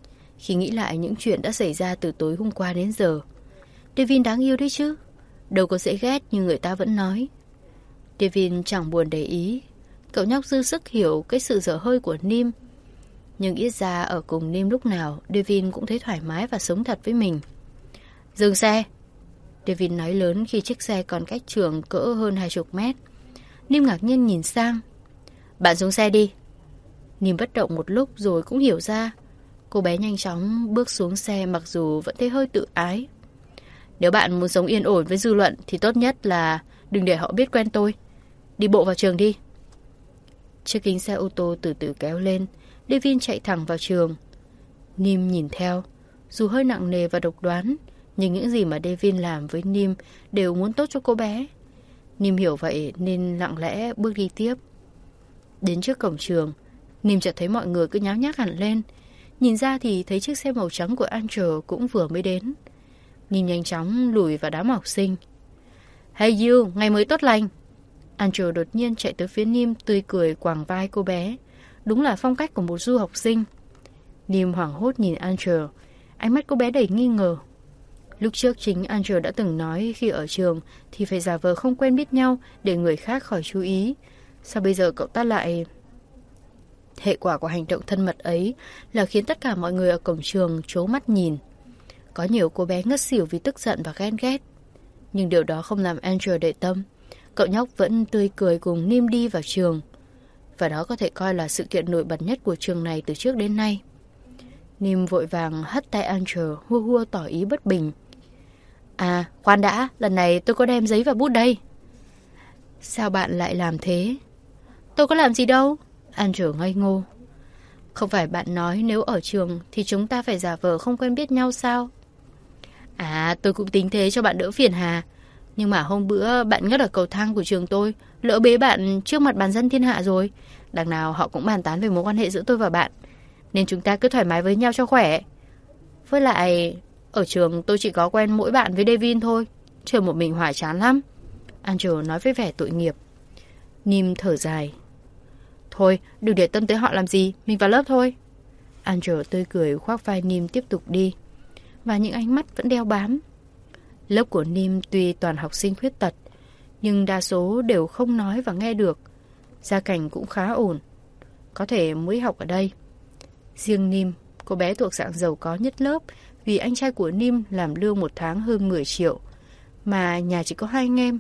khi nghĩ lại những chuyện đã xảy ra từ tối hôm qua đến giờ. Devin đáng yêu đấy chứ. Đâu có dễ ghét như người ta vẫn nói. Devin chẳng buồn để ý. Cậu nhóc dư sức hiểu cái sự dở hơi của Nim. Nhưng ít ra ở cùng Nim lúc nào, Devin cũng thấy thoải mái và sống thật với mình. Dừng xe. Devin nói lớn khi chiếc xe còn cách trường cỡ hơn hai chục mét. Nim ngạc nhiên nhìn sang. Bạn xuống xe đi. Nim bất động một lúc rồi cũng hiểu ra. Cô bé nhanh chóng bước xuống xe mặc dù vẫn thấy hơi tự ái. Nếu bạn muốn sống yên ổn với dư luận thì tốt nhất là đừng để họ biết quen tôi. Đi bộ vào trường đi. Chiếc kính xe ô tô từ từ kéo lên. Devin chạy thẳng vào trường. Nim nhìn theo. Dù hơi nặng nề và độc đoán, nhưng những gì mà Devin làm với Nim đều muốn tốt cho cô bé. Nim hiểu vậy nên lặng lẽ bước đi tiếp. Đến trước cổng trường, Nim chợt thấy mọi người cứ nháo nhác hẳn lên. Nhìn ra thì thấy chiếc xe màu trắng của Angel cũng vừa mới đến. Nim nhanh chóng lùi vào đám học sinh. Hey you, ngày mới tốt lành. Angel đột nhiên chạy tới phía Nim tươi cười quàng vai cô bé. Đúng là phong cách của một du học sinh. Nim hoảng hốt nhìn Angel. Ánh mắt cô bé đầy nghi ngờ. Lúc trước chính Angel đã từng nói khi ở trường thì phải giả vờ không quen biết nhau để người khác khỏi chú ý. Sao bây giờ cậu ta lại... Hệ quả của hành động thân mật ấy là khiến tất cả mọi người ở cổng trường chố mắt nhìn. Có nhiều cô bé ngất xỉu vì tức giận và ghen ghét. Nhưng điều đó không làm Angel để tâm. Cậu nhóc vẫn tươi cười cùng Nim đi vào trường. Và đó có thể coi là sự kiện nổi bật nhất của trường này từ trước đến nay. Nim vội vàng hất tay Angel hua hua tỏ ý bất bình. À, khoan đã, lần này tôi có đem giấy và bút đây. Sao bạn lại làm thế? Tôi có làm gì đâu. Andrew ngây ngô. Không phải bạn nói nếu ở trường thì chúng ta phải giả vờ không quen biết nhau sao? À, tôi cũng tính thế cho bạn đỡ phiền hà. Nhưng mà hôm bữa bạn ngất ở cầu thang của trường tôi, lỡ bế bạn trước mặt bàn dân thiên hạ rồi. Đằng nào họ cũng bàn tán về mối quan hệ giữa tôi và bạn. Nên chúng ta cứ thoải mái với nhau cho khỏe. Với lại, ở trường tôi chỉ có quen mỗi bạn với Devin thôi. Trường một mình hoài chán lắm. Angel nói với vẻ tội nghiệp. Nim thở dài. Thôi, đừng để tâm tới họ làm gì, mình vào lớp thôi. Angel tươi cười khoác vai Nim tiếp tục đi. Và những ánh mắt vẫn đeo bám. Lớp của Nim tuy toàn học sinh khuyết tật, nhưng đa số đều không nói và nghe được. Gia cảnh cũng khá ổn. Có thể mới học ở đây. Riêng Nim, cô bé thuộc dạng giàu có nhất lớp vì anh trai của Nim làm lương một tháng hơn 10 triệu. Mà nhà chỉ có hai anh em.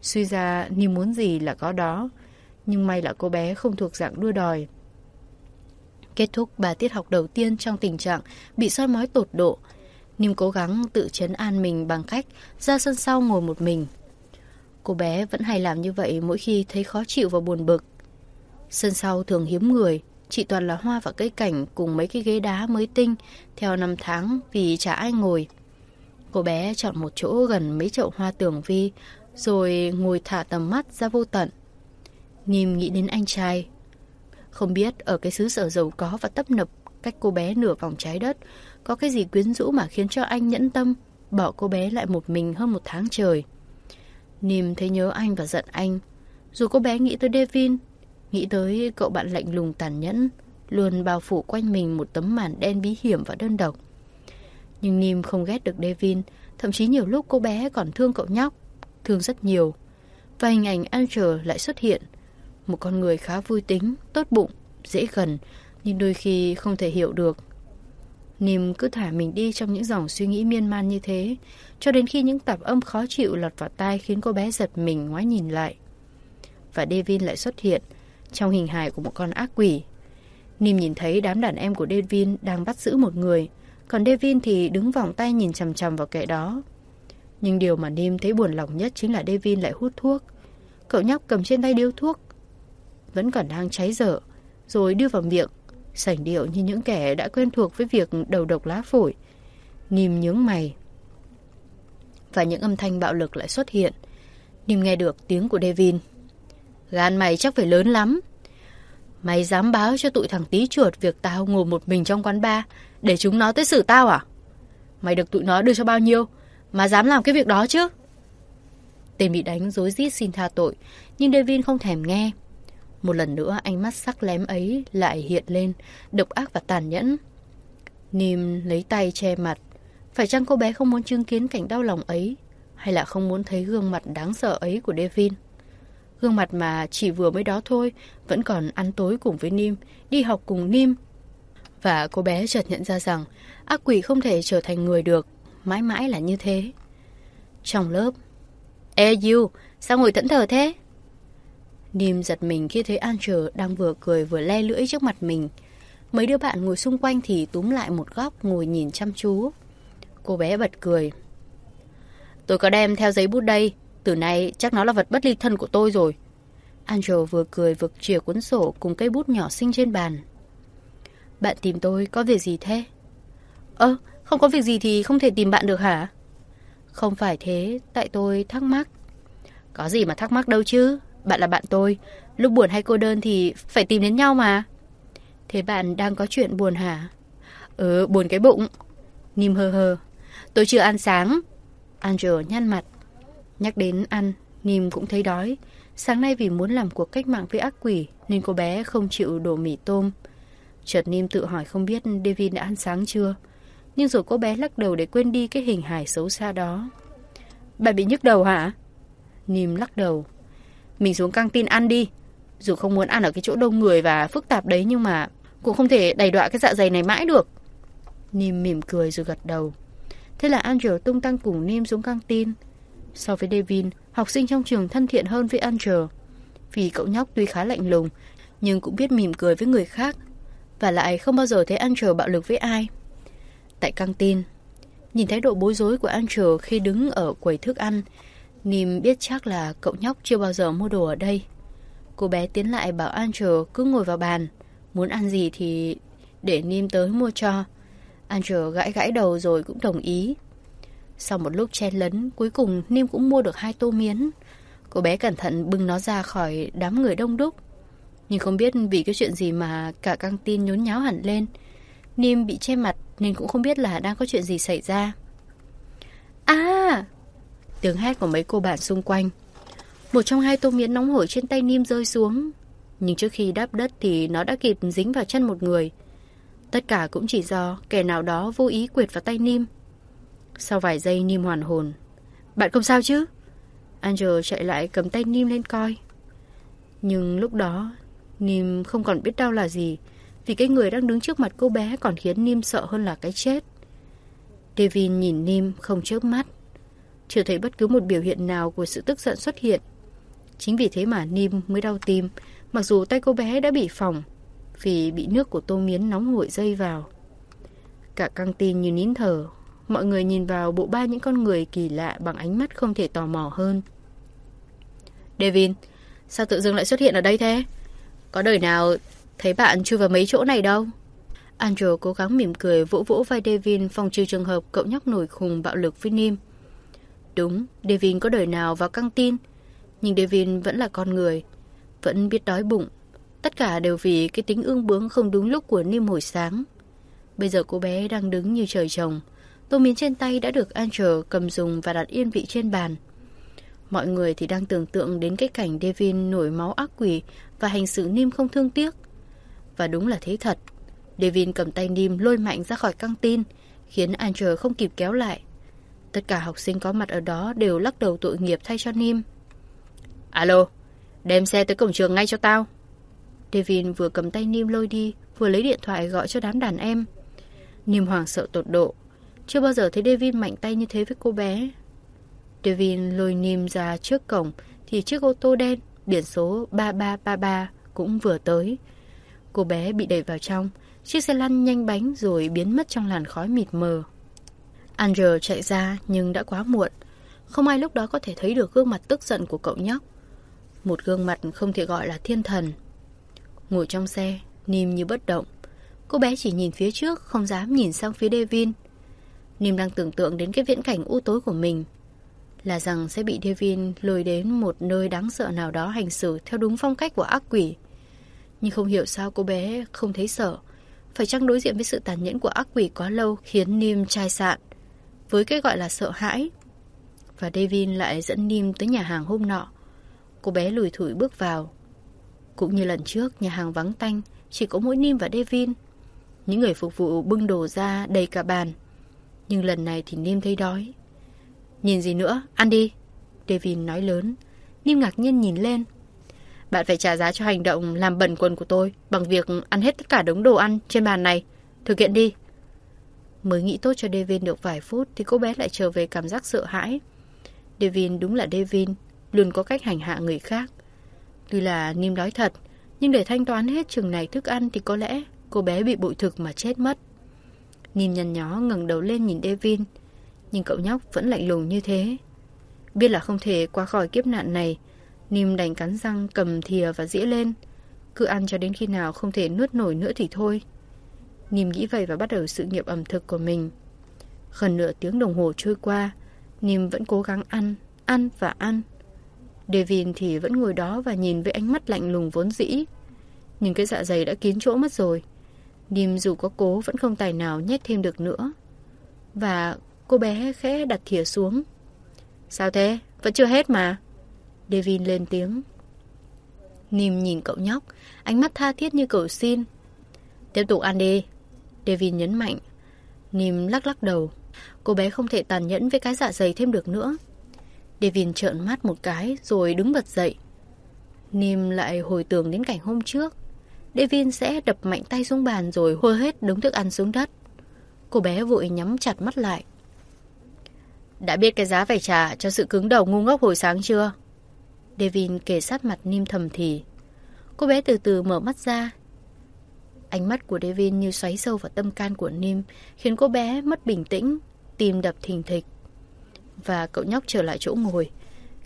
Suy ra Nim muốn gì là có đó. Nhưng may là cô bé không thuộc dạng đua đòi. Kết thúc ba tiết học đầu tiên trong tình trạng bị soi mói tột độ. Nim cố gắng tự chấn an mình bằng cách ra sân sau ngồi một mình. Cô bé vẫn hay làm như vậy mỗi khi thấy khó chịu và buồn bực. Sân sau thường hiếm người, chỉ toàn là hoa và cây cảnh cùng mấy cái ghế đá mới tinh theo năm tháng vì chả ai ngồi. Cô bé chọn một chỗ gần mấy chậu hoa tường vi rồi ngồi thả tầm mắt ra vô tận. Nìm nghĩ đến anh trai. Không biết ở cái xứ sở giàu có và tấp nập cách cô bé nửa vòng trái đất, có cái gì quyến rũ mà khiến cho anh nhẫn tâm, bỏ cô bé lại một mình hơn một tháng trời. Nìm thấy nhớ anh và giận anh. Dù cô bé nghĩ tới Devin, nghĩ tới cậu bạn lạnh lùng tàn nhẫn, luôn bao phủ quanh mình một tấm màn đen bí hiểm và đơn độc. Nhưng Nim không ghét được Devin, thậm chí nhiều lúc cô bé còn thương cậu nhóc, thương rất nhiều. Và hình ảnh Angel lại xuất hiện, một con người khá vui tính, tốt bụng, dễ gần, nhưng đôi khi không thể hiểu được. Nim cứ thả mình đi trong những dòng suy nghĩ miên man như thế, cho đến khi những tạp âm khó chịu lọt vào tai khiến cô bé giật mình ngoái nhìn lại. Và Devin lại xuất hiện, trong hình hài của một con ác quỷ. Nim nhìn thấy đám đàn em của Devin đang bắt giữ một người, còn Devin thì đứng vòng tay nhìn chằm chằm vào kẻ đó. Nhưng điều mà Nim thấy buồn lòng nhất chính là Devin lại hút thuốc. Cậu nhóc cầm trên tay điếu thuốc, vẫn còn đang cháy dở, rồi đưa vào miệng, sảnh điệu như những kẻ đã quen thuộc với việc đầu độc lá phổi. Nim nhướng mày. Và những âm thanh bạo lực lại xuất hiện. Nim nghe được tiếng của Devin. Gan mày chắc phải lớn lắm. Mày dám báo cho tụi thằng tí chuột việc tao ngồi một mình trong quán bar để chúng nó tới xử tao à? Mày được tụi nó đưa cho bao nhiêu mà dám làm cái việc đó chứ? Tên bị đánh dối rít xin tha tội, nhưng Devin không thèm nghe. Một lần nữa ánh mắt sắc lém ấy lại hiện lên, độc ác và tàn nhẫn. Nìm lấy tay che mặt. Phải chăng cô bé không muốn chứng kiến cảnh đau lòng ấy, hay là không muốn thấy gương mặt đáng sợ ấy của Devin? Gương mặt mà chỉ vừa mới đó thôi, vẫn còn ăn tối cùng với Nim, đi học cùng Nim. Và cô bé chợt nhận ra rằng ác quỷ không thể trở thành người được, mãi mãi là như thế. Trong lớp, Ê You, sao ngồi thẫn thờ thế? Nim giật mình khi thấy Andrew đang vừa cười vừa le lưỡi trước mặt mình. Mấy đứa bạn ngồi xung quanh thì túm lại một góc ngồi nhìn chăm chú. Cô bé bật cười. Tôi có đem theo giấy bút đây, từ nay chắc nó là vật bất ly thân của tôi rồi. Angel vừa cười vừa chìa cuốn sổ cùng cây bút nhỏ xinh trên bàn. Bạn tìm tôi có việc gì thế? Ơ, không có việc gì thì không thể tìm bạn được hả? Không phải thế, tại tôi thắc mắc. Có gì mà thắc mắc đâu chứ, bạn là bạn tôi. Lúc buồn hay cô đơn thì phải tìm đến nhau mà. Thế bạn đang có chuyện buồn hả? Ừ, buồn cái bụng. Nim hơ hơ. Tôi chưa ăn sáng. Angel nhăn mặt. Nhắc đến ăn, Nim cũng thấy đói. Sáng nay vì muốn làm cuộc cách mạng với ác quỷ nên cô bé không chịu đổ mì tôm. Chợt Nim tự hỏi không biết David đã ăn sáng chưa. Nhưng rồi cô bé lắc đầu để quên đi cái hình hài xấu xa đó. Bà bị nhức đầu hả? Nim lắc đầu. Mình xuống căng tin ăn đi. Dù không muốn ăn ở cái chỗ đông người và phức tạp đấy nhưng mà cũng không thể đầy đọa cái dạ dày này mãi được. Nim mỉm cười rồi gật đầu. Thế là Angel tung tăng cùng Nim xuống căng tin. So với Devin, học sinh trong trường thân thiện hơn với Andrew Vì cậu nhóc tuy khá lạnh lùng, nhưng cũng biết mỉm cười với người khác. Và lại không bao giờ thấy Andrew bạo lực với ai. Tại căng tin, nhìn thái độ bối rối của Andrew khi đứng ở quầy thức ăn, Nim biết chắc là cậu nhóc chưa bao giờ mua đồ ở đây. Cô bé tiến lại bảo Andrew cứ ngồi vào bàn. Muốn ăn gì thì để Nim tới mua cho. Andrew gãi gãi đầu rồi cũng đồng ý. Sau một lúc chen lấn, cuối cùng Niêm cũng mua được hai tô miến. Cô bé cẩn thận bưng nó ra khỏi đám người đông đúc. Nhưng không biết vì cái chuyện gì mà cả căng tin nhốn nháo hẳn lên. Niêm bị che mặt nên cũng không biết là đang có chuyện gì xảy ra. À! Tiếng hét của mấy cô bạn xung quanh. Một trong hai tô miến nóng hổi trên tay Niêm rơi xuống. Nhưng trước khi đáp đất thì nó đã kịp dính vào chân một người. Tất cả cũng chỉ do kẻ nào đó vô ý quệt vào tay Niêm. Sau vài giây Nim hoàn hồn. Bạn không sao chứ? Angel chạy lại cầm tay Nim lên coi. Nhưng lúc đó, Nim không còn biết đau là gì, vì cái người đang đứng trước mặt cô bé còn khiến Nim sợ hơn là cái chết. Devin nhìn Nim không chớp mắt. Chưa thấy bất cứ một biểu hiện nào của sự tức giận xuất hiện. Chính vì thế mà Nim mới đau tim, mặc dù tay cô bé đã bị phỏng, vì bị nước của tô miến nóng hổi dây vào. Cả căng tin như nín thở, mọi người nhìn vào bộ ba những con người kỳ lạ bằng ánh mắt không thể tò mò hơn. Devin, sao tự dưng lại xuất hiện ở đây thế? Có đời nào thấy bạn chui vào mấy chỗ này đâu? Andrew cố gắng mỉm cười vỗ vỗ vai Devin phòng trừ trường hợp cậu nhóc nổi khùng bạo lực với Nim. Đúng, Devin có đời nào vào căng tin, nhưng Devin vẫn là con người, vẫn biết đói bụng, Tất cả đều vì cái tính ương bướng không đúng lúc của Nim hồi sáng. Bây giờ cô bé đang đứng như trời trồng. Tô miến trên tay đã được Angel cầm dùng và đặt yên vị trên bàn. Mọi người thì đang tưởng tượng đến cái cảnh Devin nổi máu ác quỷ và hành xử Nim không thương tiếc. Và đúng là thế thật. Devin cầm tay Nim lôi mạnh ra khỏi căng tin, khiến Angel không kịp kéo lại. Tất cả học sinh có mặt ở đó đều lắc đầu tội nghiệp thay cho Nim. Alo, đem xe tới cổng trường ngay cho tao. Devin vừa cầm tay Nim lôi đi, vừa lấy điện thoại gọi cho đám đàn em. Nim hoàng sợ tột độ. Chưa bao giờ thấy Devin mạnh tay như thế với cô bé. Devin lôi Nim ra trước cổng thì chiếc ô tô đen biển số 3333 cũng vừa tới. Cô bé bị đẩy vào trong, chiếc xe lăn nhanh bánh rồi biến mất trong làn khói mịt mờ. Andrew chạy ra nhưng đã quá muộn. Không ai lúc đó có thể thấy được gương mặt tức giận của cậu nhóc. Một gương mặt không thể gọi là thiên thần. Ngồi trong xe, Nim như bất động. Cô bé chỉ nhìn phía trước, không dám nhìn sang phía Devin. Nim đang tưởng tượng đến cái viễn cảnh u tối của mình. Là rằng sẽ bị Devin lôi đến một nơi đáng sợ nào đó hành xử theo đúng phong cách của ác quỷ. Nhưng không hiểu sao cô bé không thấy sợ. Phải chăng đối diện với sự tàn nhẫn của ác quỷ quá lâu khiến Nim chai sạn. Với cái gọi là sợ hãi. Và Devin lại dẫn Nim tới nhà hàng hôm nọ. Cô bé lùi thủi bước vào. Cũng như lần trước, nhà hàng vắng tanh, chỉ có mỗi Nim và Devin. Những người phục vụ bưng đồ ra đầy cả bàn. Nhưng lần này thì Nim thấy đói. Nhìn gì nữa, ăn đi. Devin nói lớn. Nim ngạc nhiên nhìn lên. Bạn phải trả giá cho hành động làm bẩn quần của tôi bằng việc ăn hết tất cả đống đồ ăn trên bàn này. Thực hiện đi. Mới nghĩ tốt cho Devin được vài phút thì cô bé lại trở về cảm giác sợ hãi. Devin đúng là Devin, luôn có cách hành hạ người khác. Tuy là Nim đói thật, nhưng để thanh toán hết chừng này thức ăn thì có lẽ cô bé bị bội thực mà chết mất. Nim nhằn nhó ngẩng đầu lên nhìn Devin, nhưng cậu nhóc vẫn lạnh lùng như thế. Biết là không thể qua khỏi kiếp nạn này, Nìm đành cắn răng cầm thìa và dĩa lên. Cứ ăn cho đến khi nào không thể nuốt nổi nữa thì thôi. Nìm nghĩ vậy và bắt đầu sự nghiệp ẩm thực của mình. Gần nửa tiếng đồng hồ trôi qua, Nìm vẫn cố gắng ăn, ăn và ăn. Devin thì vẫn ngồi đó và nhìn với ánh mắt lạnh lùng vốn dĩ. Nhưng cái dạ dày đã kín chỗ mất rồi. Nim dù có cố vẫn không tài nào nhét thêm được nữa. Và cô bé khẽ đặt thìa xuống. Sao thế? Vẫn chưa hết mà. Devin lên tiếng. Nim nhìn cậu nhóc, ánh mắt tha thiết như cầu xin. Tiếp tục ăn đi. Devin nhấn mạnh. Nim lắc lắc đầu. Cô bé không thể tàn nhẫn với cái dạ dày thêm được nữa. Devin trợn mắt một cái rồi đứng bật dậy. Nim lại hồi tưởng đến cảnh hôm trước. Devin sẽ đập mạnh tay xuống bàn rồi hôi hết đống thức ăn xuống đất. Cô bé vội nhắm chặt mắt lại. Đã biết cái giá phải trả cho sự cứng đầu ngu ngốc hồi sáng chưa? Devin kề sát mặt Nim thầm thì. Cô bé từ từ mở mắt ra. Ánh mắt của Devin như xoáy sâu vào tâm can của Nim, khiến cô bé mất bình tĩnh, tim đập thình thịch và cậu nhóc trở lại chỗ ngồi,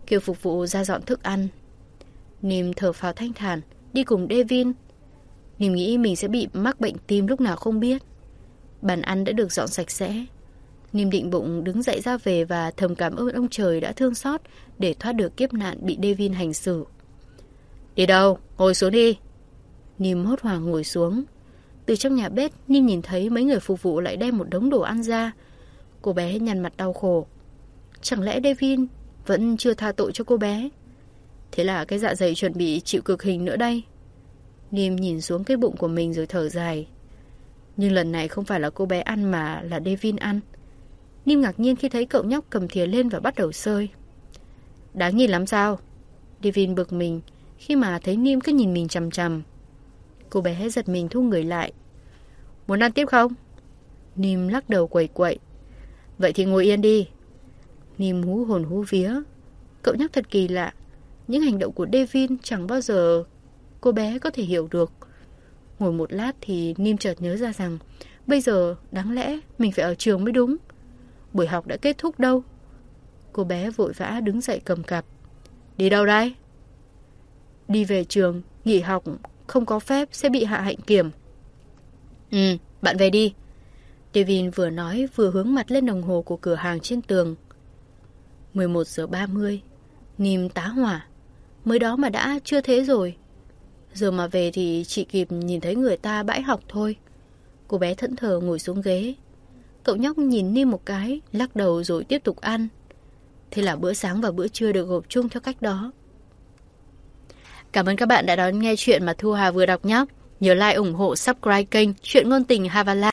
kêu phục vụ ra dọn thức ăn. Nim thở phào thanh thản, đi cùng Devin. Nìm nghĩ mình sẽ bị mắc bệnh tim lúc nào không biết. Bàn ăn đã được dọn sạch sẽ. Nìm định bụng đứng dậy ra về và thầm cảm ơn ông trời đã thương xót để thoát được kiếp nạn bị Devin hành xử. Đi đâu? Ngồi xuống đi. Nìm hốt hoảng ngồi xuống. Từ trong nhà bếp, Nìm nhìn thấy mấy người phục vụ lại đem một đống đồ ăn ra. Cô bé nhăn mặt đau khổ. Chẳng lẽ Devin vẫn chưa tha tội cho cô bé? Thế là cái dạ dày chuẩn bị chịu cực hình nữa đây. Nim nhìn xuống cái bụng của mình rồi thở dài. Nhưng lần này không phải là cô bé ăn mà là Devin ăn. Nim ngạc nhiên khi thấy cậu nhóc cầm thìa lên và bắt đầu sơi. Đáng nhìn lắm sao? Devin bực mình khi mà thấy Nim cứ nhìn mình chằm chằm. Cô bé giật mình thu người lại. Muốn ăn tiếp không? Nim lắc đầu quẩy quậy. Vậy thì ngồi yên đi, Nim hú hồn hú vía. Cậu nhóc thật kỳ lạ. Những hành động của Devin chẳng bao giờ cô bé có thể hiểu được. Ngồi một lát thì Nim chợt nhớ ra rằng bây giờ đáng lẽ mình phải ở trường mới đúng. Buổi học đã kết thúc đâu. Cô bé vội vã đứng dậy cầm cặp. Đi đâu đây? Đi về trường, nghỉ học, không có phép sẽ bị hạ hạnh kiểm. Ừ, bạn về đi. Devin vừa nói vừa hướng mặt lên đồng hồ của cửa hàng trên tường. 11 giờ 30 Nìm tá hỏa Mới đó mà đã chưa thế rồi Giờ mà về thì chị kịp nhìn thấy người ta bãi học thôi. Cô bé thẫn thờ ngồi xuống ghế. Cậu nhóc nhìn Nim một cái, lắc đầu rồi tiếp tục ăn. Thế là bữa sáng và bữa trưa được gộp chung theo cách đó. Cảm ơn các bạn đã đón nghe chuyện mà Thu Hà vừa đọc nhé. Nhớ like ủng hộ subscribe kênh Chuyện Ngôn Tình Havala.